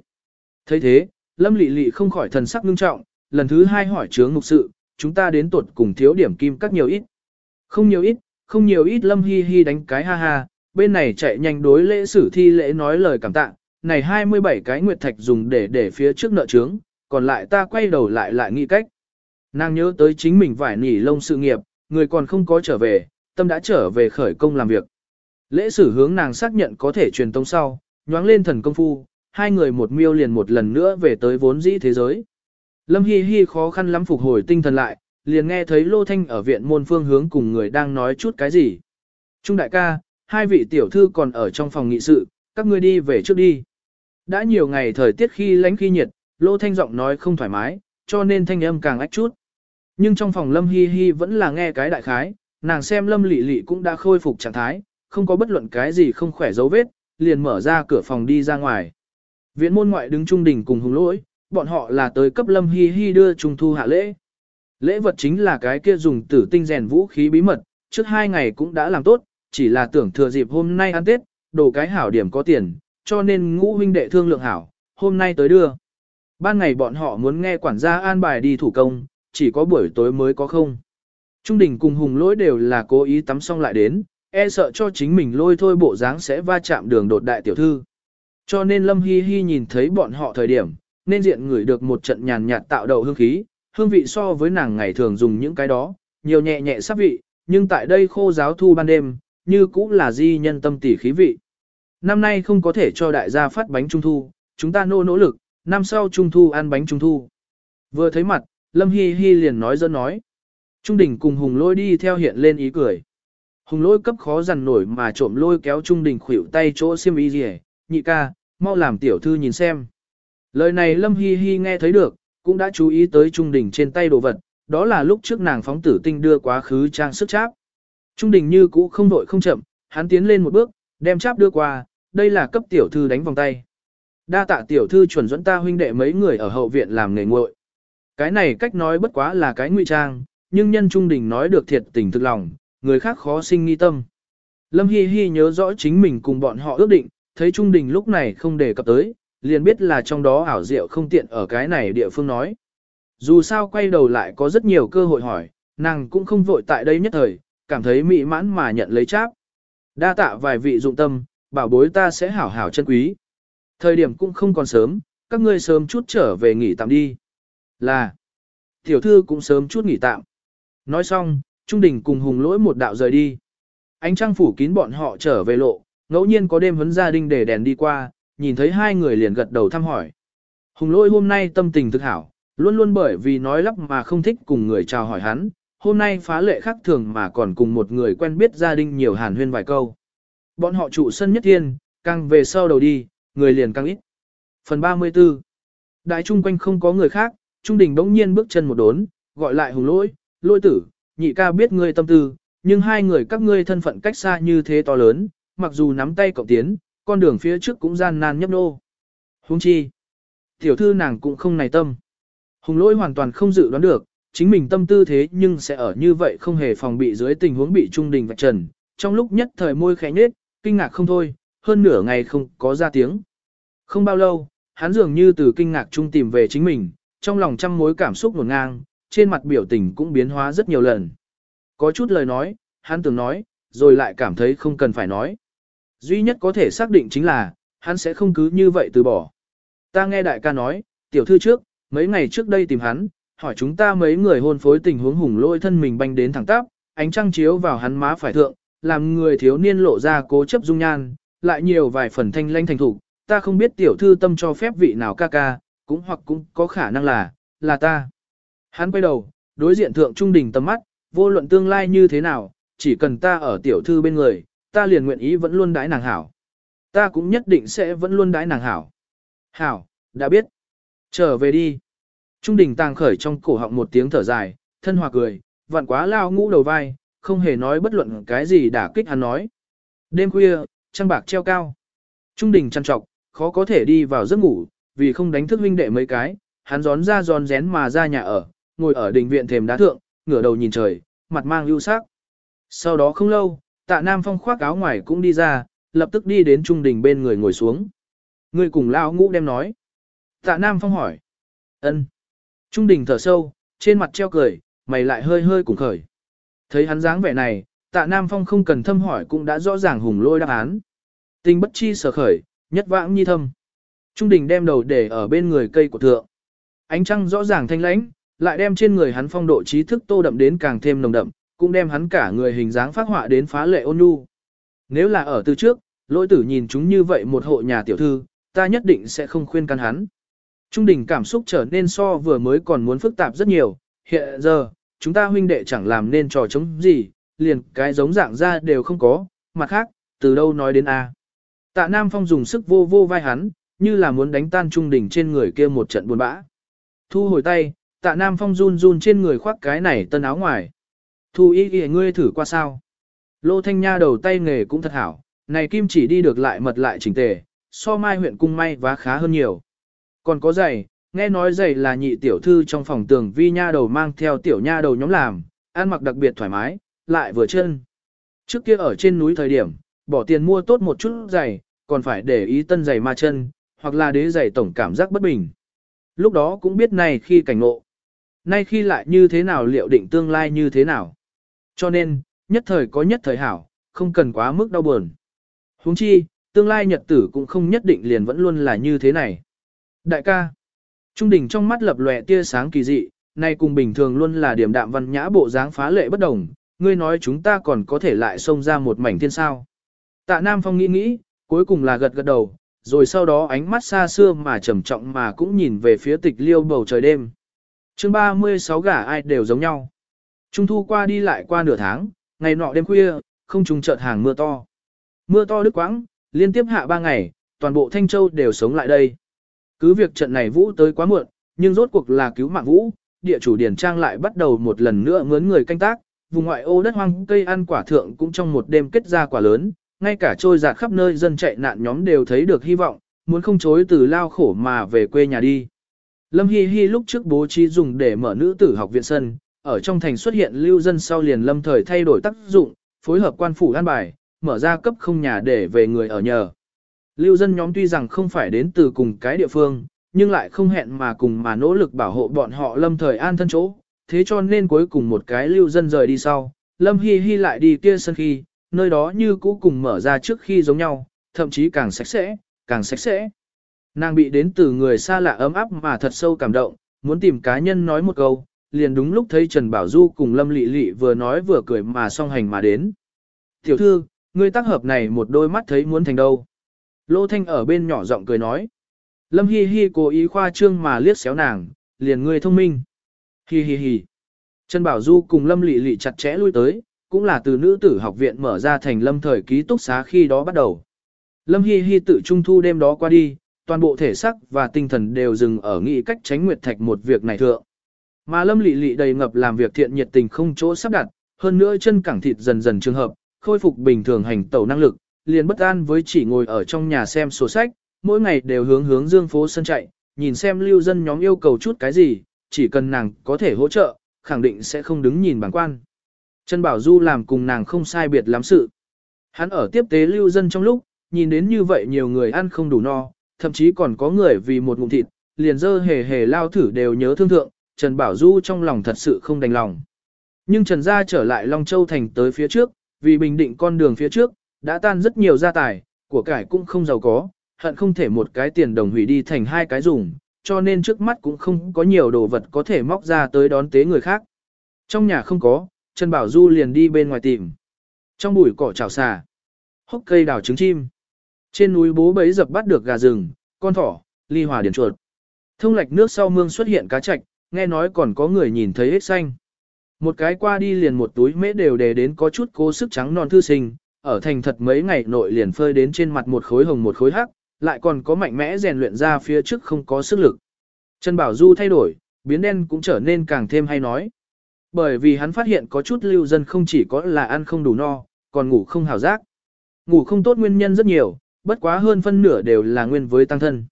thấy thế, Lâm Lệ Lệ không khỏi thần sắc ngưng trọng, lần thứ hai hỏi chướng mục sự, chúng ta đến tuột cùng thiếu điểm kim các nhiều ít. Không nhiều ít, không nhiều ít Lâm Hi Hi đánh cái ha ha, bên này chạy nhanh đối lễ sử thi lễ nói lời cảm tạ, này 27 cái nguyệt thạch dùng để để phía trước nợ trướng, còn lại ta quay đầu lại lại nghĩ cách. Nàng nhớ tới chính mình vải nỉ lông sự nghiệp, người còn không có trở về, tâm đã trở về khởi công làm việc. Lễ sử hướng nàng xác nhận có thể truyền tông sau, nhoáng lên thần công phu, hai người một miêu liền một lần nữa về tới vốn dĩ thế giới. Lâm Hi Hi khó khăn lắm phục hồi tinh thần lại, liền nghe thấy Lô Thanh ở viện môn phương hướng cùng người đang nói chút cái gì. Trung đại ca, hai vị tiểu thư còn ở trong phòng nghị sự, các ngươi đi về trước đi. Đã nhiều ngày thời tiết khi lánh khi nhiệt, Lô Thanh giọng nói không thoải mái, cho nên thanh âm càng ách chút. Nhưng trong phòng Lâm Hi Hi vẫn là nghe cái đại khái, nàng xem Lâm Lị Lị cũng đã khôi phục trạng thái, không có bất luận cái gì không khỏe dấu vết, liền mở ra cửa phòng đi ra ngoài. Viện môn ngoại đứng trung đình cùng hùng lỗi, bọn họ là tới cấp Lâm Hi Hi đưa trung thu hạ lễ. Lễ vật chính là cái kia dùng tử tinh rèn vũ khí bí mật, trước hai ngày cũng đã làm tốt, chỉ là tưởng thừa dịp hôm nay ăn Tết, đồ cái hảo điểm có tiền, cho nên ngũ huynh đệ thương lượng hảo, hôm nay tới đưa. Ban ngày bọn họ muốn nghe quản gia an bài đi thủ công, chỉ có buổi tối mới có không. Trung đình cùng hùng lỗi đều là cố ý tắm xong lại đến, e sợ cho chính mình lôi thôi bộ dáng sẽ va chạm đường đột đại tiểu thư. Cho nên Lâm Hi Hi nhìn thấy bọn họ thời điểm, nên diện ngửi được một trận nhàn nhạt tạo đầu hương khí, hương vị so với nàng ngày thường dùng những cái đó, nhiều nhẹ nhẹ sắp vị, nhưng tại đây khô giáo thu ban đêm, như cũng là di nhân tâm tỉ khí vị. Năm nay không có thể cho đại gia phát bánh trung thu, chúng ta nô nỗ lực, năm sau trung thu ăn bánh trung thu. Vừa thấy mặt, Lâm Hi Hi liền nói dẫn nói. Trung đỉnh cùng Hùng lôi đi theo hiện lên ý cười. Hùng lôi cấp khó dằn nổi mà trộm lôi kéo Trung đỉnh khuỷu tay chỗ xiêm y rìa nhị ca, mau làm tiểu thư nhìn xem. Lời này Lâm Hi Hi nghe thấy được, cũng đã chú ý tới Trung đỉnh trên tay đồ vật, đó là lúc trước nàng phóng tử tinh đưa quá khứ trang sức cháp. Trung đỉnh như cũ không đội không chậm, hắn tiến lên một bước, đem cháp đưa qua, đây là cấp tiểu thư đánh vòng tay. Đa tạ tiểu thư chuẩn dẫn ta huynh đệ mấy người ở hậu viện làm nghề nguội. Cái này cách nói bất quá là cái ngụy trang, nhưng nhân trung đình nói được thiệt tình thực lòng, người khác khó sinh nghi tâm. Lâm Hi Hi nhớ rõ chính mình cùng bọn họ ước định, thấy trung đình lúc này không đề cập tới, liền biết là trong đó ảo diệu không tiện ở cái này địa phương nói. Dù sao quay đầu lại có rất nhiều cơ hội hỏi, nàng cũng không vội tại đây nhất thời, cảm thấy mỹ mãn mà nhận lấy cháp. Đa tạ vài vị dụng tâm, bảo bối ta sẽ hảo hảo chân quý. Thời điểm cũng không còn sớm, các ngươi sớm chút trở về nghỉ tạm đi. Là, tiểu thư cũng sớm chút nghỉ tạm. Nói xong, Trung Đình cùng Hùng lỗi một đạo rời đi. Ánh trăng phủ kín bọn họ trở về lộ, ngẫu nhiên có đêm huấn gia đình để đèn đi qua, nhìn thấy hai người liền gật đầu thăm hỏi. Hùng lỗi hôm nay tâm tình thực hảo, luôn luôn bởi vì nói lắp mà không thích cùng người chào hỏi hắn, hôm nay phá lệ khác thường mà còn cùng một người quen biết gia đình nhiều hàn huyên vài câu. Bọn họ trụ sân nhất thiên, càng về sau đầu đi, người liền càng ít. Phần 34 Đại trung quanh không có người khác, Trung Đình đống nhiên bước chân một đốn, gọi lại hùng lỗi, lôi tử, nhị ca biết ngươi tâm tư, nhưng hai người các ngươi thân phận cách xa như thế to lớn, mặc dù nắm tay cộng tiến, con đường phía trước cũng gian nan nhấp nô. Huống chi, tiểu thư nàng cũng không này tâm. Hùng lỗi hoàn toàn không dự đoán được, chính mình tâm tư thế nhưng sẽ ở như vậy không hề phòng bị dưới tình huống bị trung đình vạch trần, trong lúc nhất thời môi khẽ nhếch, kinh ngạc không thôi, hơn nửa ngày không có ra tiếng. Không bao lâu, hắn dường như từ kinh ngạc trung tìm về chính mình, trong lòng trăm mối cảm xúc ngổn ngang, trên mặt biểu tình cũng biến hóa rất nhiều lần. Có chút lời nói, hắn tưởng nói, rồi lại cảm thấy không cần phải nói. Duy nhất có thể xác định chính là, hắn sẽ không cứ như vậy từ bỏ. Ta nghe đại ca nói, tiểu thư trước, mấy ngày trước đây tìm hắn, hỏi chúng ta mấy người hôn phối tình huống hùng lôi thân mình banh đến thẳng tắp, ánh trăng chiếu vào hắn má phải thượng, làm người thiếu niên lộ ra cố chấp dung nhan, lại nhiều vài phần thanh lanh thành thủ. Ta không biết tiểu thư tâm cho phép vị nào ca ca, cũng hoặc cũng có khả năng là, là ta. Hắn quay đầu, đối diện thượng trung đình tầm mắt, vô luận tương lai như thế nào, chỉ cần ta ở tiểu thư bên người, ta liền nguyện ý vẫn luôn đái nàng hảo. Ta cũng nhất định sẽ vẫn luôn đái nàng hảo. Hảo, đã biết. Trở về đi. Trung đình tàng khởi trong cổ họng một tiếng thở dài, thân hòa cười, vặn quá lao ngũ đầu vai, không hề nói bất luận cái gì đả kích hắn nói. Đêm khuya, trăng bạc treo cao. Trung đình chăn trọc, khó có thể đi vào giấc ngủ, vì không đánh thức huynh đệ mấy cái, hắn gión ra giòn rén mà ra nhà ở, ngồi ở đình viện thềm đá thượng, ngửa đầu nhìn trời, mặt mang ưu sắc. Sau đó không lâu, tạ Nam Phong khoác áo ngoài cũng đi ra, lập tức đi đến trung đình bên người ngồi xuống. Người cùng lao ngũ đem nói. Tạ Nam Phong hỏi. ân. Trung đình thở sâu, trên mặt treo cười, mày lại hơi hơi cùng khởi. Thấy hắn dáng vẻ này, tạ Nam Phong không cần thâm hỏi cũng đã rõ ràng hùng lôi đáp án. Tình bất chi sở khởi, nhất vãng nhi thâm. Trung đình đem đầu để ở bên người cây của thượng. Ánh trăng rõ ràng thanh lãnh, lại đem trên người hắn phong độ trí thức tô đậm đến càng thêm nồng đậm, cũng đem hắn cả người hình dáng phát họa đến phá lệ ôn nhu. Nếu là ở từ trước, lỗi tử nhìn chúng như vậy một hộ nhà tiểu thư, ta nhất định sẽ không khuyên can hắn. Trung đình cảm xúc trở nên so vừa mới còn muốn phức tạp rất nhiều, hiện giờ, chúng ta huynh đệ chẳng làm nên trò chống gì, liền cái giống dạng ra đều không có, mặt khác, từ đâu nói đến A. Tạ Nam Phong dùng sức vô vô vai hắn, như là muốn đánh tan trung đỉnh trên người kia một trận buồn bã. Thu hồi tay, tạ Nam Phong run run trên người khoác cái này tân áo ngoài. Thu Y kìa ngươi thử qua sao. Lô Thanh Nha đầu tay nghề cũng thật hảo, này kim chỉ đi được lại mật lại chỉnh tề, so mai huyện cung may vá khá hơn nhiều. Còn có giày, nghe nói giày là nhị tiểu thư trong phòng tường vi nha đầu mang theo tiểu nha đầu nhóm làm, ăn mặc đặc biệt thoải mái, lại vừa chân. Trước kia ở trên núi thời điểm, bỏ tiền mua tốt một chút giày, còn phải để ý tân giày ma chân, hoặc là đế giày tổng cảm giác bất bình. Lúc đó cũng biết này khi cảnh ngộ. Nay khi lại như thế nào liệu định tương lai như thế nào. Cho nên, nhất thời có nhất thời hảo, không cần quá mức đau buồn. huống chi, tương lai nhật tử cũng không nhất định liền vẫn luôn là như thế này. Đại ca, Trung đỉnh trong mắt lập lòe tia sáng kỳ dị, nay cùng bình thường luôn là điểm đạm văn nhã bộ dáng phá lệ bất đồng, ngươi nói chúng ta còn có thể lại xông ra một mảnh thiên sao. Tạ Nam Phong nghĩ nghĩ, cuối cùng là gật gật đầu, rồi sau đó ánh mắt xa xưa mà trầm trọng mà cũng nhìn về phía tịch liêu bầu trời đêm chương 36 gả ai đều giống nhau. Trung thu qua đi lại qua nửa tháng, ngày nọ đêm khuya, không trùng chợt hàng mưa to. Mưa to đứt quãng, liên tiếp hạ ba ngày, toàn bộ Thanh Châu đều sống lại đây. Cứ việc trận này Vũ tới quá muộn, nhưng rốt cuộc là cứu mạng Vũ, địa chủ điển trang lại bắt đầu một lần nữa mướn người canh tác, vùng ngoại ô đất hoang cây ăn quả thượng cũng trong một đêm kết ra quả lớn, ngay cả trôi giạt khắp nơi dân chạy nạn nhóm đều thấy được hy vọng, muốn không chối từ lao khổ mà về quê nhà đi. Lâm Hi Hi lúc trước bố trí dùng để mở nữ tử học viện sân, ở trong thành xuất hiện lưu dân sau liền lâm thời thay đổi tác dụng, phối hợp quan phủ an bài, mở ra cấp không nhà để về người ở nhờ. Lưu dân nhóm tuy rằng không phải đến từ cùng cái địa phương, nhưng lại không hẹn mà cùng mà nỗ lực bảo hộ bọn họ lâm thời an thân chỗ, thế cho nên cuối cùng một cái lưu dân rời đi sau, lâm hi hi lại đi kia sân khi, nơi đó như cũ cùng mở ra trước khi giống nhau, thậm chí càng sạch sẽ, càng sạch sẽ. Nàng bị đến từ người xa lạ ấm áp mà thật sâu cảm động, muốn tìm cá nhân nói một câu, liền đúng lúc thấy Trần Bảo Du cùng Lâm Lệ Lệ vừa nói vừa cười mà song hành mà đến. Tiểu thư, ngươi tác hợp này một đôi mắt thấy muốn thành đâu. Lô Thanh ở bên nhỏ giọng cười nói. Lâm Hi Hi cố ý khoa trương mà liếc xéo nàng, liền ngươi thông minh. Hi hi hi. Trần Bảo Du cùng Lâm Lệ Lệ chặt chẽ lui tới, cũng là từ nữ tử học viện mở ra thành lâm thời ký túc xá khi đó bắt đầu. Lâm Hi Hi tự trung thu đêm đó qua đi, toàn bộ thể xác và tinh thần đều dừng ở nghị cách tránh nguyệt thạch một việc này thượng. Mà Lâm Lệ Lệ đầy ngập làm việc thiện nhiệt tình không chỗ sắp đặt, hơn nữa chân cẳng thịt dần dần trường hợp, khôi phục bình thường hành tẩu năng lực, liền bất an với chỉ ngồi ở trong nhà xem sổ sách, mỗi ngày đều hướng hướng dương phố sân chạy, nhìn xem lưu dân nhóm yêu cầu chút cái gì, chỉ cần nàng có thể hỗ trợ, khẳng định sẽ không đứng nhìn bằng quan. Trần Bảo Du làm cùng nàng không sai biệt lắm sự. Hắn ở tiếp tế lưu dân trong lúc, nhìn đến như vậy nhiều người ăn không đủ no, thậm chí còn có người vì một ngụm thịt, liền dơ hề hề lao thử đều nhớ thương thượng, Trần Bảo Du trong lòng thật sự không đành lòng. Nhưng Trần Gia trở lại Long Châu Thành tới phía trước, vì bình định con đường phía trước, đã tan rất nhiều gia tài, của cải cũng không giàu có, hận không thể một cái tiền đồng hủy đi thành hai cái dùng, cho nên trước mắt cũng không có nhiều đồ vật có thể móc ra tới đón tế người khác. Trong nhà không có, Trần Bảo Du liền đi bên ngoài tìm. Trong bụi cỏ trào xà, hốc cây đào trứng chim. Trên núi bố bấy dập bắt được gà rừng, con thỏ, ly hòa điển chuột. Thông lạch nước sau mương xuất hiện cá trạch, nghe nói còn có người nhìn thấy hết xanh. Một cái qua đi liền một túi mễ đều đề đến có chút cố sức trắng non thư sinh, ở thành thật mấy ngày nội liền phơi đến trên mặt một khối hồng một khối hắc, lại còn có mạnh mẽ rèn luyện ra phía trước không có sức lực. Trần Bảo Du thay đổi, biến đen cũng trở nên càng thêm hay nói. Bởi vì hắn phát hiện có chút lưu dân không chỉ có là ăn không đủ no, còn ngủ không hào giác. Ngủ không tốt nguyên nhân rất nhiều, bất quá hơn phân nửa đều là nguyên với tăng thân.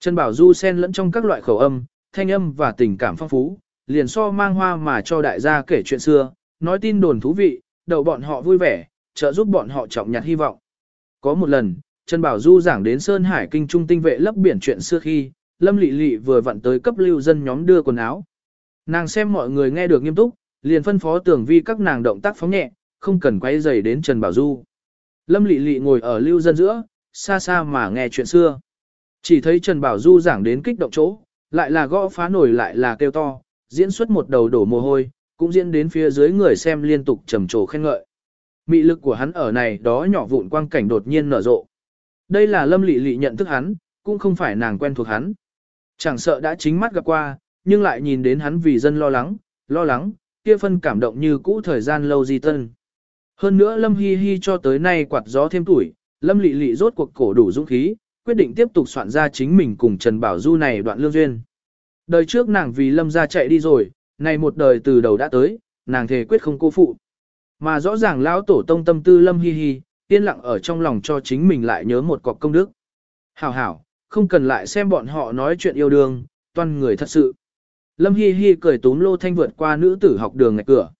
Trần Bảo Du xen lẫn trong các loại khẩu âm, thanh âm và tình cảm phong phú, liền so mang hoa mà cho đại gia kể chuyện xưa, nói tin đồn thú vị, đậu bọn họ vui vẻ, trợ giúp bọn họ trọng nhặt hy vọng. Có một lần, Trần Bảo Du giảng đến Sơn Hải Kinh Trung tinh vệ lấp biển chuyện xưa khi, Lâm Lệ Lệ vừa vặn tới cấp lưu dân nhóm đưa quần áo. Nàng xem mọi người nghe được nghiêm túc, liền phân phó tưởng vi các nàng động tác phóng nhẹ, không cần quay dày đến Trần Bảo Du. Lâm Lệ Lệ ngồi ở lưu dân giữa, xa xa mà nghe chuyện xưa. Chỉ thấy Trần Bảo Du giảng đến kích động chỗ, lại là gõ phá nổi lại là kêu to, diễn xuất một đầu đổ mồ hôi, cũng diễn đến phía dưới người xem liên tục trầm trồ khen ngợi. Mị lực của hắn ở này đó nhỏ vụn quang cảnh đột nhiên nở rộ. Đây là Lâm Lệ Lệ nhận thức hắn, cũng không phải nàng quen thuộc hắn. Chẳng sợ đã chính mắt gặp qua, nhưng lại nhìn đến hắn vì dân lo lắng, lo lắng, kia phân cảm động như cũ thời gian lâu di tân. Hơn nữa Lâm Hi Hi cho tới nay quạt gió thêm tuổi, Lâm Lệ Lệ rốt cuộc cổ đủ dũng khí, quyết định tiếp tục soạn ra chính mình cùng Trần Bảo Du này đoạn lương duyên. Đời trước nàng vì Lâm gia chạy đi rồi, này một đời từ đầu đã tới, nàng thề quyết không cô phụ. Mà rõ ràng lão tổ tông tâm tư Lâm Hi Hi, yên lặng ở trong lòng cho chính mình lại nhớ một cọc công đức. Hảo hảo, không cần lại xem bọn họ nói chuyện yêu đương, toan người thật sự. Lâm Hi Hi cười túm Lô Thanh vượt qua nữ tử học đường ngạch cửa.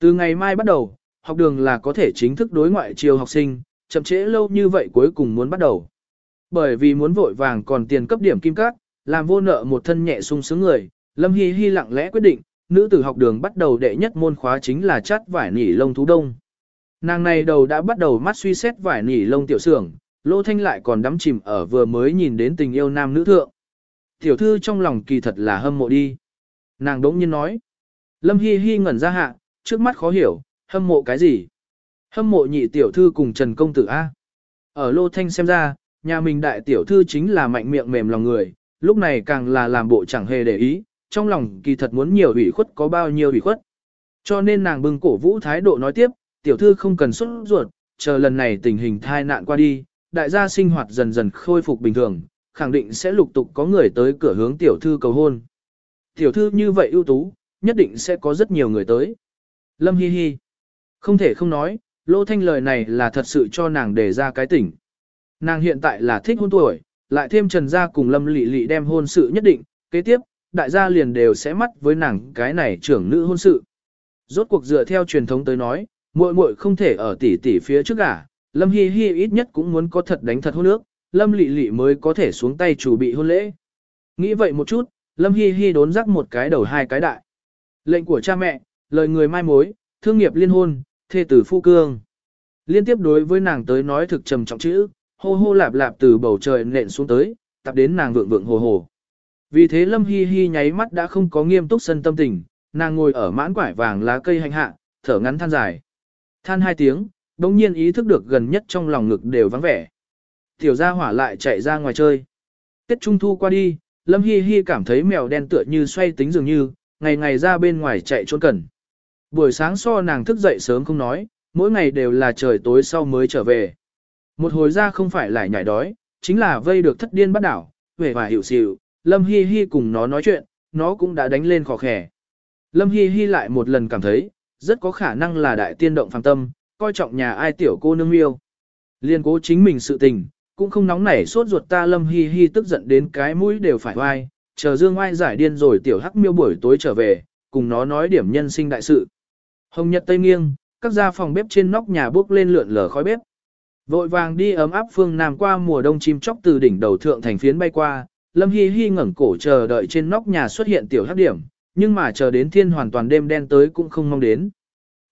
Từ ngày mai bắt đầu, học đường là có thể chính thức đối ngoại chiều học sinh, chậm trễ lâu như vậy cuối cùng muốn bắt đầu. Bởi vì muốn vội vàng còn tiền cấp điểm kim cát, làm vô nợ một thân nhẹ sung sướng người, Lâm Hi Hi lặng lẽ quyết định, nữ tử học đường bắt đầu đệ nhất môn khóa chính là chắt vải nỉ lông thú đông. Nàng này đầu đã bắt đầu mắt suy xét vải nỉ lông tiểu sưởng Lô Thanh lại còn đắm chìm ở vừa mới nhìn đến tình yêu nam nữ thượng. Tiểu thư trong lòng kỳ thật là hâm mộ đi. Nàng đống nhiên nói. Lâm Hi Hi ngẩn ra hạ, trước mắt khó hiểu, hâm mộ cái gì? Hâm mộ nhị tiểu thư cùng Trần Công Tử A. Ở Lô Thanh xem ra, nhà mình đại tiểu thư chính là mạnh miệng mềm lòng người, lúc này càng là làm bộ chẳng hề để ý, trong lòng kỳ thật muốn nhiều ủy khuất có bao nhiêu ủy khuất. Cho nên nàng bưng cổ vũ thái độ nói tiếp, tiểu thư không cần xuất ruột, chờ lần này tình hình thai nạn qua đi, đại gia sinh hoạt dần dần khôi phục bình thường, khẳng định sẽ lục tục có người tới cửa hướng tiểu thư cầu hôn. Tiểu thư như vậy ưu tú, nhất định sẽ có rất nhiều người tới. Lâm Hi Hi. Không thể không nói, Lô Thanh lời này là thật sự cho nàng để ra cái tỉnh. Nàng hiện tại là thích hôn tuổi, lại thêm Trần Gia cùng Lâm Lị Lị đem hôn sự nhất định, kế tiếp, đại gia liền đều sẽ mắt với nàng cái này trưởng nữ hôn sự. Rốt cuộc dựa theo truyền thống tới nói, muội muội không thể ở tỷ tỷ phía trước cả, Lâm Hi Hi ít nhất cũng muốn có thật đánh thật hôn nước, Lâm Lị Lị mới có thể xuống tay chủ bị hôn lễ. Nghĩ vậy một chút, Lâm Hi Hi đốn rắc một cái đầu hai cái đại. Lệnh của cha mẹ, lời người mai mối, thương nghiệp liên hôn, thê tử phu cương. Liên tiếp đối với nàng tới nói thực trầm trọng chữ, hô hô lạp lạp từ bầu trời nện xuống tới, tập đến nàng vượng vượng hồ hồ. Vì thế Lâm Hi Hi nháy mắt đã không có nghiêm túc sân tâm tình, nàng ngồi ở mãn quải vàng lá cây hành hạ, thở ngắn than dài. Than hai tiếng, đồng nhiên ý thức được gần nhất trong lòng ngực đều vắng vẻ. Tiểu gia hỏa lại chạy ra ngoài chơi. Tết Trung Thu qua đi, Lâm Hi Hi cảm thấy mèo đen tựa như xoay tính dường như, ngày ngày ra bên ngoài chạy trốn cần. Buổi sáng so nàng thức dậy sớm không nói, mỗi ngày đều là trời tối sau mới trở về. Một hồi ra không phải lại nhảy đói, chính là vây được thất điên bắt đảo, về và hiểu xỉu, Lâm Hi Hi cùng nó nói chuyện, nó cũng đã đánh lên khó khẻ. Lâm Hi Hi lại một lần cảm thấy, rất có khả năng là đại tiên động phàm tâm, coi trọng nhà ai tiểu cô nương yêu. Liên cố chính mình sự tình, cũng không nóng nảy sốt ruột ta Lâm Hi Hi tức giận đến cái mũi đều phải oai, chờ Dương Oai giải điên rồi tiểu hắc miêu buổi tối trở về, cùng nó nói điểm nhân sinh đại sự. Hồng Nhật Tây nghiêng, các gia phòng bếp trên nóc nhà bốc lên lượn lờ khói bếp. Vội vàng đi ấm áp phương nam qua mùa đông chim chóc từ đỉnh đầu thượng thành phiến bay qua, Lâm Hi Hi ngẩng cổ chờ đợi trên nóc nhà xuất hiện tiểu hắc điểm, nhưng mà chờ đến thiên hoàn toàn đêm đen tới cũng không mong đến.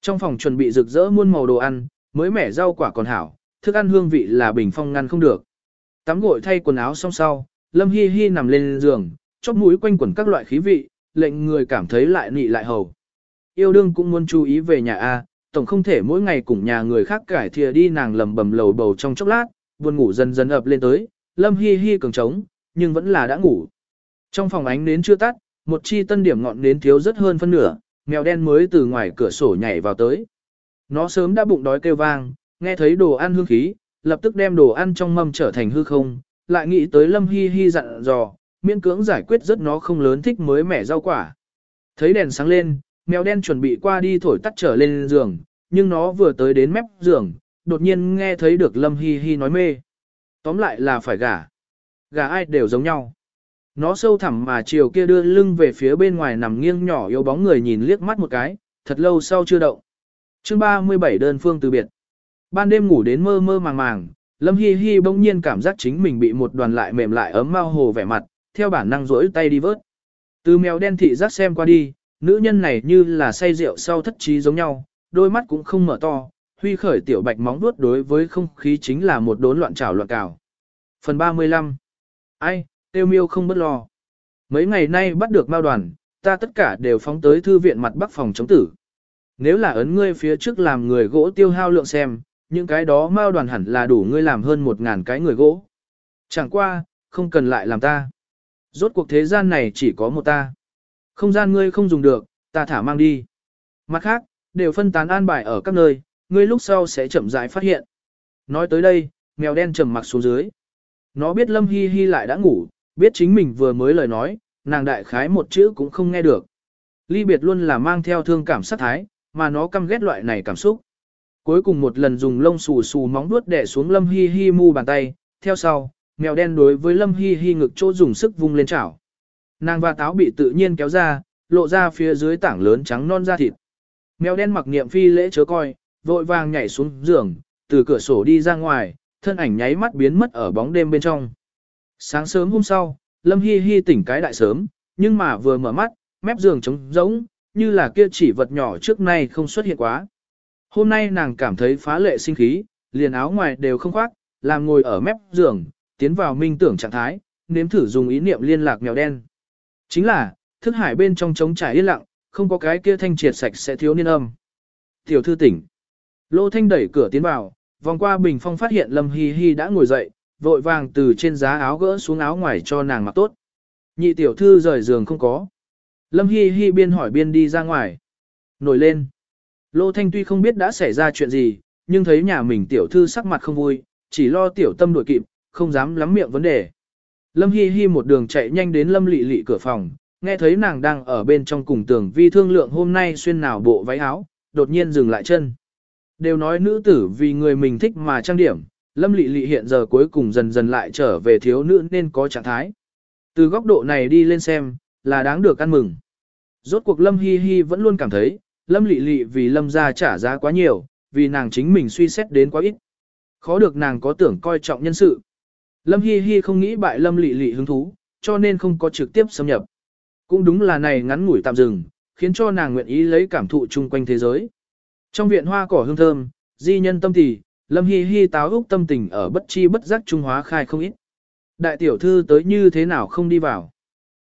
Trong phòng chuẩn bị rực rỡ muôn màu đồ ăn, mới mẻ rau quả còn hảo, thức ăn hương vị là bình phong ngăn không được. Tắm gội thay quần áo xong sau, Lâm Hi Hi nằm lên giường, chóp mũi quanh quẩn các loại khí vị, lệnh người cảm thấy lại nị lại hầu. Yêu đương cũng muốn chú ý về nhà A, tổng không thể mỗi ngày cùng nhà người khác cải thìa đi nàng lầm bầm lầu bầu trong chốc lát, buồn ngủ dần dần ập lên tới, Lâm Hi Hi cường trống, nhưng vẫn là đã ngủ. Trong phòng ánh nến chưa tắt, một chi tân điểm ngọn nến thiếu rất hơn phân nửa, mèo đen mới từ ngoài cửa sổ nhảy vào tới. Nó sớm đã bụng đói kêu vang, nghe thấy đồ ăn hương khí, lập tức đem đồ ăn trong mâm trở thành hư không, lại nghĩ tới Lâm Hi Hi dặn dò, miễn cưỡng giải quyết rất nó không lớn thích mới mẻ rau quả. Thấy đèn sáng lên, mèo đen chuẩn bị qua đi thổi tắt trở lên giường, nhưng nó vừa tới đến mép giường, đột nhiên nghe thấy được Lâm Hi Hi nói mê. Tóm lại là phải gả. Gả ai đều giống nhau. Nó sâu thẳm mà chiều kia đưa lưng về phía bên ngoài nằm nghiêng nhỏ yếu bóng người nhìn liếc mắt một cái, thật lâu sau chưa động. chương 37 đơn phương từ biệt. Ban đêm ngủ đến mơ mơ màng màng, Lâm Hi Hi bỗng nhiên cảm giác chính mình bị một đoàn lại mềm lại ấm mao hồ vẻ mặt, theo bản năng rỗi tay đi vớt. Từ mèo đen thị giác xem qua đi, nữ nhân này như là say rượu sau thất trí giống nhau, đôi mắt cũng không mở to, huy khởi tiểu bạch móng vuốt đối với không khí chính là một đốn loạn trảo loạn cào. Phần 35 Ai, tiêu miêu không bất lo. Mấy ngày nay bắt được mao đoàn, ta tất cả đều phóng tới thư viện mặt bắc phòng chống tử. Nếu là ấn ngươi phía trước làm người gỗ tiêu hao lượng xem, những cái đó mao đoàn hẳn là đủ ngươi làm hơn một ngàn cái người gỗ. Chẳng qua, không cần lại làm ta. Rốt cuộc thế gian này chỉ có một ta. Không gian ngươi không dùng được, ta thả mang đi. Mặt khác, đều phân tán an bài ở các nơi, ngươi lúc sau sẽ chậm rãi phát hiện. Nói tới đây, mèo đen trầm mặc xuống dưới. Nó biết Lâm Hi Hi lại đã ngủ, biết chính mình vừa mới lời nói, nàng đại khái một chữ cũng không nghe được. Ly biệt luôn là mang theo thương cảm sát thái, mà nó căm ghét loại này cảm xúc. Cuối cùng một lần dùng lông xù xù móng vuốt đè xuống Lâm Hi Hi mu bàn tay, theo sau, mèo đen đối với Lâm Hi Hi ngực chỗ dùng sức vung lên chảo. Nàng và táo bị tự nhiên kéo ra, lộ ra phía dưới tảng lớn trắng non da thịt. Mèo đen mặc niệm phi lễ chớ coi, vội vàng nhảy xuống giường, từ cửa sổ đi ra ngoài, thân ảnh nháy mắt biến mất ở bóng đêm bên trong. Sáng sớm hôm sau, Lâm Hi Hi tỉnh cái đại sớm, nhưng mà vừa mở mắt, mép giường trống rỗng, như là kia chỉ vật nhỏ trước nay không xuất hiện quá. Hôm nay nàng cảm thấy phá lệ sinh khí, liền áo ngoài đều không khoác, làm ngồi ở mép giường, tiến vào minh tưởng trạng thái, nếm thử dùng ý niệm liên lạc mèo đen. Chính là, thức hải bên trong trống trải yên lặng, không có cái kia thanh triệt sạch sẽ thiếu niên âm. Tiểu thư tỉnh. Lô Thanh đẩy cửa tiến vào, vòng qua bình phong phát hiện Lâm Hi Hi đã ngồi dậy, vội vàng từ trên giá áo gỡ xuống áo ngoài cho nàng mặc tốt. Nhị tiểu thư rời giường không có. Lâm Hi Hi biên hỏi biên đi ra ngoài. Nổi lên. Lô Thanh tuy không biết đã xảy ra chuyện gì, nhưng thấy nhà mình tiểu thư sắc mặt không vui, chỉ lo tiểu tâm đuổi kịp, không dám lắm miệng vấn đề. Lâm Hi Hi một đường chạy nhanh đến Lâm Lệ Lệ cửa phòng, nghe thấy nàng đang ở bên trong cùng tường vi thương lượng hôm nay xuyên nào bộ váy áo, đột nhiên dừng lại chân. Đều nói nữ tử vì người mình thích mà trang điểm, Lâm Lệ Lệ hiện giờ cuối cùng dần dần lại trở về thiếu nữ nên có trạng thái. Từ góc độ này đi lên xem, là đáng được ăn mừng. Rốt cuộc Lâm Hi Hi vẫn luôn cảm thấy, Lâm Lệ Lệ vì Lâm gia trả giá quá nhiều, vì nàng chính mình suy xét đến quá ít. Khó được nàng có tưởng coi trọng nhân sự. Lâm Hi Hi không nghĩ bại Lâm Lệ Lệ hứng thú, cho nên không có trực tiếp xâm nhập. Cũng đúng là này ngắn ngủi tạm dừng, khiến cho nàng nguyện ý lấy cảm thụ chung quanh thế giới. Trong viện hoa cỏ hương thơm, di nhân tâm tỷ, Lâm Hi Hi táo úc tâm tình ở bất chi bất giác trung hóa khai không ít. Đại tiểu thư tới như thế nào không đi vào.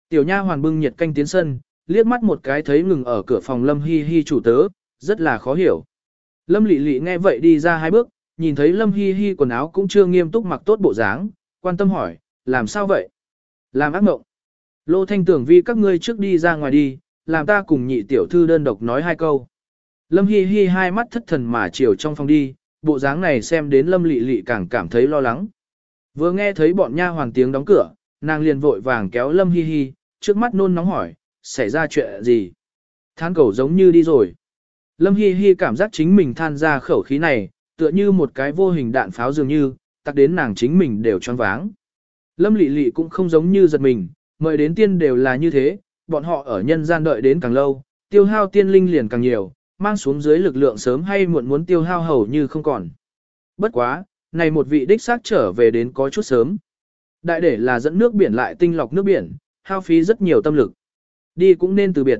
Tiểu nha hoàn bưng nhiệt canh tiến sân, liếc mắt một cái thấy ngừng ở cửa phòng Lâm Hi Hi chủ tớ, rất là khó hiểu. Lâm Lệ Lệ nghe vậy đi ra hai bước, nhìn thấy Lâm Hi Hi quần áo cũng chưa nghiêm túc mặc tốt bộ dáng, quan tâm hỏi, làm sao vậy? Làm ác mộng. Lô Thanh tưởng vi các ngươi trước đi ra ngoài đi, làm ta cùng nhị tiểu thư đơn độc nói hai câu. Lâm Hi Hi hai mắt thất thần mà chiều trong phòng đi, bộ dáng này xem đến Lâm Lị Lị càng cảm thấy lo lắng. Vừa nghe thấy bọn nha hoàng tiếng đóng cửa, nàng liền vội vàng kéo Lâm Hi Hi, trước mắt nôn nóng hỏi, xảy ra chuyện gì? Than cầu giống như đi rồi. Lâm Hi Hi cảm giác chính mình than ra khẩu khí này, tựa như một cái vô hình đạn pháo dường như, tắc đến nàng chính mình đều choáng váng. Lâm Lị Lị cũng không giống như giật mình, mời đến tiên đều là như thế, bọn họ ở nhân gian đợi đến càng lâu, tiêu hao tiên linh liền càng nhiều, mang xuống dưới lực lượng sớm hay muộn muốn tiêu hao hầu như không còn. Bất quá, này một vị đích xác trở về đến có chút sớm. Đại để là dẫn nước biển lại tinh lọc nước biển, hao phí rất nhiều tâm lực. Đi cũng nên từ biệt.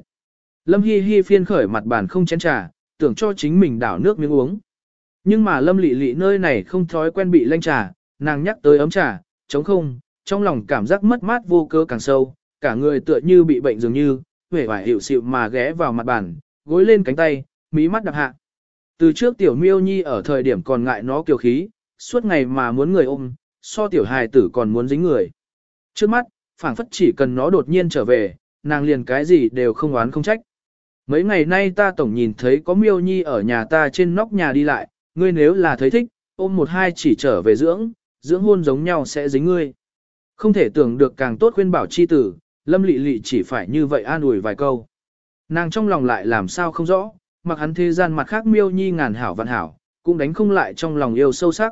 Lâm Hi Hi phiên khởi mặt bàn không chén trà, tưởng cho chính mình đảo nước miếng uống. Nhưng mà Lâm Lị Lị nơi này không thói quen bị lanh trà, nàng nhắc tới ấm trà, chống không, trong lòng cảm giác mất mát vô cơ càng sâu, cả người tựa như bị bệnh dường như, vẻ vải hiệu xịu mà ghé vào mặt bàn, gối lên cánh tay, mí mắt đập hạ. Từ trước tiểu miêu nhi ở thời điểm còn ngại nó kiều khí, suốt ngày mà muốn người ôm, so tiểu hài tử còn muốn dính người. Trước mắt, phảng phất chỉ cần nó đột nhiên trở về, nàng liền cái gì đều không oán không trách. Mấy ngày nay ta tổng nhìn thấy có miêu nhi ở nhà ta trên nóc nhà đi lại, ngươi nếu là thấy thích, ôm một hai chỉ trở về dưỡng, dưỡng hôn giống nhau sẽ dính ngươi. Không thể tưởng được càng tốt khuyên bảo chi tử, lâm lị lị chỉ phải như vậy an ủi vài câu. Nàng trong lòng lại làm sao không rõ, mặc hắn thế gian mặt khác miêu nhi ngàn hảo vạn hảo, cũng đánh không lại trong lòng yêu sâu sắc.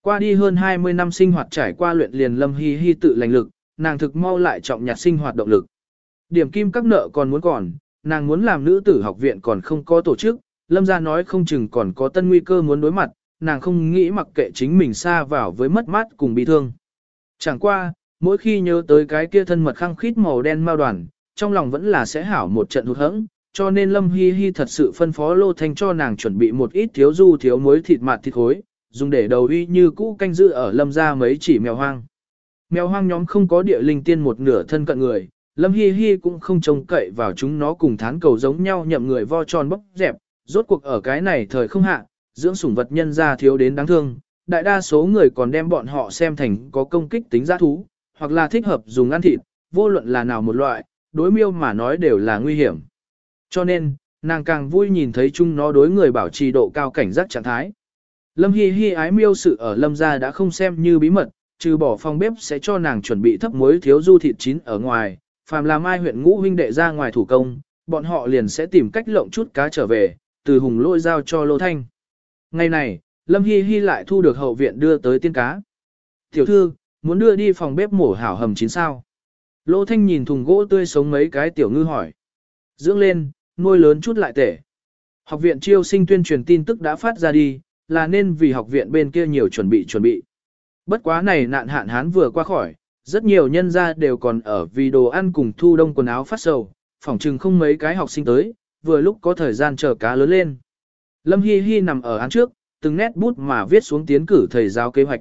Qua đi hơn 20 năm sinh hoạt trải qua luyện liền lâm hi hi tự lành lực, nàng thực mau lại trọng nhặt sinh hoạt động lực. Điểm kim các nợ còn muốn còn, nàng muốn làm nữ tử học viện còn không có tổ chức, lâm gia nói không chừng còn có tân nguy cơ muốn đối mặt, nàng không nghĩ mặc kệ chính mình xa vào với mất mát cùng bị thương. Chẳng qua, mỗi khi nhớ tới cái kia thân mật khăng khít màu đen mao đoàn, trong lòng vẫn là sẽ hảo một trận hụt hẫng, cho nên Lâm Hi Hi thật sự phân phó Lô Thanh cho nàng chuẩn bị một ít thiếu du thiếu muối thịt mạt thịt khối, dùng để đầu uy như cũ canh giữ ở Lâm gia mấy chỉ mèo hoang. Mèo hoang nhóm không có địa linh tiên một nửa thân cận người, Lâm Hi Hi cũng không trông cậy vào chúng nó cùng thán cầu giống nhau nhậm người vo tròn bóc dẹp, rốt cuộc ở cái này thời không hạ, dưỡng sủng vật nhân gia thiếu đến đáng thương, đại đa số người còn đem bọn họ xem thành có công kích tính giá thú, hoặc là thích hợp dùng ăn thịt, vô luận là nào một loại, đối miêu mà nói đều là nguy hiểm. Cho nên, nàng càng vui nhìn thấy chúng nó đối người bảo trì độ cao cảnh giác trạng thái. Lâm Hi Hi ái miêu sự ở Lâm gia đã không xem như bí mật, trừ bỏ phòng bếp sẽ cho nàng chuẩn bị thấp muối thiếu du thịt chín ở ngoài, phàm làm ai huyện ngũ huynh đệ ra ngoài thủ công, bọn họ liền sẽ tìm cách lộng chút cá trở về, từ hùng lôi giao cho Lô Thanh. Ngày này, Lâm Hi Hi lại thu được hậu viện đưa tới tiên cá. Tiểu thư, muốn đưa đi phòng bếp mổ hảo hầm chín sao. Lô Thanh nhìn thùng gỗ tươi sống mấy cái tiểu ngư hỏi. Dưỡng lên, nuôi lớn chút lại tệ. Học viện chiêu sinh tuyên truyền tin tức đã phát ra đi, là nên vì học viện bên kia nhiều chuẩn bị chuẩn bị. Bất quá này nạn hạn hán vừa qua khỏi, rất nhiều nhân gia đều còn ở vì đồ ăn cùng thu đông quần áo phát sầu, phỏng chừng không mấy cái học sinh tới, vừa lúc có thời gian chờ cá lớn lên. Lâm Hi Hi nằm ở án trước, từng nét bút mà viết xuống tiến cử thầy giáo kế hoạch.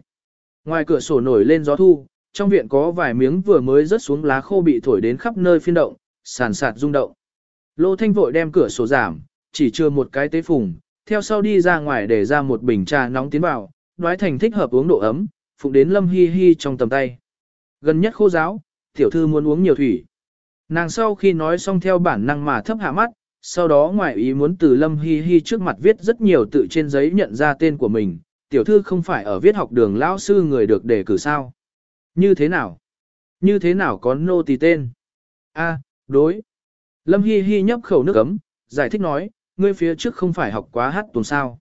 Ngoài cửa sổ nổi lên gió thu, trong viện có vài miếng vừa mới rớt xuống lá khô bị thổi đến khắp nơi phiên động, sàn sạt rung động. Lô Thanh vội đem cửa sổ giảm, chỉ chưa một cái tế phùng, theo sau đi ra ngoài để ra một bình trà nóng tiến vào, nói thành thích hợp uống độ ấm, phụng đến Lâm Hi Hi trong tầm tay. Gần nhất khô giáo, tiểu thư muốn uống nhiều thủy. Nàng sau khi nói xong theo bản năng mà thấp hạ mắt, sau đó ngoại ý muốn từ Lâm Hi Hi trước mặt viết rất nhiều tự trên giấy nhận ra tên của mình, tiểu thư không phải ở viết học đường lão sư người được đề cử sao. Như thế nào? Như thế nào có nô tỳ tên? A, đối. Lâm Hi Hi nhấp khẩu nước ấm, giải thích nói, ngươi phía trước không phải học quá hát tuồng sao.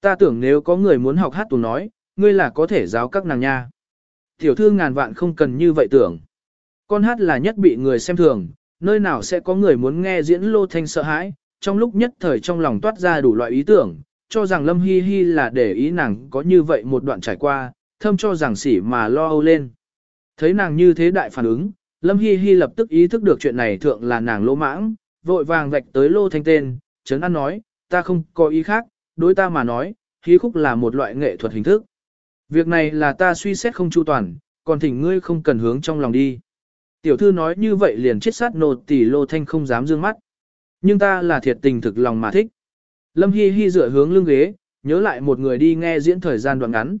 Ta tưởng nếu có người muốn học hát tuồng nói, ngươi là có thể giáo các nàng nha. Tiểu thư ngàn vạn không cần như vậy tưởng. Con hát là nhất bị người xem thường, nơi nào sẽ có người muốn nghe diễn lô thanh sợ hãi, trong lúc nhất thời trong lòng toát ra đủ loại ý tưởng, cho rằng Lâm Hi Hi là để ý nàng có như vậy một đoạn trải qua, thâm cho rằng sỉ mà lo âu lên. Thấy nàng như thế đại phản ứng, Lâm Hi Hi lập tức ý thức được chuyện này thượng là nàng lỗ mãng, vội vàng vạch tới lô thanh tên, chấn an nói, ta không có ý khác, đối ta mà nói, khí khúc là một loại nghệ thuật hình thức. Việc này là ta suy xét không chu toàn, còn thỉnh ngươi không cần hướng trong lòng đi. Tiểu thư nói như vậy liền chết sát nột tỷ lô thanh không dám dương mắt. Nhưng ta là thiệt tình thực lòng mà thích. Lâm Hi Hi dựa hướng lưng ghế, nhớ lại một người đi nghe diễn thời gian đoạn ngắn.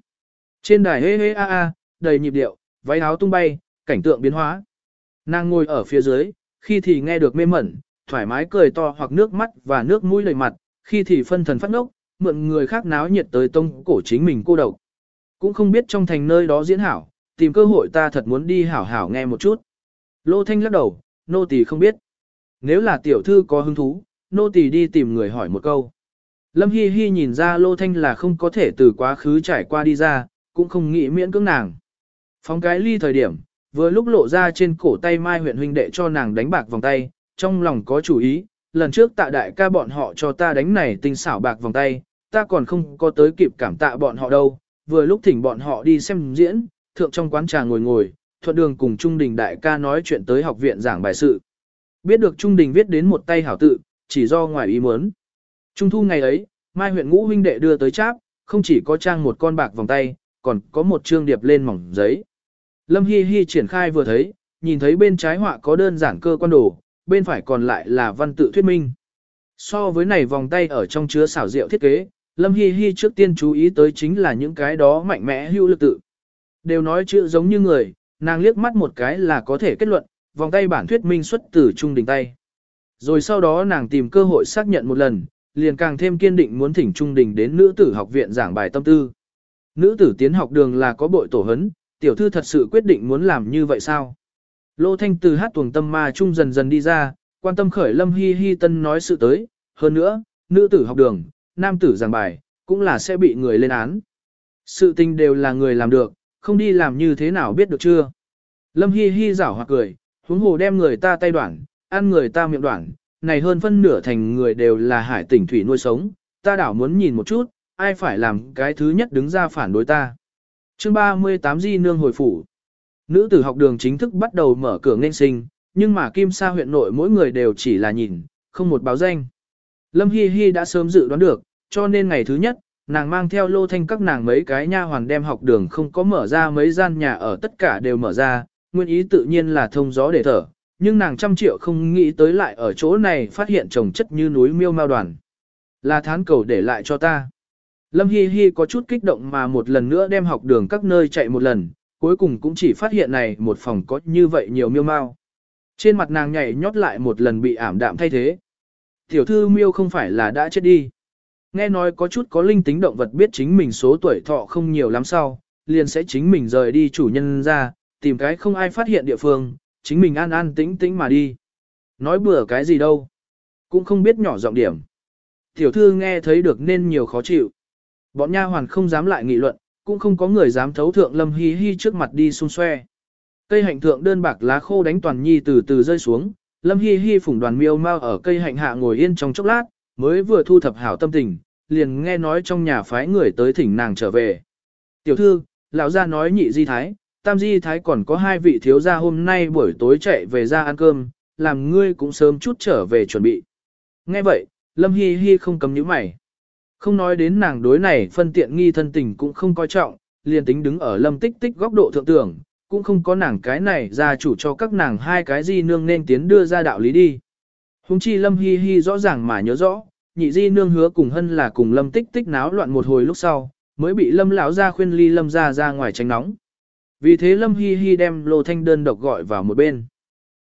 Trên đài hê hê a a, đầy nhịp điệu, váy áo tung bay, cảnh tượng biến hóa. Nàng ngồi ở phía dưới, khi thì nghe được mê mẩn, thoải mái cười to hoặc nước mắt và nước mũi lầy mặt, khi thì phân thần phát ngốc, mượn người khác náo nhiệt tới tông cổ chính mình cô độc. Cũng không biết trong thành nơi đó diễn hảo, tìm cơ hội ta thật muốn đi hảo hảo nghe một chút. Lô Thanh lắc đầu, nô tỳ không biết. Nếu là tiểu thư có hứng thú, nô tỳ đi tìm người hỏi một câu. Lâm Hi Hi nhìn ra Lô Thanh là không có thể từ quá khứ trải qua đi ra, cũng không nghĩ miễn cưỡng nàng. Phóng cái ly thời điểm, vừa lúc lộ ra trên cổ tay Mai huyện huynh đệ cho nàng đánh bạc vòng tay, trong lòng có chủ ý, lần trước tạ đại ca bọn họ cho ta đánh này tinh xảo bạc vòng tay, ta còn không có tới kịp cảm tạ bọn họ đâu, vừa lúc thỉnh bọn họ đi xem diễn, thượng trong quán trà ngồi ngồi, thuận đường cùng Trung Đình đại ca nói chuyện tới học viện giảng bài sự. Biết được Trung Đình viết đến một tay hảo tự, chỉ do ngoài ý muốn. Trung thu ngày ấy, Mai huyện ngũ huynh đệ đưa tới cháp, không chỉ có trang một con bạc vòng tay, còn có một trương điệp lên mỏng giấy. Lâm Hi Hi triển khai vừa thấy, nhìn thấy bên trái họa có đơn giản cơ quan đồ, bên phải còn lại là văn tự thuyết minh. So với này vòng tay ở trong chứa xảo diệu thiết kế, Lâm Hi Hi trước tiên chú ý tới chính là những cái đó mạnh mẽ hữu lực tự. Đều nói chữ giống như người, nàng liếc mắt một cái là có thể kết luận, vòng tay bản thuyết minh xuất từ trung đỉnh tay. Rồi sau đó nàng tìm cơ hội xác nhận một lần, liền càng thêm kiên định muốn thỉnh trung đình đến nữ tử học viện giảng bài tâm tư. Nữ tử tiến học đường là có bội tổ hấn, tiểu thư thật sự quyết định muốn làm như vậy sao? Lô Thanh từ hát tuồng tâm ma trung dần dần đi ra, quan tâm khởi lâm hi hi tân nói sự tới, hơn nữa, nữ tử học đường, nam tử giảng bài, cũng là sẽ bị người lên án. Sự tình đều là người làm được, không đi làm như thế nào biết được chưa? Lâm hi hi rảo hoặc cười, huống hồ đem người ta tay đoạn, ăn người ta miệng đoạn, này hơn phân nửa thành người đều là hải tỉnh thủy nuôi sống, ta đảo muốn nhìn một chút, ai phải làm cái thứ nhất đứng ra phản đối ta. Chương 38 Di Nương hồi phủ. Nữ tử học đường chính thức bắt đầu mở cửa nên sinh, nhưng mà Kim Sa huyện nội mỗi người đều chỉ là nhìn, không một báo danh. Lâm Hi Hi đã sớm dự đoán được, cho nên ngày thứ nhất, nàng mang theo lô thanh các nàng mấy cái nha hoàn đem học đường không có mở ra mấy gian nhà ở tất cả đều mở ra, nguyên ý tự nhiên là thông gió để thở, nhưng nàng trăm triệu không nghĩ tới lại ở chỗ này phát hiện trồng chất như núi miêu mao đoàn. Là thán cầu để lại cho ta. Lâm Hi Hi có chút kích động mà một lần nữa đem học đường các nơi chạy một lần, cuối cùng cũng chỉ phát hiện này một phòng có như vậy nhiều miêu mao. Trên mặt nàng nhảy nhót lại một lần bị ảm đạm thay thế. Tiểu thư miêu không phải là đã chết đi. Nghe nói có chút có linh tính động vật biết chính mình số tuổi thọ không nhiều lắm sau, liền sẽ chính mình rời đi chủ nhân ra, tìm cái không ai phát hiện địa phương, chính mình an an tĩnh tĩnh mà đi. Nói bừa cái gì đâu. Cũng không biết nhỏ giọng điểm. Tiểu thư nghe thấy được nên nhiều khó chịu. Bọn nha hoàn không dám lại nghị luận, cũng không có người dám thấu thượng lâm hi hi trước mặt đi xung xoe. Cây hạnh thượng đơn bạc lá khô đánh toàn nhi từ từ rơi xuống, lâm hi hi phủng đoàn miêu mau ở cây hạnh hạ ngồi yên trong chốc lát, mới vừa thu thập hảo tâm tình, liền nghe nói trong nhà phái người tới thỉnh nàng trở về. Tiểu thư, lão gia nói nhị di thái, tam di thái còn có hai vị thiếu gia hôm nay buổi tối chạy về ra ăn cơm, làm ngươi cũng sớm chút trở về chuẩn bị. Nghe vậy, lâm hi hi không cấm nhíu mày. Không nói đến nàng đối này phân tiện nghi thân tình cũng không coi trọng, liền tính đứng ở lâm tích tích góc độ thượng tưởng, cũng không có nàng cái này ra chủ cho các nàng hai cái di nương nên tiến đưa ra đạo lý đi. Hùng chi lâm hi hi rõ ràng mà nhớ rõ, nhị di nương hứa cùng hân là cùng lâm tích tích náo loạn một hồi lúc sau, mới bị lâm lão ra khuyên ly lâm ra ra ngoài tránh nóng. Vì thế lâm hi hi đem lô thanh đơn độc gọi vào một bên.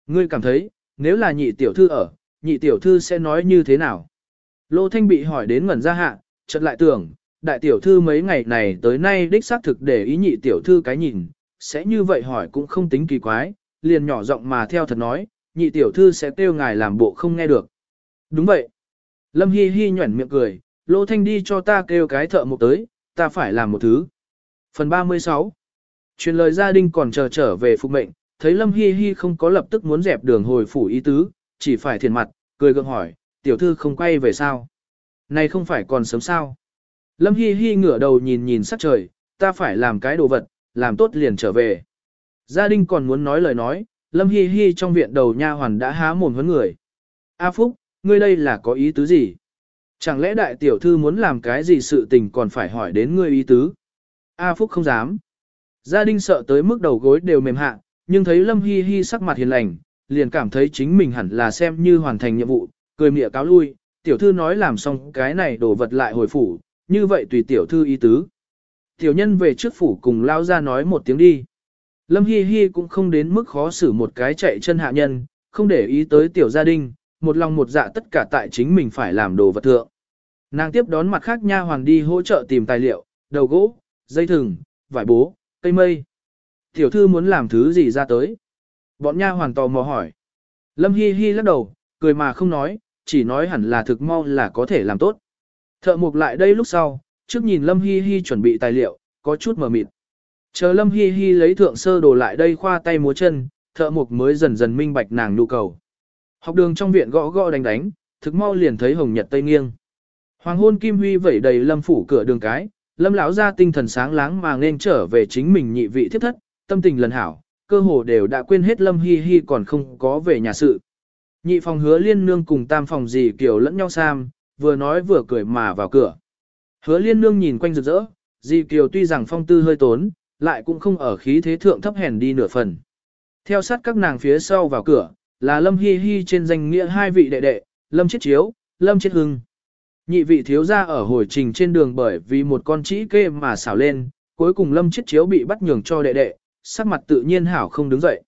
Ngươi cảm thấy, nếu là nhị tiểu thư ở, nhị tiểu thư sẽ nói như thế nào? Lô thanh bị hỏi đến ngẩn ra hạ, chợt lại tưởng, đại tiểu thư mấy ngày này tới nay đích xác thực để ý nhị tiểu thư cái nhìn, sẽ như vậy hỏi cũng không tính kỳ quái, liền nhỏ giọng mà theo thật nói, nhị tiểu thư sẽ kêu ngài làm bộ không nghe được. Đúng vậy. Lâm Hi Hi nhuẩn miệng cười, Lô Thanh đi cho ta kêu cái thợ một tới, ta phải làm một thứ. Phần 36 Truyền lời gia đình còn chờ trở về phục mệnh, thấy Lâm Hi Hi không có lập tức muốn dẹp đường hồi phủ ý tứ, chỉ phải thiền mặt, cười gượng hỏi, tiểu thư không quay về sao? Này không phải còn sớm sao? Lâm Hi Hi ngửa đầu nhìn nhìn sắc trời, ta phải làm cái đồ vật, làm tốt liền trở về. Gia đình còn muốn nói lời nói, Lâm Hi Hi trong viện đầu nha hoàn đã há mồm vấn người. A Phúc, ngươi đây là có ý tứ gì? Chẳng lẽ đại tiểu thư muốn làm cái gì sự tình còn phải hỏi đến ngươi ý tứ? A Phúc không dám. Gia đình sợ tới mức đầu gối đều mềm hạ, nhưng thấy Lâm Hi Hi sắc mặt hiền lành, liền cảm thấy chính mình hẳn là xem như hoàn thành nhiệm vụ, cười mỉa cáo lui, tiểu thư nói làm xong cái này đổ vật lại hồi phủ, như vậy tùy tiểu thư ý tứ. Tiểu nhân về trước phủ cùng lao ra nói một tiếng đi. Lâm Hi Hi cũng không đến mức khó xử một cái chạy chân hạ nhân, không để ý tới tiểu gia đình, một lòng một dạ tất cả tại chính mình phải làm đồ vật thượng. Nàng tiếp đón mặt khác nha hoàn đi hỗ trợ tìm tài liệu, đầu gỗ, dây thừng, vải bố, cây mây. Tiểu thư muốn làm thứ gì ra tới? Bọn nha hoàn tò mò hỏi. Lâm Hi Hi lắc đầu, cười mà không nói, chỉ nói hẳn là thực mau là có thể làm tốt. Thợ mục lại đây lúc sau, trước nhìn Lâm Hi Hi chuẩn bị tài liệu, có chút mờ mịt. Chờ Lâm Hi Hi lấy thượng sơ đồ lại đây khoa tay múa chân, thợ mục mới dần dần minh bạch nàng nhu cầu. Học đường trong viện gõ gõ đánh đánh, thực mau liền thấy hồng nhật tây nghiêng. Hoàng hôn kim huy vẩy đầy Lâm phủ cửa đường cái, Lâm lão ra tinh thần sáng láng mà nên trở về chính mình nhị vị thiết thất, tâm tình lần hảo, cơ hồ đều đã quên hết Lâm Hi Hi còn không có về nhà sự. Nhị phòng hứa liên nương cùng tam phòng Dì kiểu lẫn nhau sam, vừa nói vừa cười mà vào cửa. Hứa liên nương nhìn quanh rực rỡ, Dì Kiều tuy rằng phong tư hơi tốn, lại cũng không ở khí thế thượng thấp hèn đi nửa phần. Theo sát các nàng phía sau vào cửa, là Lâm Hi Hi trên danh nghĩa hai vị đệ đệ, Lâm Chiết Chiếu, Lâm Chiết Hưng. Nhị vị thiếu gia ở hồi trình trên đường bởi vì một con trĩ kê mà xảo lên, cuối cùng Lâm Chiết Chiếu bị bắt nhường cho đệ đệ, sắc mặt tự nhiên hảo không đứng dậy.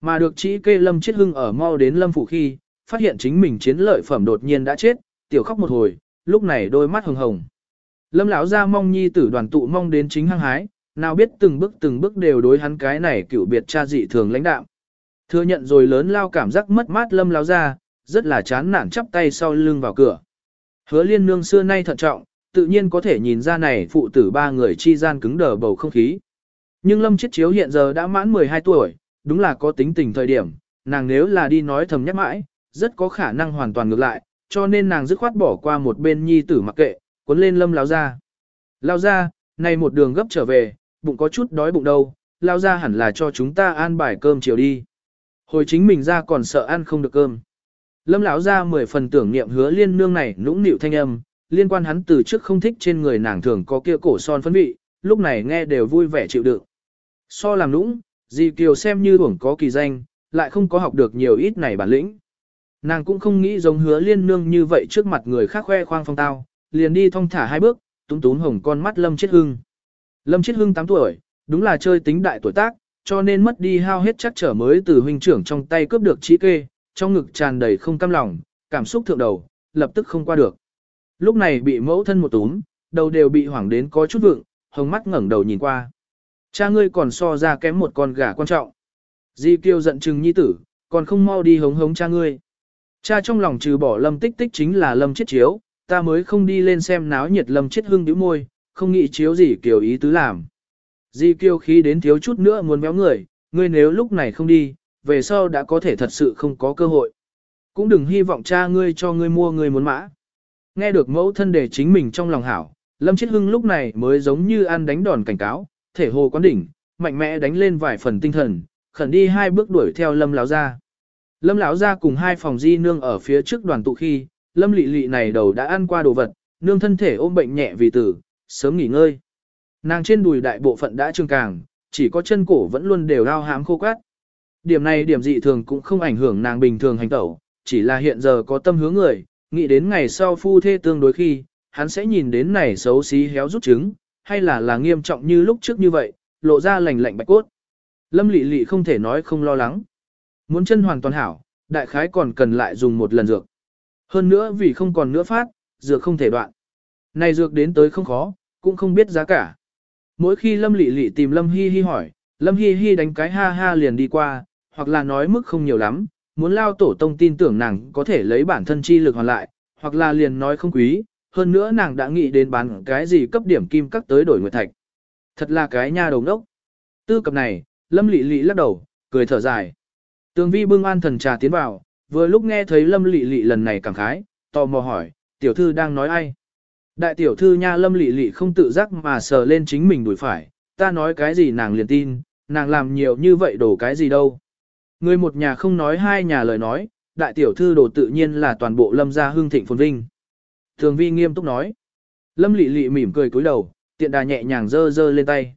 Mà được trĩ kê Lâm Chiết Hưng ở mau đến Lâm Phủ khi, phát hiện chính mình chiến lợi phẩm đột nhiên đã chết, tiểu khóc một hồi, lúc này đôi mắt hồng hồng. Lâm lão gia mong nhi tử đoàn tụ mong đến chính hăng hái, nào biết từng bước từng bước đều đối hắn cái này cựu biệt cha dị thường lãnh đạm, Thừa nhận rồi lớn lao cảm giác mất mát lâm lão ra, rất là chán nản chắp tay sau lưng vào cửa. Hứa liên nương xưa nay thận trọng, tự nhiên có thể nhìn ra này phụ tử ba người chi gian cứng đờ bầu không khí. Nhưng lâm chiết chiếu hiện giờ đã mãn 12 tuổi, đúng là có tính tình thời điểm, nàng nếu là đi nói thầm nhắc mãi, rất có khả năng hoàn toàn ngược lại, cho nên nàng dứt khoát bỏ qua một bên nhi tử mặc kệ, cuốn lên lâm lao ra. Lao ra, này một đường gấp trở về, bụng có chút đói bụng đâu, lao ra hẳn là cho chúng ta ăn bài cơm chiều đi. Hồi chính mình ra còn sợ ăn không được cơm. Lâm lão ra mười phần tưởng niệm hứa liên nương này nũng nịu thanh âm, liên quan hắn từ trước không thích trên người nàng thường có kia cổ son phấn vị, lúc này nghe đều vui vẻ chịu đựng. So làm nũng, dì Kiều xem như uổng có kỳ danh, lại không có học được nhiều ít này bản lĩnh. Nàng cũng không nghĩ giống hứa liên nương như vậy trước mặt người khác khoe khoang phong tao, liền đi thong thả hai bước, túm túm hồng con mắt Lâm Chiết Hưng. Lâm Chiết Hưng 8 tuổi, đúng là chơi tính đại tuổi tác, cho nên mất đi hao hết chắc trở mới từ huynh trưởng trong tay cướp được trí kê, trong ngực tràn đầy không cam lòng, cảm xúc thượng đầu, lập tức không qua được. Lúc này bị mẫu thân một túm, đầu đều bị hoảng đến có chút vượng, hồng mắt ngẩng đầu nhìn qua. Cha ngươi còn so ra kém một con gà quan trọng. Di Kiêu giận chừng nhi tử, còn không mau đi hống hống cha ngươi. Cha trong lòng trừ bỏ lâm tích tích chính là lâm chết chiếu, ta mới không đi lên xem náo nhiệt lâm chết hưng nhíu môi, không nghĩ chiếu gì kiểu ý tứ làm. Di kiêu khí đến thiếu chút nữa muốn béo người, ngươi nếu lúc này không đi, về sau đã có thể thật sự không có cơ hội. Cũng đừng hy vọng cha ngươi cho ngươi mua ngươi muốn mã. Nghe được mẫu thân để chính mình trong lòng hảo, lâm Chiết hưng lúc này mới giống như ăn đánh đòn cảnh cáo, thể hồ quán đỉnh, mạnh mẽ đánh lên vài phần tinh thần, khẩn đi hai bước đuổi theo lâm lão gia, Lâm lão gia cùng hai phòng di nương ở phía trước đoàn tụ khi, lâm lị lị này đầu đã ăn qua đồ vật, nương thân thể ôm bệnh nhẹ vì tử, sớm nghỉ ngơi. Nàng trên đùi đại bộ phận đã trương càng, chỉ có chân cổ vẫn luôn đều đau hám khô cát. Điểm này điểm dị thường cũng không ảnh hưởng nàng bình thường hành tẩu, chỉ là hiện giờ có tâm hướng người, nghĩ đến ngày sau phu thê tương đối khi, hắn sẽ nhìn đến này xấu xí héo rút trứng, hay là là nghiêm trọng như lúc trước như vậy, lộ ra lành lạnh bạch cốt. Lâm lị lị không thể nói không lo lắng. Muốn chân hoàn toàn hảo, đại khái còn cần lại dùng một lần dược. Hơn nữa vì không còn nữa phát, dược không thể đoạn. Này dược đến tới không khó, cũng không biết giá cả. Mỗi khi Lâm Lệ Lệ tìm Lâm Hi Hi hỏi, Lâm Hi Hi đánh cái ha ha liền đi qua, hoặc là nói mức không nhiều lắm, muốn lao tổ tông tin tưởng nàng có thể lấy bản thân chi lực hoàn lại, hoặc là liền nói không quý, hơn nữa nàng đã nghĩ đến bán cái gì cấp điểm kim các tới đổi nguyệt thạch. Thật là cái nha đầu đốc. Tư cập này, Lâm Lệ Lệ lắc đầu, cười thở dài. Tường vi bưng an thần trà tiến vào, vừa lúc nghe thấy lâm Lệ Lệ lần này cảm khái, tò mò hỏi, tiểu thư đang nói ai? Đại tiểu thư nha lâm lị lị không tự giác mà sờ lên chính mình đuổi phải, ta nói cái gì nàng liền tin, nàng làm nhiều như vậy đổ cái gì đâu. Người một nhà không nói hai nhà lời nói, đại tiểu thư đồ tự nhiên là toàn bộ lâm gia hương thịnh phồn vinh. Thường vi nghiêm túc nói. Lâm lị lị mỉm cười cúi đầu, tiện đà nhẹ nhàng dơ dơ lên tay.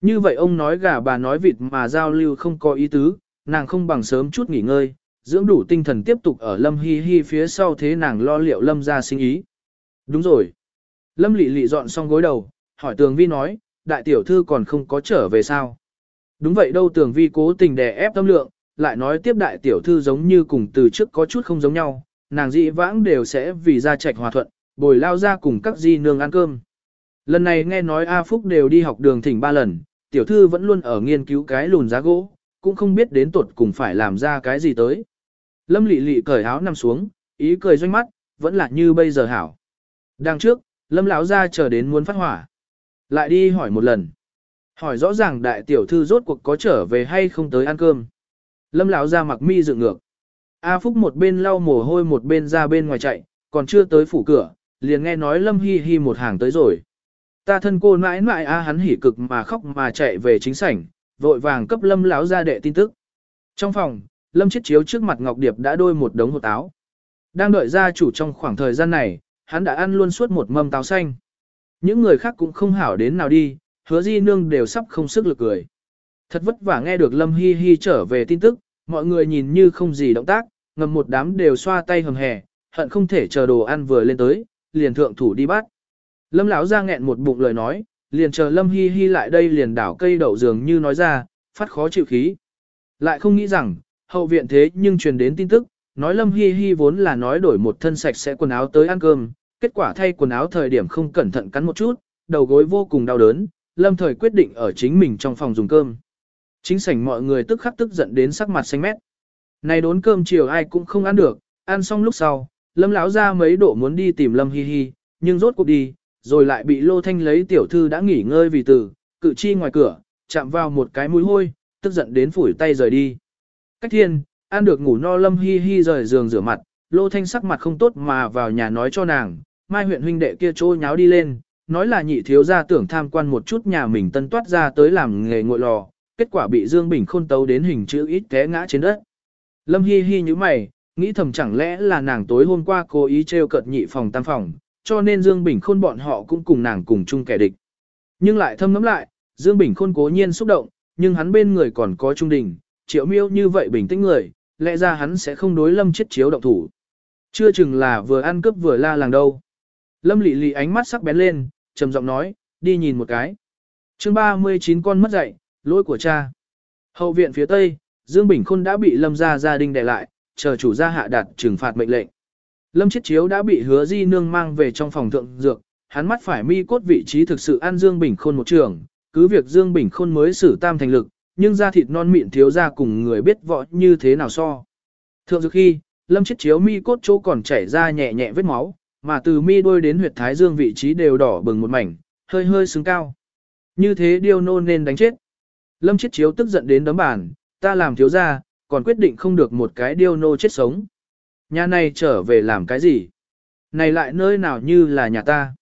Như vậy ông nói gà bà nói vịt mà giao lưu không có ý tứ, nàng không bằng sớm chút nghỉ ngơi, dưỡng đủ tinh thần tiếp tục ở Lâm Hi Hi phía sau thế nàng lo liệu Lâm ra sinh ý. Đúng rồi. Lâm Lệ Lệ dọn xong gối đầu, hỏi Tường Vi nói, đại tiểu thư còn không có trở về sao? Đúng vậy đâu Tường vi cố tình đè ép tâm lượng, lại nói tiếp đại tiểu thư giống như cùng từ trước có chút không giống nhau, nàng dị vãng đều sẽ vì ra trạch hòa thuận, bồi lao ra cùng các di nương ăn cơm. Lần này nghe nói A Phúc đều đi học đường thỉnh ba lần, tiểu thư vẫn luôn ở nghiên cứu cái lùn giá gỗ, cũng không biết đến tuột cùng phải làm ra cái gì tới. Lâm lị lị cởi áo nằm xuống, ý cười doanh mắt, vẫn là như bây giờ hảo. Đằng trước, lâm lão ra chờ đến muốn phát hỏa. Lại đi hỏi một lần. Hỏi rõ ràng đại tiểu thư rốt cuộc có trở về hay không tới ăn cơm. Lâm lão ra mặc mi dựng ngược. A Phúc một bên lau mồ hôi một bên ra bên ngoài chạy, còn chưa tới phủ cửa, liền nghe nói Lâm Hi Hi một hàng tới rồi. Ta thân cô mãi mãi A hắn hỉ cực mà khóc mà chạy về chính sảnh, vội vàng cấp Lâm lão ra đệ tin tức. Trong phòng, Lâm Chiết chiếu trước mặt Ngọc Điệp đã đôi một đống hột táo. Đang đợi gia chủ trong khoảng thời gian này, hắn đã ăn luôn suốt một mâm táo xanh. Những người khác cũng không hảo đến nào đi, hứa di nương đều sắp không sức lực cười. Thật vất vả nghe được Lâm Hi Hi trở về tin tức, mọi người nhìn như không gì động tác, ngầm một đám đều xoa tay hầm hè, hận không thể chờ đồ ăn vừa lên tới, liền thượng thủ đi bắt. Lâm lão ra nghẹn một bụng lời nói, liền chờ Lâm Hi Hi lại đây liền đảo cây đậu dường như nói ra, phát khó chịu khí. Lại không nghĩ rằng, hậu viện thế nhưng truyền đến tin tức, nói Lâm Hi Hi vốn là nói đổi một thân sạch sẽ quần áo tới ăn cơm, kết quả thay quần áo thời điểm không cẩn thận cắn một chút, đầu gối vô cùng đau đớn, Lâm thời quyết định ở chính mình trong phòng dùng cơm. Chính sảnh mọi người tức khắc tức giận đến sắc mặt xanh mét. Này đốn cơm chiều ai cũng không ăn được, ăn xong lúc sau, Lâm lão ra mấy độ muốn đi tìm Lâm Hi Hi, nhưng rốt cuộc đi, rồi lại bị Lô Thanh lấy tiểu thư đã nghỉ ngơi vì từ, cự chi ngoài cửa, chạm vào một cái mũi hôi, tức giận đến phủi tay rời đi. Cách thiên, ăn được ngủ no Lâm Hi Hi rời giường rửa mặt, Lô Thanh sắc mặt không tốt mà vào nhà nói cho nàng, mai huyện huynh đệ kia trôi nháo đi lên, nói là nhị thiếu gia tưởng tham quan một chút nhà mình tân toát ra tới làm nghề ngội lò, kết quả bị Dương Bình khôn tấu đến hình chữ ít té ngã trên đất. Lâm Hi Hi như mày, nghĩ thầm chẳng lẽ là nàng tối hôm qua cố ý treo cợt nhị phòng tam phòng, cho nên Dương Bình khôn bọn họ cũng cùng nàng cùng chung kẻ địch. Nhưng lại thâm ngắm lại, Dương Bình khôn cố nhiên xúc động, nhưng hắn bên người còn có trung đình, triệu miêu như vậy bình tĩnh người, lẽ ra hắn sẽ không đối lâm chết chiếu động thủ. Chưa chừng là vừa ăn cướp vừa la làng đâu. Lâm Lệ Lệ ánh mắt sắc bén lên, trầm giọng nói, đi nhìn một cái. chương 39 con mất dạy, lỗi của cha. Hậu viện phía tây, Dương Bình Khôn đã bị Lâm gia gia đình đè lại, chờ chủ gia hạ đạt trừng phạt mệnh lệnh. Lâm Chiết Chiếu đã bị Hứa Di nương mang về trong phòng thượng dược, hắn mắt phải mi cốt vị trí thực sự ăn Dương Bình Khôn một trường, cứ việc Dương Bình Khôn mới xử tam thành lực, nhưng da thịt non mịn thiếu ra cùng người biết võ như thế nào so. Thượng dược khi, Lâm Chiết Chiếu mi cốt chỗ còn chảy ra nhẹ nhẹ vết máu, mà từ mi đôi đến huyệt thái dương vị trí đều đỏ bừng một mảnh, hơi hơi xứng cao. Như thế điêu nô nên đánh chết. Lâm Chiết Chiếu tức giận đến đấm bàn, ta làm thiếu gia, còn quyết định không được một cái điêu nô chết sống. Nhà này trở về làm cái gì? Này lại nơi nào như là nhà ta?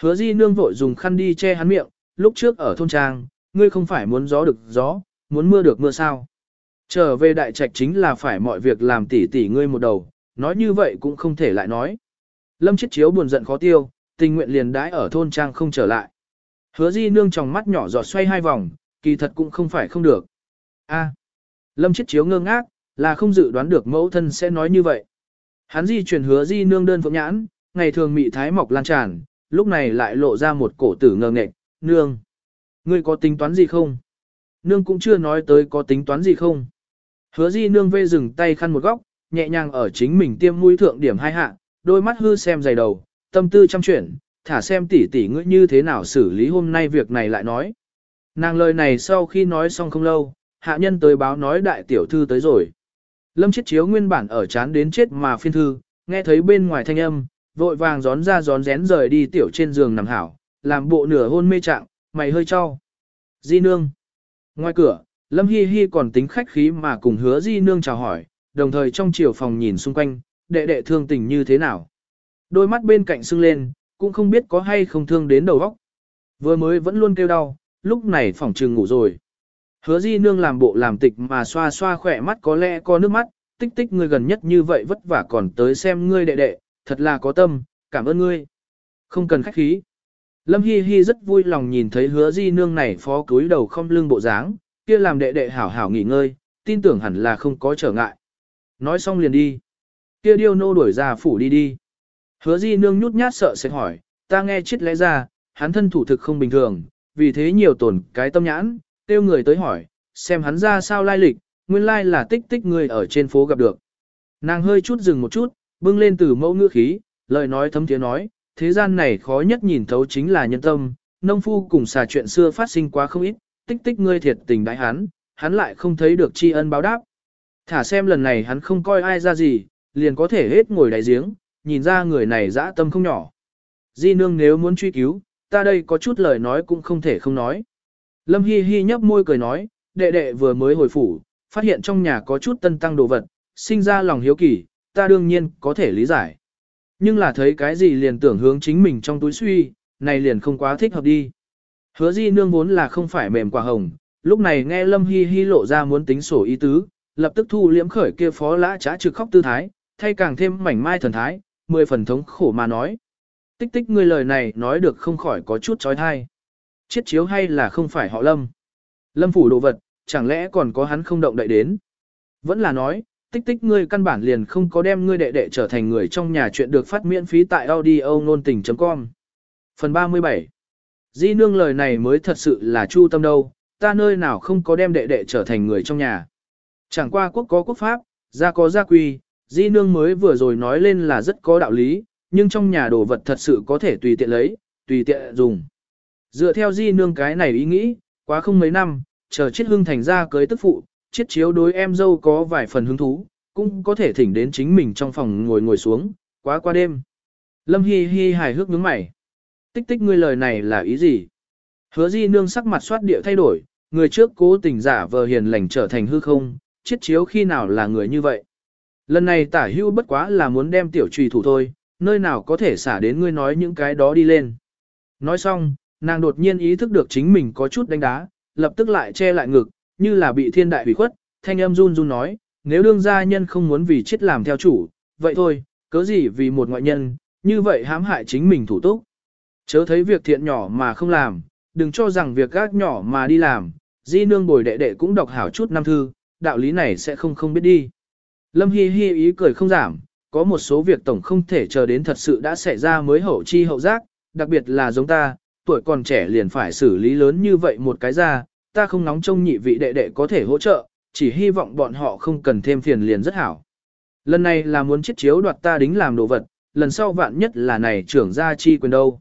Hứa di nương vội dùng khăn đi che hắn miệng, lúc trước ở thôn trang, ngươi không phải muốn gió được gió, muốn mưa được mưa sao? Trở về đại trạch chính là phải mọi việc làm tỉ tỉ ngươi một đầu, nói như vậy cũng không thể lại nói. Lâm Chiết Chiếu buồn giận khó tiêu, tình nguyện liền đãi ở thôn trang không trở lại. Hứa di nương trong mắt nhỏ giọt xoay hai vòng, kỳ thật cũng không phải không được. A. À, Lâm Chiết Chiếu ngơ ngác, là không dự đoán được mẫu thân sẽ nói như vậy. Hắn di chuyển hứa di nương đơn phượng nhãn, ngày thường mị thái mọc lan tràn, lúc này lại lộ ra một cổ tử ngơ nghệch, nương. Ngươi có tính toán gì không? Nương cũng chưa nói tới có tính toán gì không. Hứa di nương vê dừng tay khăn một góc, nhẹ nhàng ở chính mình tiêm mũi thượng điểm hai hạ, đôi mắt hư xem dày đầu, tâm tư chăm chuyển, thả xem tỷ tỷ ngươi như thế nào xử lý hôm nay việc này lại nói. Nàng lời này sau khi nói xong không lâu, hạ nhân tới báo nói đại tiểu thư tới rồi. Lâm chết chiếu nguyên bản ở chán đến chết mà phiên thư, nghe thấy bên ngoài thanh âm, vội vàng gión ra gión rén rời đi tiểu trên giường nằm hảo, làm bộ nửa hôn mê trạng, mày hơi cho. Di nương. Ngoài cửa, Lâm Hi Hi còn tính khách khí mà cùng hứa Di nương chào hỏi, đồng thời trong chiều phòng nhìn xung quanh, đệ đệ thương tình như thế nào. Đôi mắt bên cạnh sưng lên, cũng không biết có hay không thương đến đầu óc. Vừa mới vẫn luôn kêu đau, lúc này phòng trừng ngủ rồi. Hứa di nương làm bộ làm tịch mà xoa xoa khỏe mắt có lẽ có nước mắt, tích tích ngươi gần nhất như vậy vất vả còn tới xem ngươi đệ đệ, thật là có tâm, cảm ơn ngươi. Không cần khách khí. Lâm Hi Hi rất vui lòng nhìn thấy hứa di nương này phó cúi đầu không lưng bộ dáng, kia làm đệ đệ hảo hảo nghỉ ngơi, tin tưởng hẳn là không có trở ngại. Nói xong liền đi. Kia điêu nô đuổi ra phủ đi đi. Hứa di nương nhút nhát sợ sẽ hỏi, ta nghe chết lẽ ra, hắn thân thủ thực không bình thường, vì thế nhiều tổn cái tâm nhãn, tiêu người tới hỏi, xem hắn ra sao lai lịch, nguyên lai là tích tích người ở trên phố gặp được. Nàng hơi chút dừng một chút, bưng lên từ mẫu ngữ khí, lời nói thấm tiếng nói, thế gian này khó nhất nhìn thấu chính là nhân tâm, nông phu cùng xà chuyện xưa phát sinh quá không ít, tích tích ngươi thiệt tình đại hắn, hắn lại không thấy được tri ân báo đáp. Thả xem lần này hắn không coi ai ra gì, liền có thể hết ngồi đại giếng, nhìn ra người này dã tâm không nhỏ. Di nương nếu muốn truy cứu, ta đây có chút lời nói cũng không thể không nói. Lâm Hi Hi nhấp môi cười nói, đệ đệ vừa mới hồi phủ, phát hiện trong nhà có chút tân tăng đồ vật, sinh ra lòng hiếu kỳ, ta đương nhiên có thể lý giải. Nhưng là thấy cái gì liền tưởng hướng chính mình trong túi suy, này liền không quá thích hợp đi. Hứa di nương vốn là không phải mềm quả hồng, lúc này nghe Lâm Hi Hi lộ ra muốn tính sổ ý tứ, lập tức thu liễm khởi kia phó lã trá trực khóc tư thái, thay càng thêm mảnh mai thần thái, mười phần thống khổ mà nói. Tích tích ngươi lời này nói được không khỏi có chút trói thai. Chiết chiếu hay là không phải họ Lâm? Lâm phủ đồ vật, chẳng lẽ còn có hắn không động đậy đến? Vẫn là nói, tích tích ngươi căn bản liền không có đem ngươi đệ đệ trở thành người trong nhà chuyện được phát miễn phí tại audio nôn tình.com. Phần 37 Di nương lời này mới thật sự là chu tâm đâu, ta nơi nào không có đem đệ đệ trở thành người trong nhà. Chẳng qua quốc có quốc pháp, gia có gia quy, di nương mới vừa rồi nói lên là rất có đạo lý, nhưng trong nhà đồ vật thật sự có thể tùy tiện lấy, tùy tiện dùng. Dựa theo di nương cái này ý nghĩ, quá không mấy năm, chờ chết Hương thành ra cưới tức phụ, chiết chiếu đối em dâu có vài phần hứng thú, cũng có thể thỉnh đến chính mình trong phòng ngồi ngồi xuống, quá qua đêm. Lâm Hi Hi hài hước nhướng mày. Tích tích ngươi lời này là ý gì? Hứa di nương sắc mặt soát địa thay đổi, người trước cố tình giả vờ hiền lành trở thành hư không, chiết chiếu khi nào là người như vậy. Lần này tả hưu bất quá là muốn đem tiểu trùy thủ thôi, nơi nào có thể xả đến ngươi nói những cái đó đi lên. Nói xong, nàng đột nhiên ý thức được chính mình có chút đánh đá, lập tức lại che lại ngực, như là bị thiên đại hủy khuất, thanh âm run run nói, nếu đương gia nhân không muốn vì chết làm theo chủ, vậy thôi, cớ gì vì một ngoại nhân, như vậy hãm hại chính mình thủ túc. Chớ thấy việc thiện nhỏ mà không làm, đừng cho rằng việc gác nhỏ mà đi làm, di nương bồi đệ đệ cũng đọc hảo chút năm thư, đạo lý này sẽ không không biết đi. Lâm Hi Hi ý cười không giảm, có một số việc tổng không thể chờ đến thật sự đã xảy ra mới hậu chi hậu giác, đặc biệt là giống ta, tuổi còn trẻ liền phải xử lý lớn như vậy một cái ra, ta không nóng trông nhị vị đệ đệ có thể hỗ trợ, chỉ hy vọng bọn họ không cần thêm phiền liền rất hảo. Lần này là muốn chiết chiếu đoạt ta đính làm đồ vật, lần sau vạn nhất là này trưởng gia chi quyền đâu.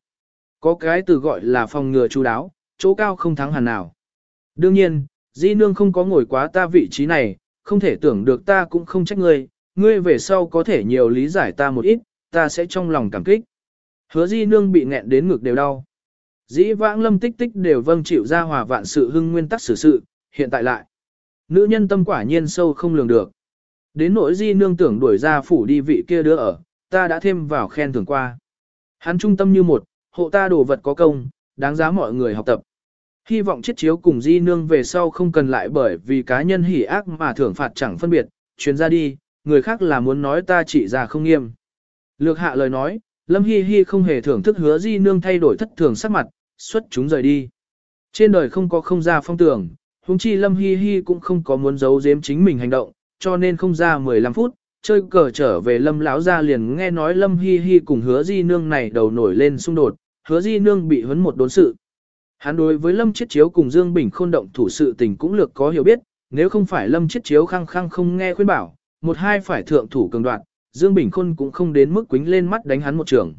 Có cái từ gọi là phòng ngừa chú đáo, chỗ cao không thắng hẳn nào. Đương nhiên, di nương không có ngồi quá ta vị trí này, không thể tưởng được ta cũng không trách ngươi, ngươi về sau có thể nhiều lý giải ta một ít, ta sẽ trong lòng cảm kích. Hứa di nương bị nghẹn đến ngực đều đau. Dĩ vãng lâm tích tích đều vâng chịu ra hòa vạn sự hưng nguyên tắc xử sự, hiện tại lại. Nữ nhân tâm quả nhiên sâu không lường được. Đến nỗi di nương tưởng đuổi ra phủ đi vị kia đứa ở, ta đã thêm vào khen thưởng qua. Hắn trung tâm như một, hộ ta đồ vật có công, đáng giá mọi người học tập. Hy vọng chiết chiếu cùng di nương về sau không cần lại bởi vì cá nhân hỉ ác mà thưởng phạt chẳng phân biệt, chuyến ra đi, người khác là muốn nói ta chỉ ra không nghiêm. Lược hạ lời nói, Lâm Hi Hi không hề thưởng thức hứa di nương thay đổi thất thường sắc mặt, xuất chúng rời đi. Trên đời không có không ra phong tưởng, huống chi Lâm Hi Hi cũng không có muốn giấu giếm chính mình hành động, cho nên không ra 15 phút, chơi cờ trở về Lâm lão gia liền nghe nói Lâm Hi Hi cùng Hứa Di nương này đầu nổi lên xung đột, Hứa Di nương bị huấn một đốn sự. Hắn đối với Lâm Chiết Chiếu cùng Dương Bình khôn động thủ sự tình cũng lược có hiểu biết, nếu không phải Lâm Chiết Chiếu khăng khăng không nghe khuyên bảo, một hai phải thượng thủ cường đoạn, Dương Bình khôn cũng không đến mức quính lên mắt đánh hắn một trường.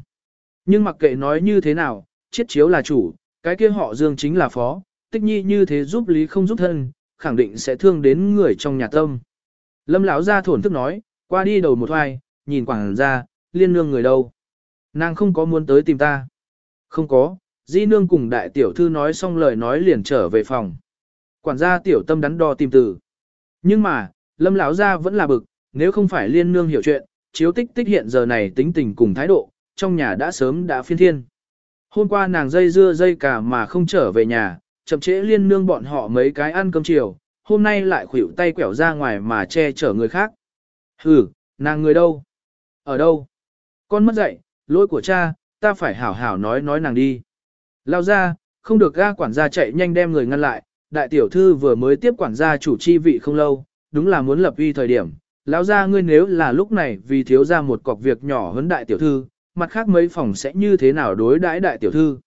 Nhưng mặc kệ nói như thế nào, Chiết Chiếu là chủ, cái kia họ Dương chính là phó, tích nhi như thế giúp lý không giúp thân, khẳng định sẽ thương đến người trong nhà tâm. Lâm lão ra thổn thức nói, qua đi đầu một hoài, nhìn quảng ra, liên nương người đâu. Nàng không có muốn tới tìm ta. Không có, di nương cùng đại tiểu thư nói xong lời nói liền trở về phòng. Quản gia tiểu tâm đắn đo tìm từ. Nhưng mà, lâm lão gia vẫn là bực, nếu không phải liên nương hiểu chuyện, chiếu tích tích hiện giờ này tính tình cùng thái độ, trong nhà đã sớm đã phiên thiên. Hôm qua nàng dây dưa dây cả mà không trở về nhà, chậm trễ liên nương bọn họ mấy cái ăn cơm chiều, hôm nay lại khuỷu tay quẻo ra ngoài mà che chở người khác. Hừ, nàng người đâu? Ở đâu? Con mất dạy, lỗi của cha, ta phải hảo hảo nói nói nàng đi. Lao ra, không được ga quản gia chạy nhanh đem người ngăn lại, đại tiểu thư vừa mới tiếp quản gia chủ chi vị không lâu, đúng là muốn lập uy thời điểm. Lão ra ngươi nếu là lúc này vì thiếu ra một cọc việc nhỏ hơn đại tiểu thư, mặt khác mấy phòng sẽ như thế nào đối đãi đại tiểu thư.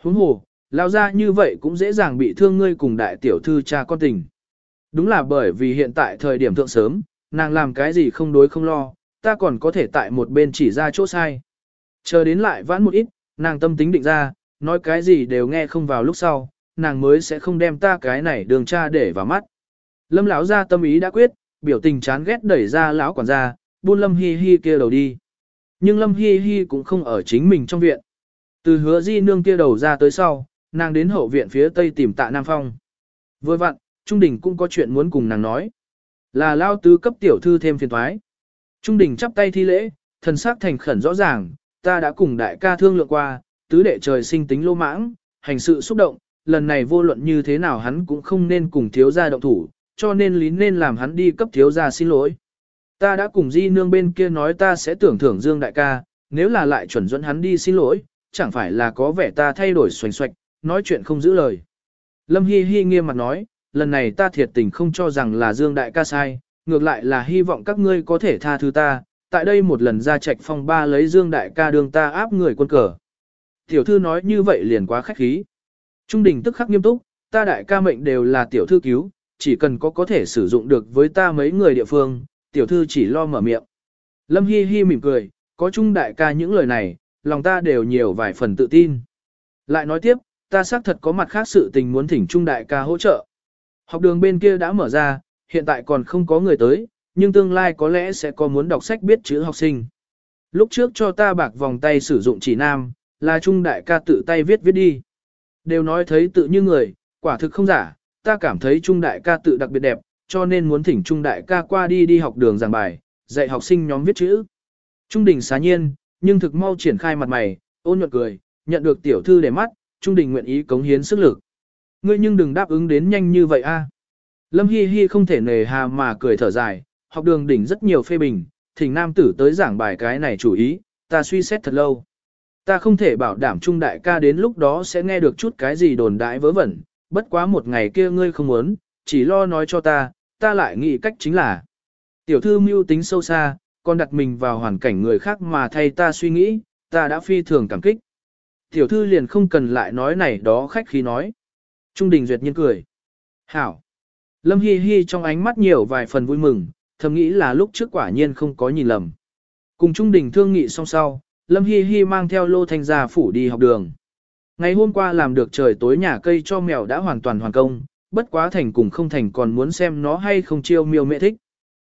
Huống hồ, lao ra như vậy cũng dễ dàng bị thương ngươi cùng đại tiểu thư cha con tình. Đúng là bởi vì hiện tại thời điểm thượng sớm, nàng làm cái gì không đối không lo, ta còn có thể tại một bên chỉ ra chỗ sai. Chờ đến lại vãn một ít, nàng tâm tính định ra, nói cái gì đều nghe không vào lúc sau, nàng mới sẽ không đem ta cái này đường cha để vào mắt. Lâm lão ra tâm ý đã quyết, biểu tình chán ghét đẩy ra lão quản gia, buôn Lâm Hi Hi kia đầu đi. Nhưng Lâm Hi Hi cũng không ở chính mình trong viện. Từ hứa di nương kia đầu ra tới sau, nàng đến hậu viện phía tây tìm tạ Nam Phong. Vừa vặn, Trung Đình cũng có chuyện muốn cùng nàng nói. Là lao tứ cấp tiểu thư thêm phiền thoái. Trung Đình chắp tay thi lễ, thần sắc thành khẩn rõ ràng, ta đã cùng đại ca thương lượng qua, tứ đệ trời sinh tính lô mãng, hành sự xúc động, lần này vô luận như thế nào hắn cũng không nên cùng thiếu gia động thủ, cho nên lý nên làm hắn đi cấp thiếu gia xin lỗi. Ta đã cùng di nương bên kia nói ta sẽ tưởng thưởng Dương đại ca, nếu là lại chuẩn dẫn hắn đi xin lỗi, chẳng phải là có vẻ ta thay đổi xoành xoạch, nói chuyện không giữ lời. Lâm Hi Hi nghiêm mặt nói, lần này ta thiệt tình không cho rằng là Dương đại ca sai, ngược lại là hy vọng các ngươi có thể tha thứ ta, tại đây một lần ra trạch phong ba lấy Dương đại ca đường ta áp người quân cờ. Tiểu thư nói như vậy liền quá khách khí. Trung đình tức khắc nghiêm túc, ta đại ca mệnh đều là tiểu thư cứu, chỉ cần có có thể sử dụng được với ta mấy người địa phương, tiểu thư chỉ lo mở miệng. Lâm Hi Hi mỉm cười, có Trung đại ca những lời này, lòng ta đều nhiều vài phần tự tin. Lại nói tiếp, ta xác thật có mặt khác sự tình muốn thỉnh Trung đại ca hỗ trợ. Học đường bên kia đã mở ra, hiện tại còn không có người tới, nhưng tương lai có lẽ sẽ có muốn đọc sách biết chữ học sinh. Lúc trước cho ta bạc vòng tay sử dụng chỉ nam, là Trung đại ca tự tay viết viết đi. Đều nói thấy tự như người, quả thực không giả, ta cảm thấy Trung đại ca tự đặc biệt đẹp, cho nên muốn thỉnh Trung đại ca qua đi đi học đường giảng bài, dạy học sinh nhóm viết chữ. Trung đình xá nhiên, nhưng thực mau triển khai mặt mày, ôn nhuận cười, nhận được tiểu thư để mắt, Trung đình nguyện ý cống hiến sức lực. Ngươi nhưng đừng đáp ứng đến nhanh như vậy a. Lâm Hi Hi không thể nề hà mà cười thở dài, học đường đỉnh rất nhiều phê bình, thỉnh nam tử tới giảng bài cái này chủ ý, ta suy xét thật lâu. Ta không thể bảo đảm trung đại ca đến lúc đó sẽ nghe được chút cái gì đồn đại vớ vẩn, bất quá một ngày kia ngươi không muốn, chỉ lo nói cho ta, ta lại nghĩ cách chính là. Tiểu thư mưu tính sâu xa, còn đặt mình vào hoàn cảnh người khác mà thay ta suy nghĩ, ta đã phi thường cảm kích. Tiểu thư liền không cần lại nói này đó khách khí nói. Trung đình duyệt nhiên cười. Hảo. Lâm Hi Hi trong ánh mắt nhiều vài phần vui mừng, thầm nghĩ là lúc trước quả nhiên không có nhìn lầm. Cùng Trung đình thương nghị song sau, Lâm Hi Hi mang theo Lô Thanh gia phủ đi học đường. Ngày hôm qua làm được trời tối nhà cây cho mèo đã hoàn toàn hoàn công, bất quá thành cùng không thành còn muốn xem nó hay không chiêu miêu mẹ thích.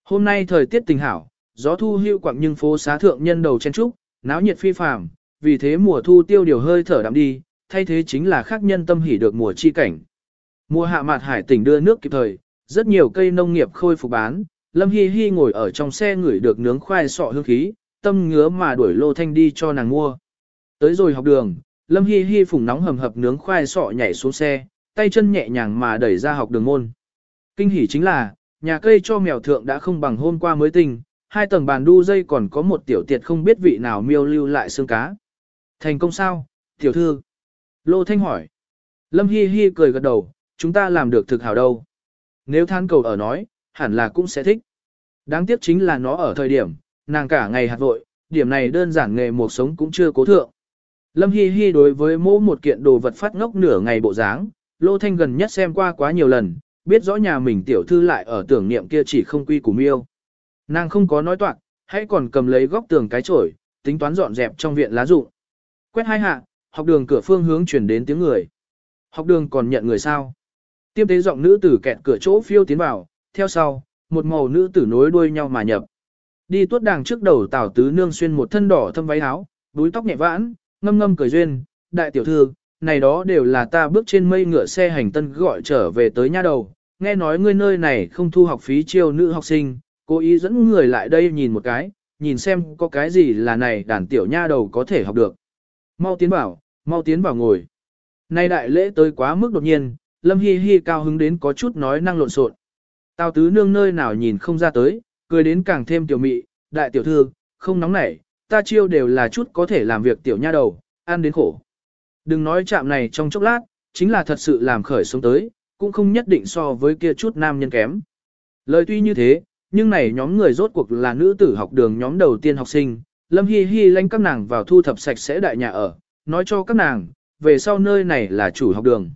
Hôm nay thời tiết tình hảo, gió thu hưu quặng nhưng phố xá thượng nhân đầu chen trúc, náo nhiệt phi phàm, vì thế mùa thu tiêu điều hơi thở đậm đi, thay thế chính là khác nhân tâm hỉ được mùa chi cảnh. Mùa hạ mạt hải tỉnh đưa nước kịp thời, rất nhiều cây nông nghiệp khôi phục bán, Lâm Hi Hi ngồi ở trong xe ngửi được nướng khoai sọ hương khí, tâm ngứa mà đuổi Lô Thanh đi cho nàng mua. Tới rồi học đường, Lâm Hi Hi phùng nóng hầm hập nướng khoai sọ nhảy xuống xe, tay chân nhẹ nhàng mà đẩy ra học đường môn. Kinh hỉ chính là, nhà cây cho mèo thượng đã không bằng hôm qua mới tình, hai tầng bàn đu dây còn có một tiểu tiệt không biết vị nào miêu lưu lại xương cá. Thành công sao, tiểu thư? Lô Thanh hỏi. Lâm Hi Hi cười gật đầu, chúng ta làm được thực hảo đâu. Nếu than cầu ở nói, hẳn là cũng sẽ thích. Đáng tiếc chính là nó ở thời điểm, nàng cả ngày hạt vội, điểm này đơn giản nghề một sống cũng chưa cố thượng. Lâm Hi Hi đối với mỗi một kiện đồ vật phát ngốc nửa ngày bộ dáng, Lô Thanh gần nhất xem qua quá nhiều lần, biết rõ nhà mình tiểu thư lại ở tưởng niệm kia chỉ không quy củ miêu. Nàng không có nói toạc, hãy còn cầm lấy góc tường cái chổi, tính toán dọn dẹp trong viện lá rụng. Quét hai hạ, học đường cửa phương hướng chuyển đến tiếng người. Học đường còn nhận người sao? Tiêm tế giọng nữ tử kẹt cửa chỗ phiêu tiến vào, theo sau, một màu nữ tử nối đuôi nhau mà nhập. Đi tuốt đàng trước đầu tảo tứ nương xuyên một thân đỏ thâm váy áo, búi tóc nhẹ vãn, ngâm ngâm cười duyên, đại tiểu thư, này đó đều là ta bước trên mây ngựa xe hành tân gọi trở về tới nha đầu, nghe nói ngươi nơi này không thu học phí chiêu nữ học sinh, cố ý dẫn người lại đây nhìn một cái, nhìn xem có cái gì là này đàn tiểu nha đầu có thể học được. Mau tiến bảo, mau tiến vào ngồi. Nay đại lễ tới quá mức đột nhiên, Lâm Hi Hi cao hứng đến có chút nói năng lộn xộn. Tào tứ nương nơi nào nhìn không ra tới, cười đến càng thêm tiểu mị, đại tiểu thư, không nóng nảy, ta chiêu đều là chút có thể làm việc tiểu nha đầu, ăn đến khổ. Đừng nói chạm này trong chốc lát, chính là thật sự làm khởi sống tới, cũng không nhất định so với kia chút nam nhân kém. Lời tuy như thế, nhưng này nhóm người rốt cuộc là nữ tử học đường nhóm đầu tiên học sinh, Lâm Hi Hi lanh các nàng vào thu thập sạch sẽ đại nhà ở, nói cho các nàng, về sau nơi này là chủ học đường.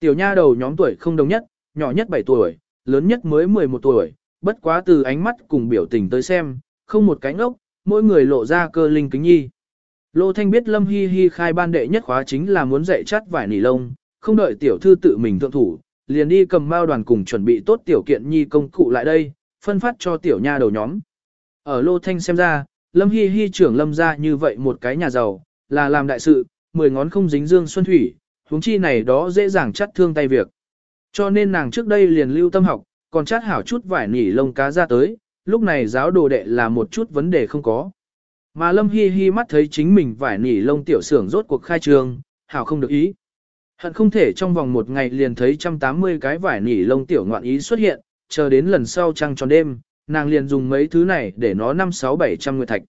Tiểu nha đầu nhóm tuổi không đồng nhất, nhỏ nhất 7 tuổi, lớn nhất mới 11 tuổi, bất quá từ ánh mắt cùng biểu tình tới xem, không một cái ngốc, mỗi người lộ ra cơ linh kính nhi. Lô Thanh biết Lâm Hi Hi khai ban đệ nhất khóa chính là muốn dạy chắt vải nỉ lông, không đợi tiểu thư tự mình thượng thủ, liền đi cầm mao đoàn cùng chuẩn bị tốt tiểu kiện nhi công cụ lại đây, phân phát cho tiểu nha đầu nhóm. Ở Lô Thanh xem ra, Lâm Hi Hi trưởng Lâm ra như vậy một cái nhà giàu, là làm đại sự, mười ngón không dính dương xuân thủy, huống chi này đó dễ dàng chắt thương tay việc. Cho nên nàng trước đây liền lưu tâm học, còn chát hảo chút vải nỉ lông cá ra tới, lúc này giáo đồ đệ là một chút vấn đề không có. Mà Lâm Hi Hi mắt thấy chính mình vải nỉ lông tiểu xưởng rốt cuộc khai trương, hảo không được ý. Hận không thể trong vòng một ngày liền thấy 180 cái vải nỉ lông tiểu ngoạn ý xuất hiện, chờ đến lần sau trăng tròn đêm, nàng liền dùng mấy thứ này để nó 5 6 700 nguyệt thạch.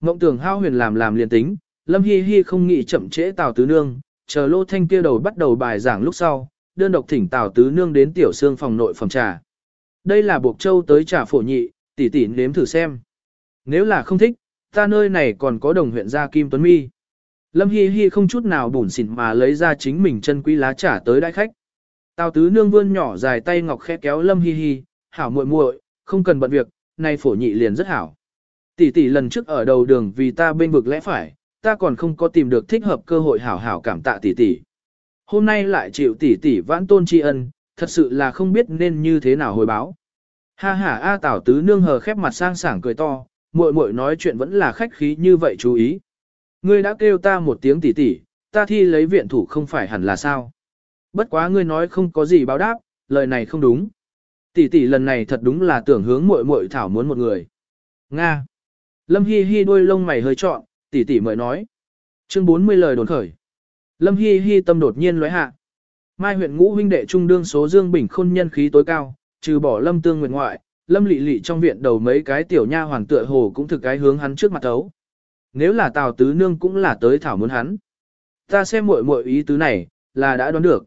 Mộng tưởng hao huyền làm làm liền tính, Lâm Hi Hi không nghĩ chậm trễ Tào Tứ Nương, chờ Lô Thanh kia đầu bắt đầu bài giảng lúc sau, đơn độc thỉnh Tào Tứ Nương đến tiểu xương phòng nội phòng trà. Đây là buộc châu tới trà phổ nhị, tỷ tỷ nếm thử xem. Nếu là không thích, ta nơi này còn có đồng huyện gia Kim Tuấn Mi. Lâm Hi Hi không chút nào bủn xỉn mà lấy ra chính mình chân quý lá trà tới đại khách. Tào tứ nương vươn nhỏ dài tay ngọc khẽ kéo Lâm Hi Hi, hảo muội muội, không cần bận việc, nay phổ nhị liền rất hảo. Tỷ tỷ lần trước ở đầu đường vì ta bên vực lẽ phải, ta còn không có tìm được thích hợp cơ hội hảo hảo cảm tạ tỷ tỷ. Hôm nay lại chịu tỷ tỷ vãn tôn tri ân, thật sự là không biết nên như thế nào hồi báo. Ha ha a Tảo tứ nương hờ khép mặt sang sảng cười to, muội muội nói chuyện vẫn là khách khí như vậy chú ý. Ngươi đã kêu ta một tiếng tỷ tỷ, ta thi lấy viện thủ không phải hẳn là sao. Bất quá ngươi nói không có gì báo đáp, lời này không đúng. Tỷ tỷ lần này thật đúng là tưởng hướng muội muội thảo muốn một người. Nga. Lâm Hi Hi đôi lông mày hơi trọn, tỷ tỷ mới nói. Chương 40 lời đồn khởi. Lâm Hi Hi tâm đột nhiên lóe hạ. Mai huyện ngũ huynh đệ trung đương số Dương Bình khôn nhân khí tối cao, trừ bỏ Lâm Tương Nguyệt ngoại, Lâm Lệ Lệ trong viện đầu mấy cái tiểu nha hoàng tựa hồ cũng thực cái hướng hắn trước mặt thấu. Nếu là Tào Tứ Nương cũng là tới thảo muốn hắn. Ta xem muội muội ý tứ này, là đã đoán được.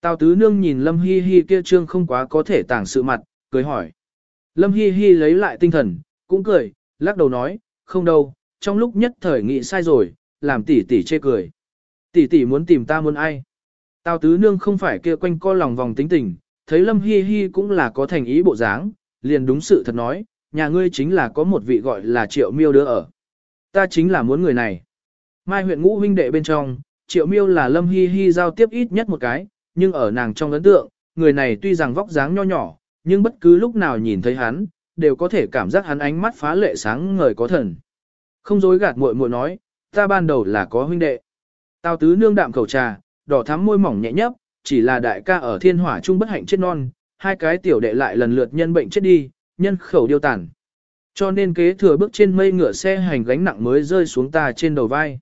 Tào Tứ Nương nhìn Lâm Hi Hi kia trương không quá có thể tàng sự mặt, cười hỏi. Lâm Hi Hi lấy lại tinh thần, cũng cười, lắc đầu nói, không đâu, trong lúc nhất thời nghĩ sai rồi, làm tỷ tỷ chê cười. Tỷ tỷ muốn tìm ta muốn ai? Tào Tứ Nương không phải kia quanh co lòng vòng tính tình, thấy Lâm Hi Hi cũng là có thành ý bộ dáng, liền đúng sự thật nói, nhà ngươi chính là có một vị gọi là Triệu Miêu đứa ở. Ta chính là muốn người này. Mai huyện ngũ huynh đệ bên trong, Triệu Miêu là Lâm Hi Hi giao tiếp ít nhất một cái, nhưng ở nàng trong ấn tượng, người này tuy rằng vóc dáng nho nhỏ, nhưng bất cứ lúc nào nhìn thấy hắn, đều có thể cảm giác hắn ánh mắt phá lệ sáng ngời có thần. Không dối gạt muội muội nói, ta ban đầu là có huynh đệ. Tào tứ nương đạm khẩu trà, đỏ thắm môi mỏng nhẹ nhấp, chỉ là đại ca ở thiên hỏa trung bất hạnh chết non, hai cái tiểu đệ lại lần lượt nhân bệnh chết đi, nhân khẩu điêu tàn. Cho nên kế thừa bước trên mây ngựa xe hành gánh nặng mới rơi xuống ta trên đầu vai.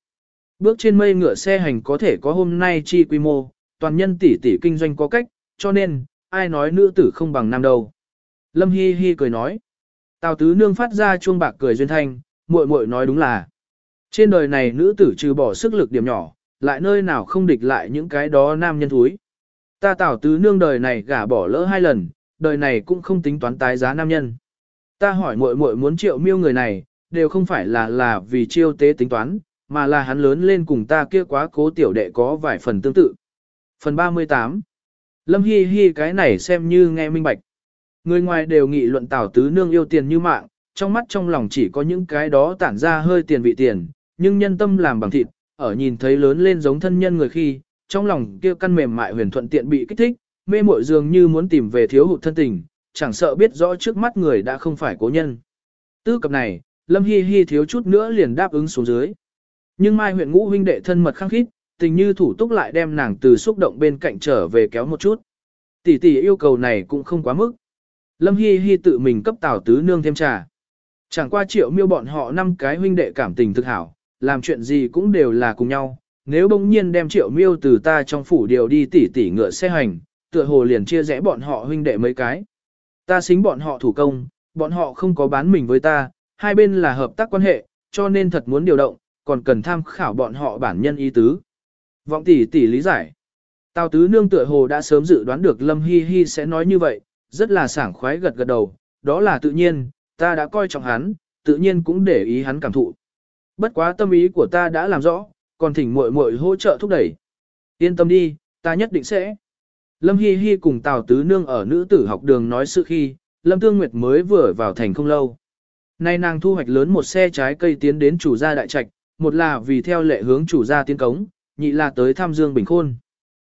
Bước trên mây ngựa xe hành có thể có hôm nay chi quy mô, toàn nhân tỷ tỷ kinh doanh có cách, cho nên, ai nói nữ tử không bằng nam đâu. Lâm Hi Hi cười nói. Tào tứ nương phát ra chuông bạc cười duyên thanh, muội muội nói đúng là. Trên đời này nữ tử trừ bỏ sức lực điểm nhỏ, lại nơi nào không địch lại những cái đó nam nhân thúi. Ta tảo tứ nương đời này gả bỏ lỡ hai lần, đời này cũng không tính toán tái giá nam nhân. Ta hỏi muội muội muốn triệu miêu người này, đều không phải là là vì chiêu tế tính toán, mà là hắn lớn lên cùng ta kia quá cố tiểu đệ có vài phần tương tự. Phần 38 Lâm Hi Hi cái này xem như nghe minh bạch. Người ngoài đều nghị luận tảo Tứ Nương yêu tiền như mạng, trong mắt trong lòng chỉ có những cái đó tản ra hơi tiền vị tiền, nhưng nhân tâm làm bằng thịt, ở nhìn thấy lớn lên giống thân nhân người khi, trong lòng kia căn mềm mại huyền thuận tiện bị kích thích, mê muội dường như muốn tìm về thiếu hụt thân tình, chẳng sợ biết rõ trước mắt người đã không phải cố nhân. Tư cập này, Lâm Hi Hi thiếu chút nữa liền đáp ứng xuống dưới. Nhưng Mai huyện ngũ huynh đệ thân mật khăng khít, tình như thủ túc lại đem nàng từ xúc động bên cạnh trở về kéo một chút. Tỷ tỷ yêu cầu này cũng không quá mức. Lâm Hi Hi tự mình cấp Tào Tứ Nương thêm trà. Chẳng qua triệu miêu bọn họ năm cái huynh đệ cảm tình thực hảo, làm chuyện gì cũng đều là cùng nhau. Nếu bỗng nhiên đem triệu miêu từ ta trong phủ điều đi tỉ tỉ ngựa xe hành, tựa hồ liền chia rẽ bọn họ huynh đệ mấy cái. Ta xính bọn họ thủ công, bọn họ không có bán mình với ta, hai bên là hợp tác quan hệ, cho nên thật muốn điều động, còn cần tham khảo bọn họ bản nhân ý tứ. Vọng tỷ tỷ lý giải. Tào tứ nương tựa hồ đã sớm dự đoán được Lâm Hi Hi sẽ nói như vậy, rất là sảng khoái gật gật đầu, đó là tự nhiên, ta đã coi trọng hắn, tự nhiên cũng để ý hắn cảm thụ. Bất quá tâm ý của ta đã làm rõ, còn thỉnh muội muội hỗ trợ thúc đẩy. Yên tâm đi, ta nhất định sẽ. Lâm Hi Hi cùng Tào Tứ Nương ở nữ tử học đường nói sự khi, Lâm Tương Nguyệt mới vừa vào thành không lâu. Nay nàng thu hoạch lớn một xe trái cây tiến đến chủ gia đại trạch, một là vì theo lệ hướng chủ gia tiến cống, nhị là tới thăm Dương Bình Khôn.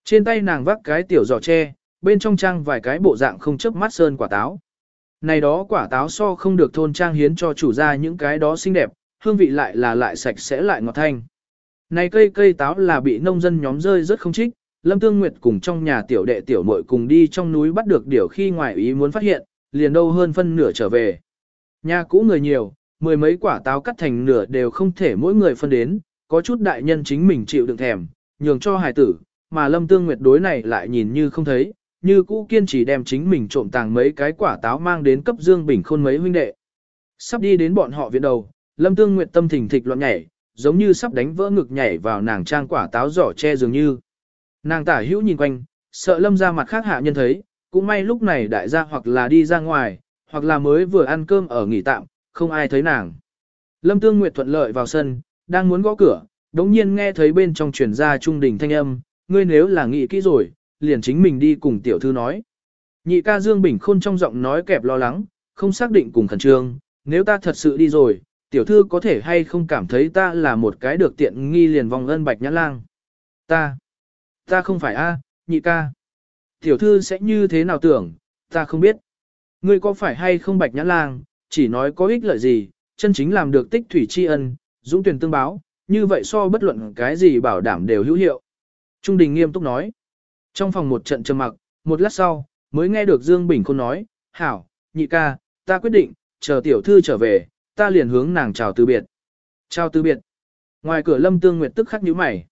Trên tay nàng vác cái tiểu giỏ tre, bên trong trang vài cái bộ dạng không chấp mắt sơn quả táo. Này đó quả táo so không được thôn trang hiến cho chủ gia những cái đó xinh đẹp, hương vị lại là lại sạch sẽ lại ngọt thanh. Này cây cây táo là bị nông dân nhóm rơi rất không trích, Lâm Tương Nguyệt cùng trong nhà tiểu đệ tiểu muội cùng đi trong núi bắt được điều khi ngoài ý muốn phát hiện, liền đâu hơn phân nửa trở về. Nhà cũ người nhiều, mười mấy quả táo cắt thành nửa đều không thể mỗi người phân đến, có chút đại nhân chính mình chịu đựng thèm, nhường cho hài tử, mà Lâm Tương Nguyệt đối này lại nhìn như không thấy, như cũ kiên trì đem chính mình trộm tàng mấy cái quả táo mang đến cấp Dương Bình Khôn mấy huynh đệ. Sắp đi đến bọn họ viện đầu, Lâm Tương Nguyệt tâm thình thịch loạn nhảy, giống như sắp đánh vỡ ngực nhảy vào nàng trang quả táo giỏ che dường như. Nàng tả hữu nhìn quanh, sợ Lâm ra mặt khác hạ nhân thấy, cũng may lúc này đại gia hoặc là đi ra ngoài, hoặc là mới vừa ăn cơm ở nghỉ tạm, không ai thấy nàng. Lâm Tương Nguyệt thuận lợi vào sân, đang muốn gõ cửa, đống nhiên nghe thấy bên trong truyền ra trung đình thanh âm, ngươi nếu là nghĩ kỹ rồi, liền chính mình đi cùng tiểu thư nói. Nhị ca Dương Bình Khôn trong giọng nói kẹp lo lắng, không xác định cùng khẩn trương, nếu ta thật sự đi rồi, tiểu thư có thể hay không cảm thấy ta là một cái được tiện nghi liền vòng ân bạch nhã lang. Ta, ta không phải a, nhị ca. Tiểu thư sẽ như thế nào tưởng, ta không biết. Ngươi có phải hay không bạch nhã lang, chỉ nói có ích lợi gì, chân chính làm được tích thủy tri ân, dũng tuyển tương báo, như vậy so bất luận cái gì bảo đảm đều hữu hiệu. Trung đình nghiêm túc nói. Trong phòng một trận trầm mặc, một lát sau, mới nghe được Dương Bình Khôn nói, hảo, nhị ca, ta quyết định, chờ tiểu thư trở về, ta liền hướng nàng chào từ biệt. Chào từ biệt. Ngoài cửa lâm tương nguyệt tức khắc nhíu mày.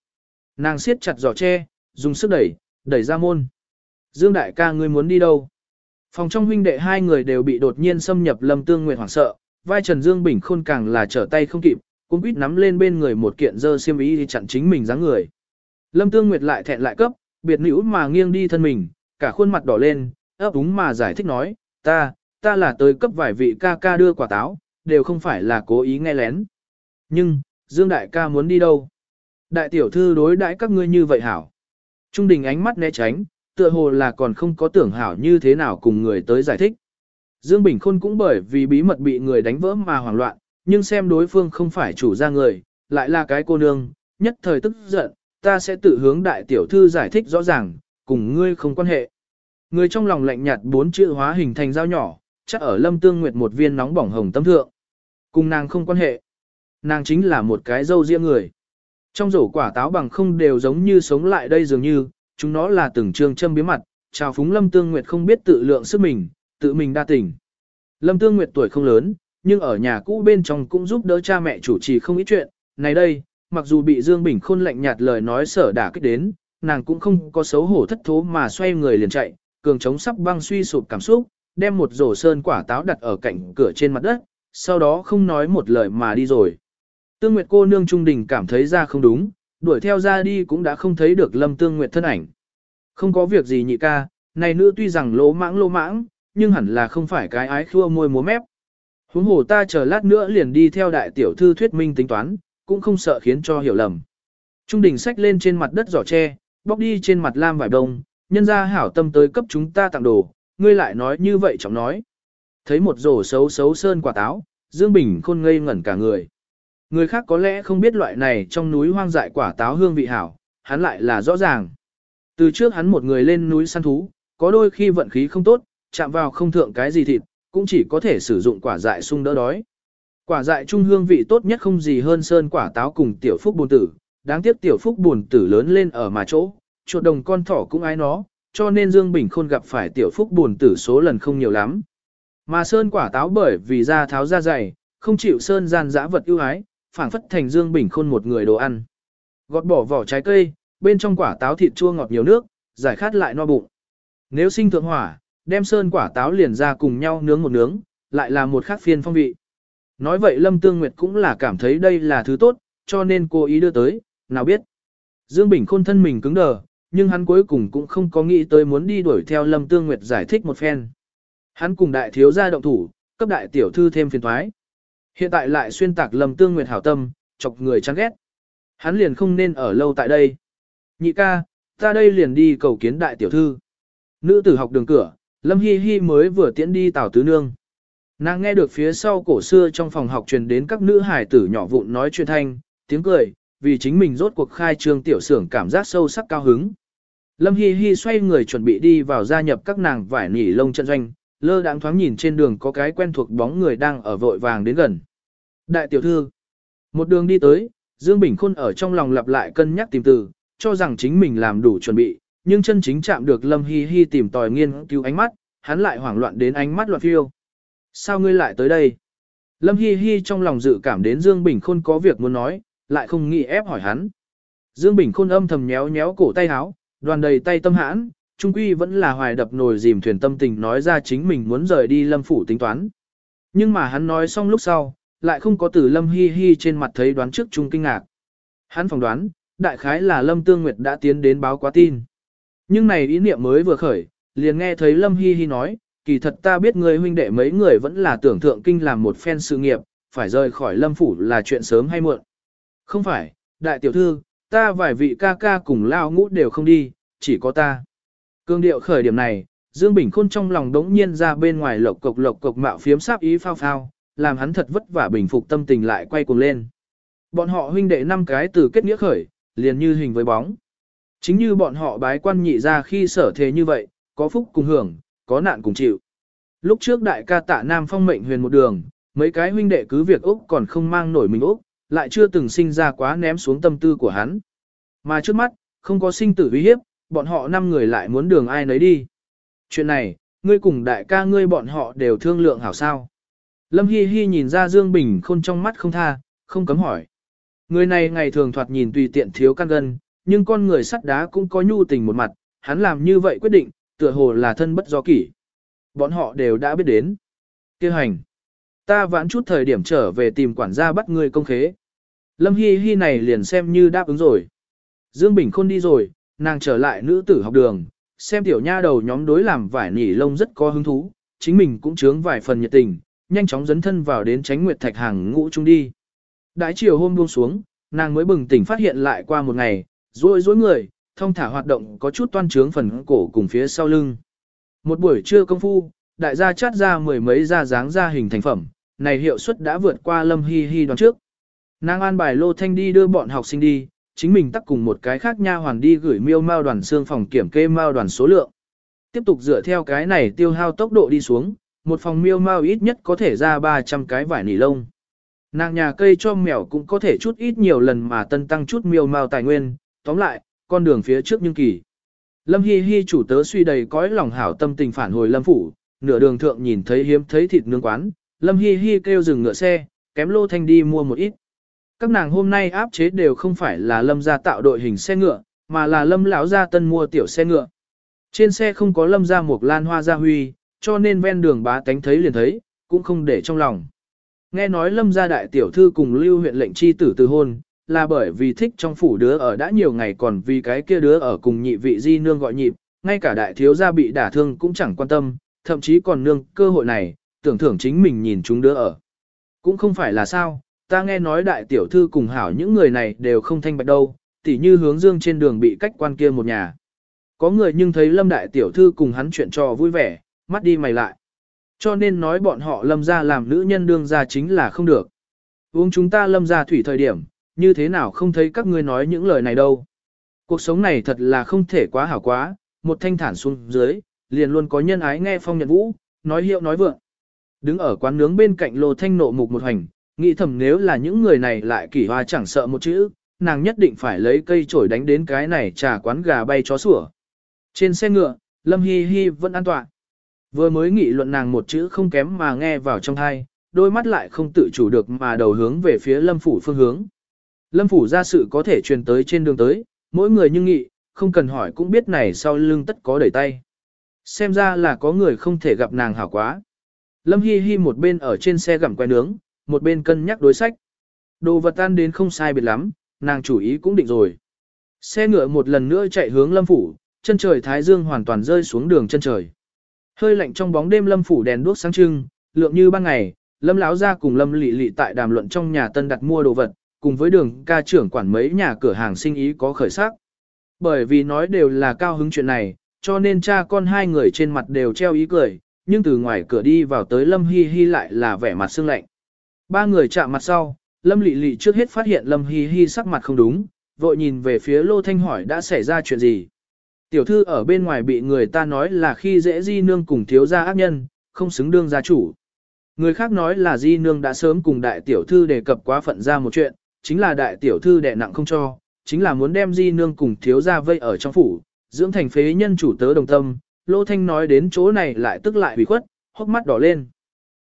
Nàng siết chặt giỏ tre, dùng sức đẩy, đẩy ra môn. Dương đại ca ngươi muốn đi đâu? Phòng trong huynh đệ hai người đều bị đột nhiên xâm nhập lâm tương nguyệt hoảng sợ, vai Trần Dương Bình Khôn càng là trở tay không kịp, cũng quýt nắm lên bên người một kiện dơ xiêm y thì chặn chính mình dáng người. Lâm Tương Nguyệt lại thẹn lại cấp, biệt nữ mà nghiêng đi thân mình, cả khuôn mặt đỏ lên, ấp úng mà giải thích nói, ta, ta là tới cấp vài vị ca ca đưa quả táo, đều không phải là cố ý nghe lén. Nhưng, Dương Đại ca muốn đi đâu? Đại tiểu thư đối đãi các ngươi như vậy hảo. Trung đình ánh mắt né tránh, tựa hồ là còn không có tưởng hảo như thế nào cùng người tới giải thích. Dương Bình Khôn cũng bởi vì bí mật bị người đánh vỡ mà hoảng loạn, nhưng xem đối phương không phải chủ gia người, lại là cái cô nương, nhất thời tức giận, ta sẽ tự hướng đại tiểu thư giải thích rõ ràng, cùng ngươi không quan hệ. Người trong lòng lạnh nhạt bốn chữ hóa hình thành dao nhỏ, chắc ở lâm tương nguyệt một viên nóng bỏng hồng tâm thượng. Cùng nàng không quan hệ. Nàng chính là một cái dâu riêng người. Trong rổ quả táo bằng không đều giống như sống lại đây dường như, chúng nó là từng trường châm biếm mặt, chào phúng lâm tương nguyệt không biết tự lượng sức mình, tự mình đa tình. Lâm tương nguyệt tuổi không lớn, nhưng ở nhà cũ bên trong cũng giúp đỡ cha mẹ chủ trì không ít chuyện. Này đây, mặc dù bị Dương Bình Khôn lạnh nhạt lời nói sở đả kích đến, nàng cũng không có xấu hổ thất thố mà xoay người liền chạy, cường chống sắp băng suy sụp cảm xúc, đem một rổ sơn quả táo đặt ở cạnh cửa trên mặt đất, sau đó không nói một lời mà đi rồi. Tương Nguyệt cô nương trung đình cảm thấy ra không đúng, đuổi theo ra đi cũng đã không thấy được Lâm Tương Nguyệt thân ảnh. Không có việc gì nhị ca, này nữ tuy rằng lỗ mãng lỗ mãng, nhưng hẳn là không phải cái ái khua môi múa mép. Huống hồ ta chờ lát nữa liền đi theo đại tiểu thư thuyết minh tính toán, cũng không sợ khiến cho hiểu lầm. Trung đình sách lên trên mặt đất giỏ tre, bóc đi trên mặt lam vải đông, nhân ra hảo tâm tới cấp chúng ta tặng đồ, ngươi lại nói như vậy trọng nói. Thấy một rổ xấu xấu sơn quả táo, Dương Bình khôn ngây ngẩn cả người. Người khác có lẽ không biết loại này trong núi hoang dại quả táo hương vị hảo, hắn lại là rõ ràng. Từ trước hắn một người lên núi săn thú, có đôi khi vận khí không tốt, chạm vào không thượng cái gì thịt, cũng chỉ có thể sử dụng quả dại sung đỡ đói. Quả dại trung hương vị tốt nhất không gì hơn sơn quả táo cùng tiểu phúc buồn tử, đáng tiếc tiểu phúc buồn tử lớn lên ở mà chỗ, chuột đồng con thỏ cũng ái nó, cho nên Dương Bình Khôn gặp phải tiểu phúc buồn tử số lần không nhiều lắm. Mà sơn quả táo bởi vì da tháo da dày, không chịu sơn gian dã vật ưu ái, phảng phất thành Dương Bình Khôn một người đồ ăn. Gọt bỏ vỏ trái cây, bên trong quả táo thịt chua ngọt nhiều nước, giải khát lại no bụng. Nếu sinh thượng hỏa, đem sơn quả táo liền ra cùng nhau nướng một nướng, lại là một khác phiên phong vị. Nói vậy Lâm Tương Nguyệt cũng là cảm thấy đây là thứ tốt, cho nên cô ý đưa tới, nào biết. Dương Bình Khôn thân mình cứng đờ, nhưng hắn cuối cùng cũng không có nghĩ tới muốn đi đuổi theo Lâm Tương Nguyệt giải thích một phen. Hắn cùng đại thiếu gia động thủ, cấp đại tiểu thư thêm phiền thoái. Hiện tại lại xuyên tạc Lâm Tương Nguyệt hảo tâm, chọc người chán ghét. Hắn liền không nên ở lâu tại đây. Nhị ca, ta đây liền đi cầu kiến đại tiểu thư. Nữ tử học đường cửa, Lâm Hi Hi mới vừa tiễn đi Tào Tứ Nương. Nàng nghe được phía sau cổ xưa trong phòng học truyền đến các nữ hải tử nhỏ vụn nói chuyện thanh, tiếng cười, vì chính mình rốt cuộc khai trương tiểu xưởng cảm giác sâu sắc cao hứng. Lâm Hi Hi xoay người chuẩn bị đi vào gia nhập các nàng vải nỉ lông trận doanh, lơ đãng thoáng nhìn trên đường có cái quen thuộc bóng người đang ở vội vàng đến gần. Đại tiểu thư, một đường đi tới, Dương Bình Khôn ở trong lòng lặp lại cân nhắc tìm từ, cho rằng chính mình làm đủ chuẩn bị, nhưng chân chính chạm được Lâm Hi Hi tìm tòi nghiên cứu ánh mắt, hắn lại hoảng loạn đến ánh mắt loạn phiêu. Sao ngươi lại tới đây? Lâm Hi Hi trong lòng dự cảm đến Dương Bình Khôn có việc muốn nói, lại không nghĩ ép hỏi hắn. Dương Bình Khôn âm thầm nhéo nhéo cổ tay áo, đoàn đầy tay tâm hãn, trung quy vẫn là hoài đập nồi dìm thuyền tâm tình nói ra chính mình muốn rời đi Lâm phủ tính toán. Nhưng mà hắn nói xong lúc sau, lại không có từ Lâm Hi Hi trên mặt thấy đoán trước trung kinh ngạc. Hắn phỏng đoán, đại khái là Lâm Tương Nguyệt đã tiến đến báo quá tin. Nhưng này ý niệm mới vừa khởi, liền nghe thấy Lâm Hi Hi nói, kỳ thật ta biết người huynh đệ mấy người vẫn là tưởng thượng kinh làm một phen sự nghiệp, phải rời khỏi Lâm phủ là chuyện sớm hay muộn. Không phải, đại tiểu thư, ta vài vị ca ca cùng lao ngũ đều không đi, chỉ có ta. Cương điệu khởi điểm này, Dương Bình Khôn trong lòng đống nhiên ra bên ngoài lộc cộc lộc cộc mạo phiếm sáp ý phao phao, làm hắn thật vất vả bình phục tâm tình lại quay cuồng lên. Bọn họ huynh đệ năm cái từ kết nghĩa khởi, liền như hình với bóng. Chính như bọn họ bái quan nhị ra khi sở thế như vậy, có phúc cùng hưởng, có nạn cùng chịu. Lúc trước đại ca tạ Nam phong mệnh huyền một đường, mấy cái huynh đệ cứ việc Úc còn không mang nổi mình Úc, lại chưa từng sinh ra quá ném xuống tâm tư của hắn. Mà trước mắt, không có sinh tử uy hiếp, bọn họ năm người lại muốn đường ai nấy đi. Chuyện này, ngươi cùng đại ca ngươi bọn họ đều thương lượng hảo sao. Lâm Hi Hi nhìn ra Dương Bình khôn trong mắt không tha, không cấm hỏi. Người này ngày thường thoạt nhìn tùy tiện thiếu căn gân, nhưng con người sắt đá cũng có nhu tình một mặt, hắn làm như vậy quyết định, tựa hồ là thân bất do kỷ. Bọn họ đều đã biết đến. Kêu hành. Ta vãn chút thời điểm trở về tìm quản gia bắt người công khế. Lâm Hi Hi này liền xem như đáp ứng rồi. Dương Bình Khôn đi rồi, nàng trở lại nữ tử học đường, xem tiểu nha đầu nhóm đối làm vải nỉ lông rất có hứng thú, chính mình cũng chướng vài phần nhiệt tình, nhanh chóng dấn thân vào đến tránh nguyệt thạch hàng ngũ chung đi. Đãi chiều hôm buông xuống, nàng mới bừng tỉnh phát hiện lại qua một ngày, rối rối người, thông thả hoạt động có chút toan trướng phần cổ cùng phía sau lưng. Một buổi trưa công phu, đại gia chát ra mười mấy da dáng ra hình thành phẩm, này hiệu suất đã vượt qua lâm hi hi đoán trước. Nàng an bài lô thanh đi đưa bọn học sinh đi, chính mình tắt cùng một cái khác nha hoàn đi gửi miêu mao đoàn xương phòng kiểm kê mao đoàn số lượng. Tiếp tục dựa theo cái này tiêu hao tốc độ đi xuống, một phòng miêu mao ít nhất có thể ra 300 cái vải nỉ lông. Nàng nhà cây cho mèo cũng có thể chút ít nhiều lần mà tân tăng chút miêu mao tài nguyên, tóm lại, con đường phía trước nhưng kỳ. Lâm Hi Hi chủ tớ suy đầy cõi lòng hảo tâm tình phản hồi Lâm Phủ, nửa đường thượng nhìn thấy hiếm thấy thịt nướng quán, Lâm Hi Hi kêu dừng ngựa xe, kém lô thanh đi mua một ít. Các nàng hôm nay áp chế đều không phải là Lâm gia tạo đội hình xe ngựa, mà là Lâm lão gia tân mua tiểu xe ngựa. Trên xe không có Lâm gia một lan hoa gia huy, cho nên ven đường bá tánh thấy liền thấy, cũng không để trong lòng. Nghe nói Lâm gia đại tiểu thư cùng lưu huyện lệnh chi tử từ hôn, là bởi vì thích trong phủ đứa ở đã nhiều ngày còn vì cái kia đứa ở cùng nhị vị di nương gọi nhịp, ngay cả đại thiếu gia bị đả thương cũng chẳng quan tâm, thậm chí còn nương cơ hội này, tưởng thưởng chính mình nhìn chúng đứa ở. Cũng không phải là sao, ta nghe nói đại tiểu thư cùng hảo những người này đều không thanh bạch đâu, tỉ như hướng dương trên đường bị cách quan kia một nhà. Có người nhưng thấy lâm đại tiểu thư cùng hắn chuyện trò vui vẻ, mắt đi mày lại. Cho nên nói bọn họ lâm ra làm nữ nhân đương ra chính là không được. Uống chúng ta lâm ra thủy thời điểm, như thế nào không thấy các ngươi nói những lời này đâu. Cuộc sống này thật là không thể quá hảo quá, một thanh thản xuống dưới, liền luôn có nhân ái nghe phong nhận vũ, nói hiệu nói vượng. Đứng ở quán nướng bên cạnh lô thanh nộ mục một hành, nghĩ thầm nếu là những người này lại kỳ hoa chẳng sợ một chữ, nàng nhất định phải lấy cây chổi đánh đến cái này trà quán gà bay chó sủa. Trên xe ngựa, Lâm Hi Hi vẫn an toàn. Vừa mới nghị luận nàng một chữ không kém mà nghe vào trong thai, đôi mắt lại không tự chủ được mà đầu hướng về phía Lâm Phủ phương hướng. Lâm Phủ ra sự có thể truyền tới trên đường tới, mỗi người nhưng nghị, không cần hỏi cũng biết này sau lưng tất có đẩy tay. Xem ra là có người không thể gặp nàng hảo quá. Lâm Hi Hi một bên ở trên xe gặm que nướng, một bên cân nhắc đối sách. Đồ vật tan đến không sai biệt lắm, nàng chủ ý cũng định rồi. Xe ngựa một lần nữa chạy hướng Lâm Phủ, chân trời Thái Dương hoàn toàn rơi xuống đường chân trời. Hơi lạnh trong bóng đêm Lâm Phủ đèn đuốc sáng trưng, lượng như ban ngày, Lâm lão ra cùng Lâm lị lị tại đàm luận trong nhà tân đặt mua đồ vật, cùng với đường ca trưởng quản mấy nhà cửa hàng sinh ý có khởi sắc. Bởi vì nói đều là cao hứng chuyện này, cho nên cha con hai người trên mặt đều treo ý cười, nhưng từ ngoài cửa đi vào tới Lâm Hi Hi lại là vẻ mặt sương lạnh. Ba người chạm mặt sau, Lâm Lệ Lệ trước hết phát hiện Lâm Hi Hi sắc mặt không đúng, vội nhìn về phía Lô Thanh hỏi đã xảy ra chuyện gì. Tiểu thư ở bên ngoài bị người ta nói là khi dễ di nương cùng thiếu gia ác nhân, không xứng đương gia chủ. Người khác nói là di nương đã sớm cùng đại tiểu thư đề cập quá phận ra một chuyện, chính là đại tiểu thư đệ nặng không cho, chính là muốn đem di nương cùng thiếu gia vây ở trong phủ, dưỡng thành phế nhân chủ tớ đồng tâm. Lô Thanh nói đến chỗ này lại tức lại hủy khuất, hốc mắt đỏ lên.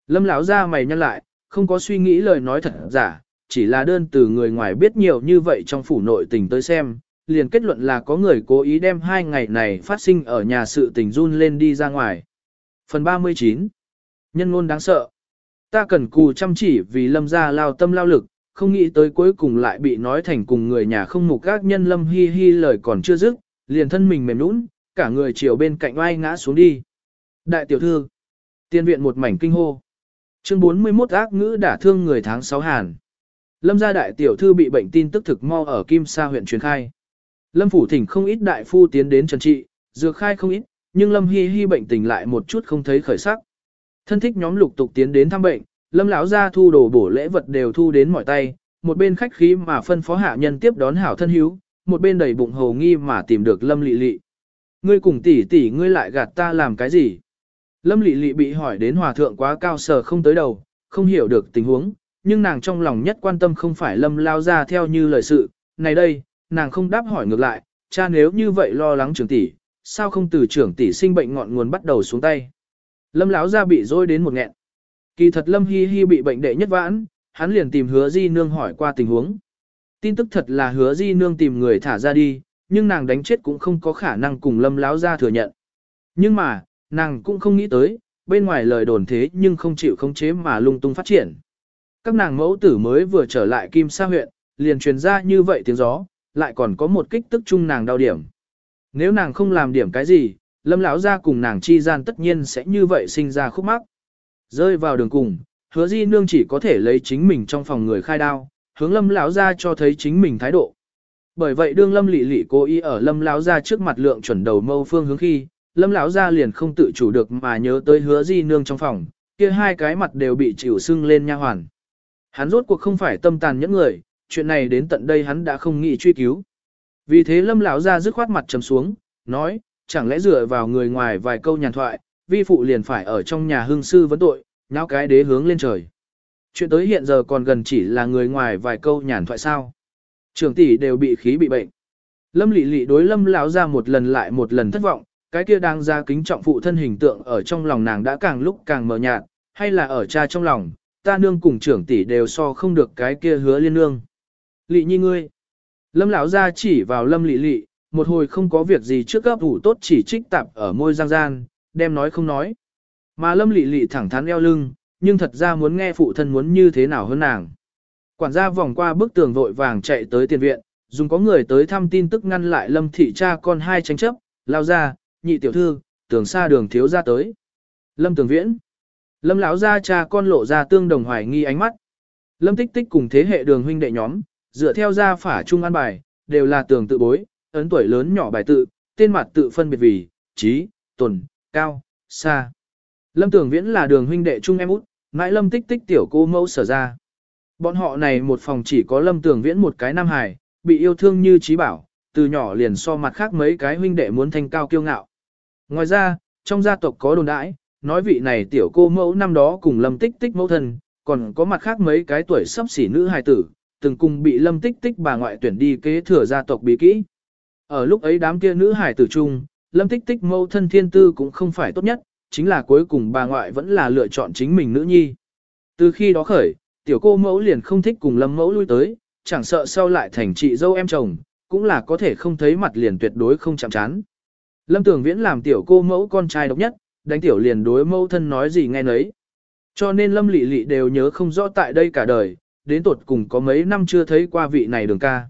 Lâm lão ra mày nhăn lại, không có suy nghĩ lời nói thật giả, chỉ là đơn từ người ngoài biết nhiều như vậy trong phủ nội tình tới xem, liền kết luận là có người cố ý đem hai ngày này phát sinh ở nhà sự tình run lên đi ra ngoài. Phần 39 Nhân ngôn đáng sợ Ta cần cù chăm chỉ vì lâm gia lao tâm lao lực, không nghĩ tới cuối cùng lại bị nói thành cùng người nhà không mục các nhân lâm hi hi lời còn chưa dứt, liền thân mình mềm nũng, cả người chiều bên cạnh oai ngã xuống đi. Đại tiểu thư Tiên viện một mảnh kinh hô. Chương 41 ác ngữ đả thương người tháng 6 hàn. Lâm gia đại tiểu thư bị bệnh tin tức thực mau ở Kim Sa huyện truyền khai. Lâm phủ thỉnh không ít đại phu tiến đến trần trị, dược khai không ít, nhưng Lâm Hi Hi bệnh tình lại một chút không thấy khởi sắc. Thân thích nhóm lục tục tiến đến thăm bệnh, Lâm lão gia thu đồ bổ lễ vật đều thu đến mọi tay, một bên khách khí mà phân phó hạ nhân tiếp đón hảo thân hiếu, một bên đầy bụng hồ nghi mà tìm được Lâm Lệ Lệ. Ngươi cùng tỷ tỷ ngươi lại gạt ta làm cái gì? Lâm Lệ Lệ bị hỏi đến hòa thượng quá cao sờ không tới đầu, không hiểu được tình huống, nhưng nàng trong lòng nhất quan tâm không phải Lâm lao ra theo như lời sự, này đây, nàng không đáp hỏi ngược lại, cha nếu như vậy lo lắng trưởng tỷ, sao không từ trưởng tỷ sinh bệnh ngọn nguồn bắt đầu xuống tay. Lâm lão ra bị dối đến một nghẹn. Kỳ thật Lâm Hi Hi bị bệnh đệ nhất vãn, hắn liền tìm hứa di nương hỏi qua tình huống. Tin tức thật là hứa di nương tìm người thả ra đi, nhưng nàng đánh chết cũng không có khả năng cùng Lâm lão ra thừa nhận. Nhưng mà, nàng cũng không nghĩ tới, bên ngoài lời đồn thế nhưng không chịu khống chế mà lung tung phát triển. Các nàng mẫu tử mới vừa trở lại Kim Sa huyện, liền truyền ra như vậy tiếng gió, lại còn có một kích tức chung nàng đau điểm. Nếu nàng không làm điểm cái gì, lâm lão ra cùng nàng chi gian tất nhiên sẽ như vậy sinh ra khúc mắc. Rơi vào đường cùng, hứa di nương chỉ có thể lấy chính mình trong phòng người khai đao, hướng lâm lão ra cho thấy chính mình thái độ. Bởi vậy đương lâm lị lị cố ý ở lâm lão ra trước mặt lượng chuẩn đầu mâu phương hướng khi, lâm lão ra liền không tự chủ được mà nhớ tới hứa di nương trong phòng, kia hai cái mặt đều bị chịu sưng lên nha hoàn. Hắn rốt cuộc không phải tâm tàn những người, chuyện này đến tận đây hắn đã không nghĩ truy cứu. Vì thế lâm lão ra dứt khoát mặt trầm xuống, nói, chẳng lẽ dựa vào người ngoài vài câu nhàn thoại, vi phụ liền phải ở trong nhà hương sư vấn tội, nháo cái đế hướng lên trời. Chuyện tới hiện giờ còn gần chỉ là người ngoài vài câu nhàn thoại sao. Trường tỷ đều bị khí bị bệnh. Lâm lị lị đối lâm lão ra một lần lại một lần thất vọng, cái kia đang ra kính trọng phụ thân hình tượng ở trong lòng nàng đã càng lúc càng mờ nhạt, hay là ở cha trong lòng, ta nương cùng trưởng tỷ đều so không được cái kia hứa liên nương. Lị nhi ngươi. Lâm lão ra chỉ vào lâm lị lị, một hồi không có việc gì trước gấp ủ tốt chỉ trích tạp ở môi giang gian, đem nói không nói. Mà lâm lị lị thẳng thắn eo lưng, nhưng thật ra muốn nghe phụ thân muốn như thế nào hơn nàng. Quản gia vòng qua bức tường vội vàng chạy tới tiền viện, dùng có người tới thăm tin tức ngăn lại lâm thị cha con hai tranh chấp, lao ra, nhị tiểu thư, tường xa đường thiếu ra tới. Lâm tường viễn. Lâm lão ra cha con lộ ra tương đồng hoài nghi ánh mắt. Lâm tích tích cùng thế hệ đường huynh đệ nhóm, dựa theo gia phả trung an bài, đều là tường tự bối, ấn tuổi lớn nhỏ bài tự, tên mặt tự phân biệt vì, trí, tuần, cao, xa. Lâm Tường Viễn là đường huynh đệ trung em út, mãi Lâm Tích Tích tiểu cô mẫu sở ra. Bọn họ này một phòng chỉ có Lâm Tường Viễn một cái nam hài, bị yêu thương như trí bảo, từ nhỏ liền so mặt khác mấy cái huynh đệ muốn thanh cao kiêu ngạo. Ngoài ra, trong gia tộc có đồn đãi, nói vị này tiểu cô mẫu năm đó cùng Lâm Tích Tích mẫu thân, còn có mặt khác mấy cái tuổi sắp xỉ nữ hài tử, từng cùng bị Lâm Tích Tích bà ngoại tuyển đi kế thừa gia tộc bí kỹ. Ở lúc ấy đám kia nữ hài tử chung, Lâm Tích Tích mẫu thân thiên tư cũng không phải tốt nhất, chính là cuối cùng bà ngoại vẫn là lựa chọn chính mình nữ nhi. Từ khi đó khởi, tiểu cô mẫu liền không thích cùng Lâm mẫu lui tới, chẳng sợ sau lại thành chị dâu em chồng, cũng là có thể không thấy mặt liền tuyệt đối không chạm chán. Lâm Tường Viễn làm tiểu cô mẫu con trai độc nhất, đánh tiểu liền đối mẫu thân nói gì nghe nấy. Cho nên Lâm Lệ Lệ đều nhớ không rõ tại đây cả đời, đến tột cùng có mấy năm chưa thấy qua vị này đường ca.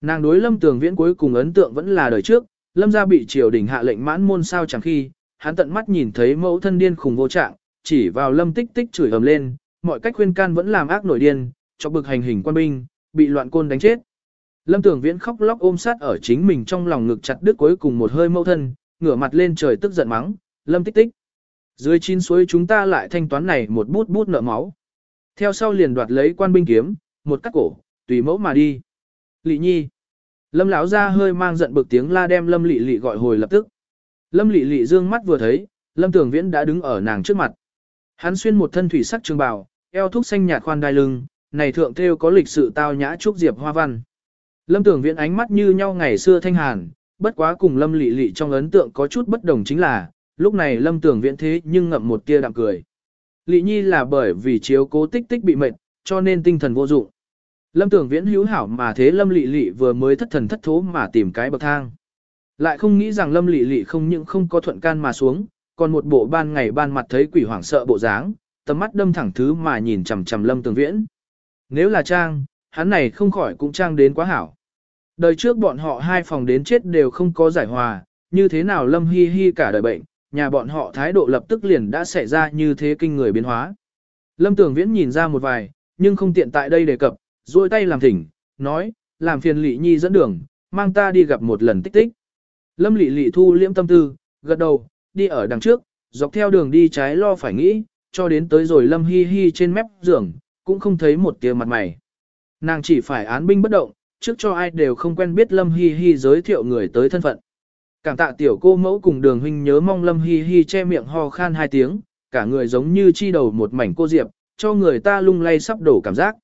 Nàng đối Lâm Tường Viễn cuối cùng ấn tượng vẫn là đời trước, Lâm gia bị triều đình hạ lệnh mãn môn sao chẳng khi, hắn tận mắt nhìn thấy mẫu thân điên khùng vô trạng, chỉ vào Lâm Tích Tích chửi ầm lên, mọi cách khuyên can vẫn làm ác nổi điên, cho bực hành hình quan binh, bị loạn côn đánh chết. Lâm Tưởng Viễn khóc lóc ôm sát ở chính mình trong lòng ngực chặt đứt cuối cùng một hơi mẫu thân, ngửa mặt lên trời tức giận mắng, lâm tích tích. Dưới chín suối chúng ta lại thanh toán này một bút bút nợ máu. Theo sau liền đoạt lấy quan binh kiếm, một cắt cổ, tùy mẫu mà đi. Lị nhi. Lâm lão ra hơi mang giận bực tiếng la đem lâm lị lị gọi hồi lập tức. Lâm lị lị dương mắt vừa thấy, lâm Tưởng viễn đã đứng ở nàng trước mặt. Hắn xuyên một thân thủy sắc trường bào, eo thúc xanh nhạt khoan đai lưng, này thượng thêu có lịch sự tao nhã trúc diệp hoa văn. Lâm Tưởng Viễn ánh mắt như nhau ngày xưa thanh hàn, bất quá cùng Lâm Lệ Lệ trong ấn tượng có chút bất đồng chính là, lúc này Lâm Tưởng Viễn thế nhưng ngậm một tia đạm cười. Lệ Nhi là bởi vì chiếu cố tích tích bị mệt, cho nên tinh thần vô dụng. Lâm Tưởng Viễn hữu hảo mà thế Lâm Lệ Lệ vừa mới thất thần thất thố mà tìm cái bậc thang. Lại không nghĩ rằng Lâm Lệ Lệ không những không có thuận can mà xuống, còn một bộ ban ngày ban mặt thấy quỷ hoảng sợ bộ dáng, tầm mắt đâm thẳng thứ mà nhìn chằm chằm Lâm Tưởng Viễn. Nếu là trang, hắn này không khỏi cũng trang đến quá hảo. Đời trước bọn họ hai phòng đến chết đều không có giải hòa, như thế nào Lâm Hi Hi cả đời bệnh, nhà bọn họ thái độ lập tức liền đã xảy ra như thế kinh người biến hóa. Lâm Tường Viễn nhìn ra một vài, nhưng không tiện tại đây đề cập, duỗi tay làm thỉnh, nói, làm phiền Lệ Nhi dẫn đường, mang ta đi gặp một lần tích tích. Lâm Lệ Lệ thu liễm tâm tư, gật đầu, đi ở đằng trước, dọc theo đường đi trái lo phải nghĩ, cho đến tới rồi Lâm Hi Hi trên mép giường, cũng không thấy một tia mặt mày. Nàng chỉ phải án binh bất động, trước cho ai đều không quen biết Lâm Hi Hi giới thiệu người tới thân phận. Cảm tạ tiểu cô mẫu cùng đường huynh nhớ mong Lâm Hi Hi che miệng ho khan hai tiếng, cả người giống như chi đầu một mảnh cô diệp, cho người ta lung lay sắp đổ cảm giác.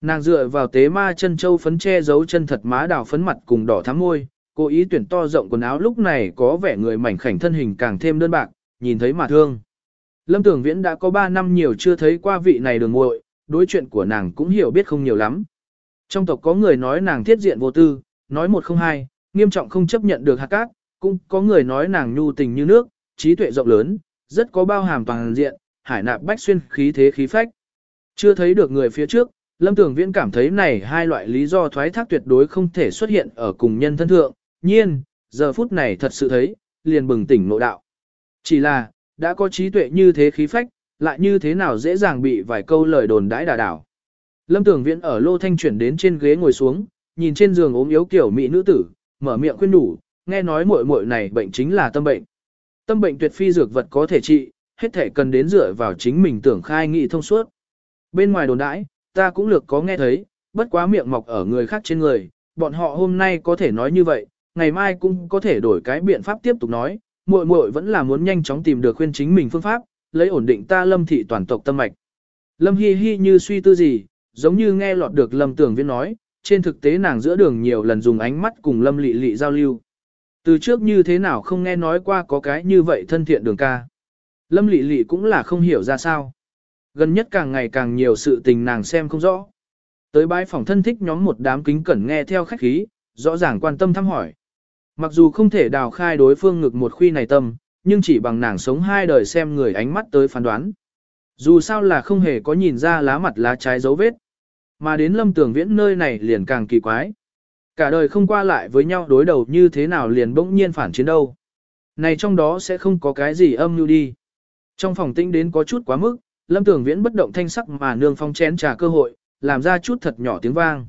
Nàng dựa vào tế ma chân châu phấn che giấu chân thật má đào phấn mặt cùng đỏ thắm môi, cố ý tuyển to rộng quần áo lúc này có vẻ người mảnh khảnh thân hình càng thêm đơn bạc, nhìn thấy mà thương. Lâm Tưởng Viễn đã có 3 năm nhiều chưa thấy qua vị này đường muội, đối chuyện của nàng cũng hiểu biết không nhiều lắm. Trong tộc có người nói nàng thiết diện vô tư, nói một không hai, nghiêm trọng không chấp nhận được hạt cát, cũng có người nói nàng nhu tình như nước, trí tuệ rộng lớn, rất có bao hàm toàn diện, hải nạp bách xuyên khí thế khí phách. Chưa thấy được người phía trước, Lâm tưởng Viễn cảm thấy này hai loại lý do thoái thác tuyệt đối không thể xuất hiện ở cùng nhân thân thượng, nhiên, giờ phút này thật sự thấy, liền bừng tỉnh nội đạo. Chỉ là, đã có trí tuệ như thế khí phách, lại như thế nào dễ dàng bị vài câu lời đồn đãi đà đảo. Lâm Tường Viễn ở lô thanh chuyển đến trên ghế ngồi xuống, nhìn trên giường ốm yếu kiểu mỹ nữ tử, mở miệng khuyên đủ, nghe nói muội muội này bệnh chính là tâm bệnh. Tâm bệnh tuyệt phi dược vật có thể trị, hết thể cần đến dựa vào chính mình tưởng khai nghị thông suốt. Bên ngoài đồn đãi, ta cũng lược có nghe thấy, bất quá miệng mọc ở người khác trên người, bọn họ hôm nay có thể nói như vậy, ngày mai cũng có thể đổi cái biện pháp tiếp tục nói, muội muội vẫn là muốn nhanh chóng tìm được khuyên chính mình phương pháp, lấy ổn định ta lâm thị toàn tộc tâm mạch. Lâm Hi Hi như suy tư gì, giống như nghe lọt được Lâm Tưởng Viễn nói, trên thực tế nàng giữa đường nhiều lần dùng ánh mắt cùng Lâm Lệ Lệ giao lưu. Từ trước như thế nào không nghe nói qua có cái như vậy thân thiện đường ca. Lâm Lệ Lệ cũng là không hiểu ra sao. Gần nhất càng ngày càng nhiều sự tình nàng xem không rõ. Tới bãi phòng thân thích nhóm một đám kính cẩn nghe theo khách khí, rõ ràng quan tâm thăm hỏi. Mặc dù không thể đào khai đối phương ngực một khuy này tâm, nhưng chỉ bằng nàng sống hai đời xem người ánh mắt tới phán đoán. Dù sao là không hề có nhìn ra lá mặt lá trái dấu vết. Mà đến lâm tường viễn nơi này liền càng kỳ quái. Cả đời không qua lại với nhau đối đầu như thế nào liền bỗng nhiên phản chiến đâu. Này trong đó sẽ không có cái gì âm mưu đi. Trong phòng tĩnh đến có chút quá mức, lâm tường viễn bất động thanh sắc mà nương phong chén trà cơ hội, làm ra chút thật nhỏ tiếng vang.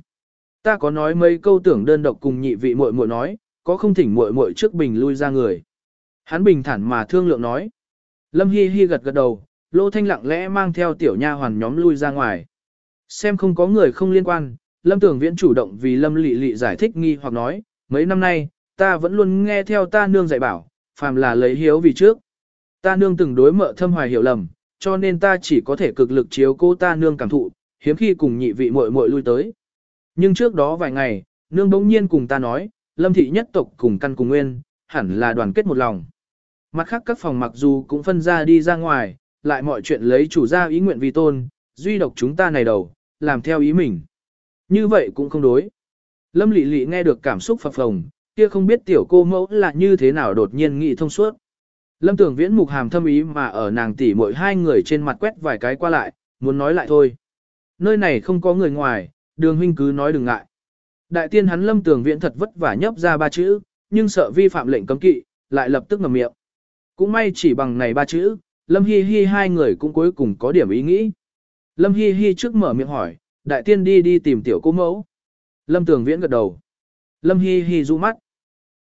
Ta có nói mấy câu tưởng đơn độc cùng nhị vị muội muội nói, có không thỉnh muội muội trước bình lui ra người. Hắn bình thản mà thương lượng nói. Lâm Hi Hi gật gật đầu, Lô Thanh lặng lẽ mang theo tiểu nha hoàn nhóm lui ra ngoài. Xem không có người không liên quan, Lâm Tưởng Viễn chủ động vì Lâm Lệ Lệ giải thích nghi hoặc nói, mấy năm nay, ta vẫn luôn nghe theo ta nương dạy bảo, phàm là lấy hiếu vì trước. Ta nương từng đối mợ thâm hoài hiểu lầm, cho nên ta chỉ có thể cực lực chiếu cô ta nương cảm thụ, hiếm khi cùng nhị vị muội muội lui tới. Nhưng trước đó vài ngày, nương bỗng nhiên cùng ta nói, Lâm thị nhất tộc cùng căn cùng nguyên, hẳn là đoàn kết một lòng. Mặt khác các phòng mặc dù cũng phân ra đi ra ngoài, lại mọi chuyện lấy chủ gia ý nguyện vi tôn, duy độc chúng ta này đầu, làm theo ý mình. Như vậy cũng không đối. Lâm Lệ Lệ nghe được cảm xúc phập phồng, kia không biết tiểu cô mẫu là như thế nào đột nhiên nghĩ thông suốt. Lâm Tưởng Viễn mục hàm thâm ý mà ở nàng tỉ mỗi hai người trên mặt quét vài cái qua lại, muốn nói lại thôi. Nơi này không có người ngoài, đường huynh cứ nói đừng ngại. Đại tiên hắn Lâm Tưởng Viễn thật vất vả nhấp ra ba chữ, nhưng sợ vi phạm lệnh cấm kỵ, lại lập tức ngậm miệng. Cũng may chỉ bằng này ba chữ, Lâm Hi Hi hai người cũng cuối cùng có điểm ý nghĩ. Lâm Hi Hi trước mở miệng hỏi, đại tiên đi đi tìm tiểu cô mẫu. Lâm Tường Viễn gật đầu. Lâm Hi Hi du mắt.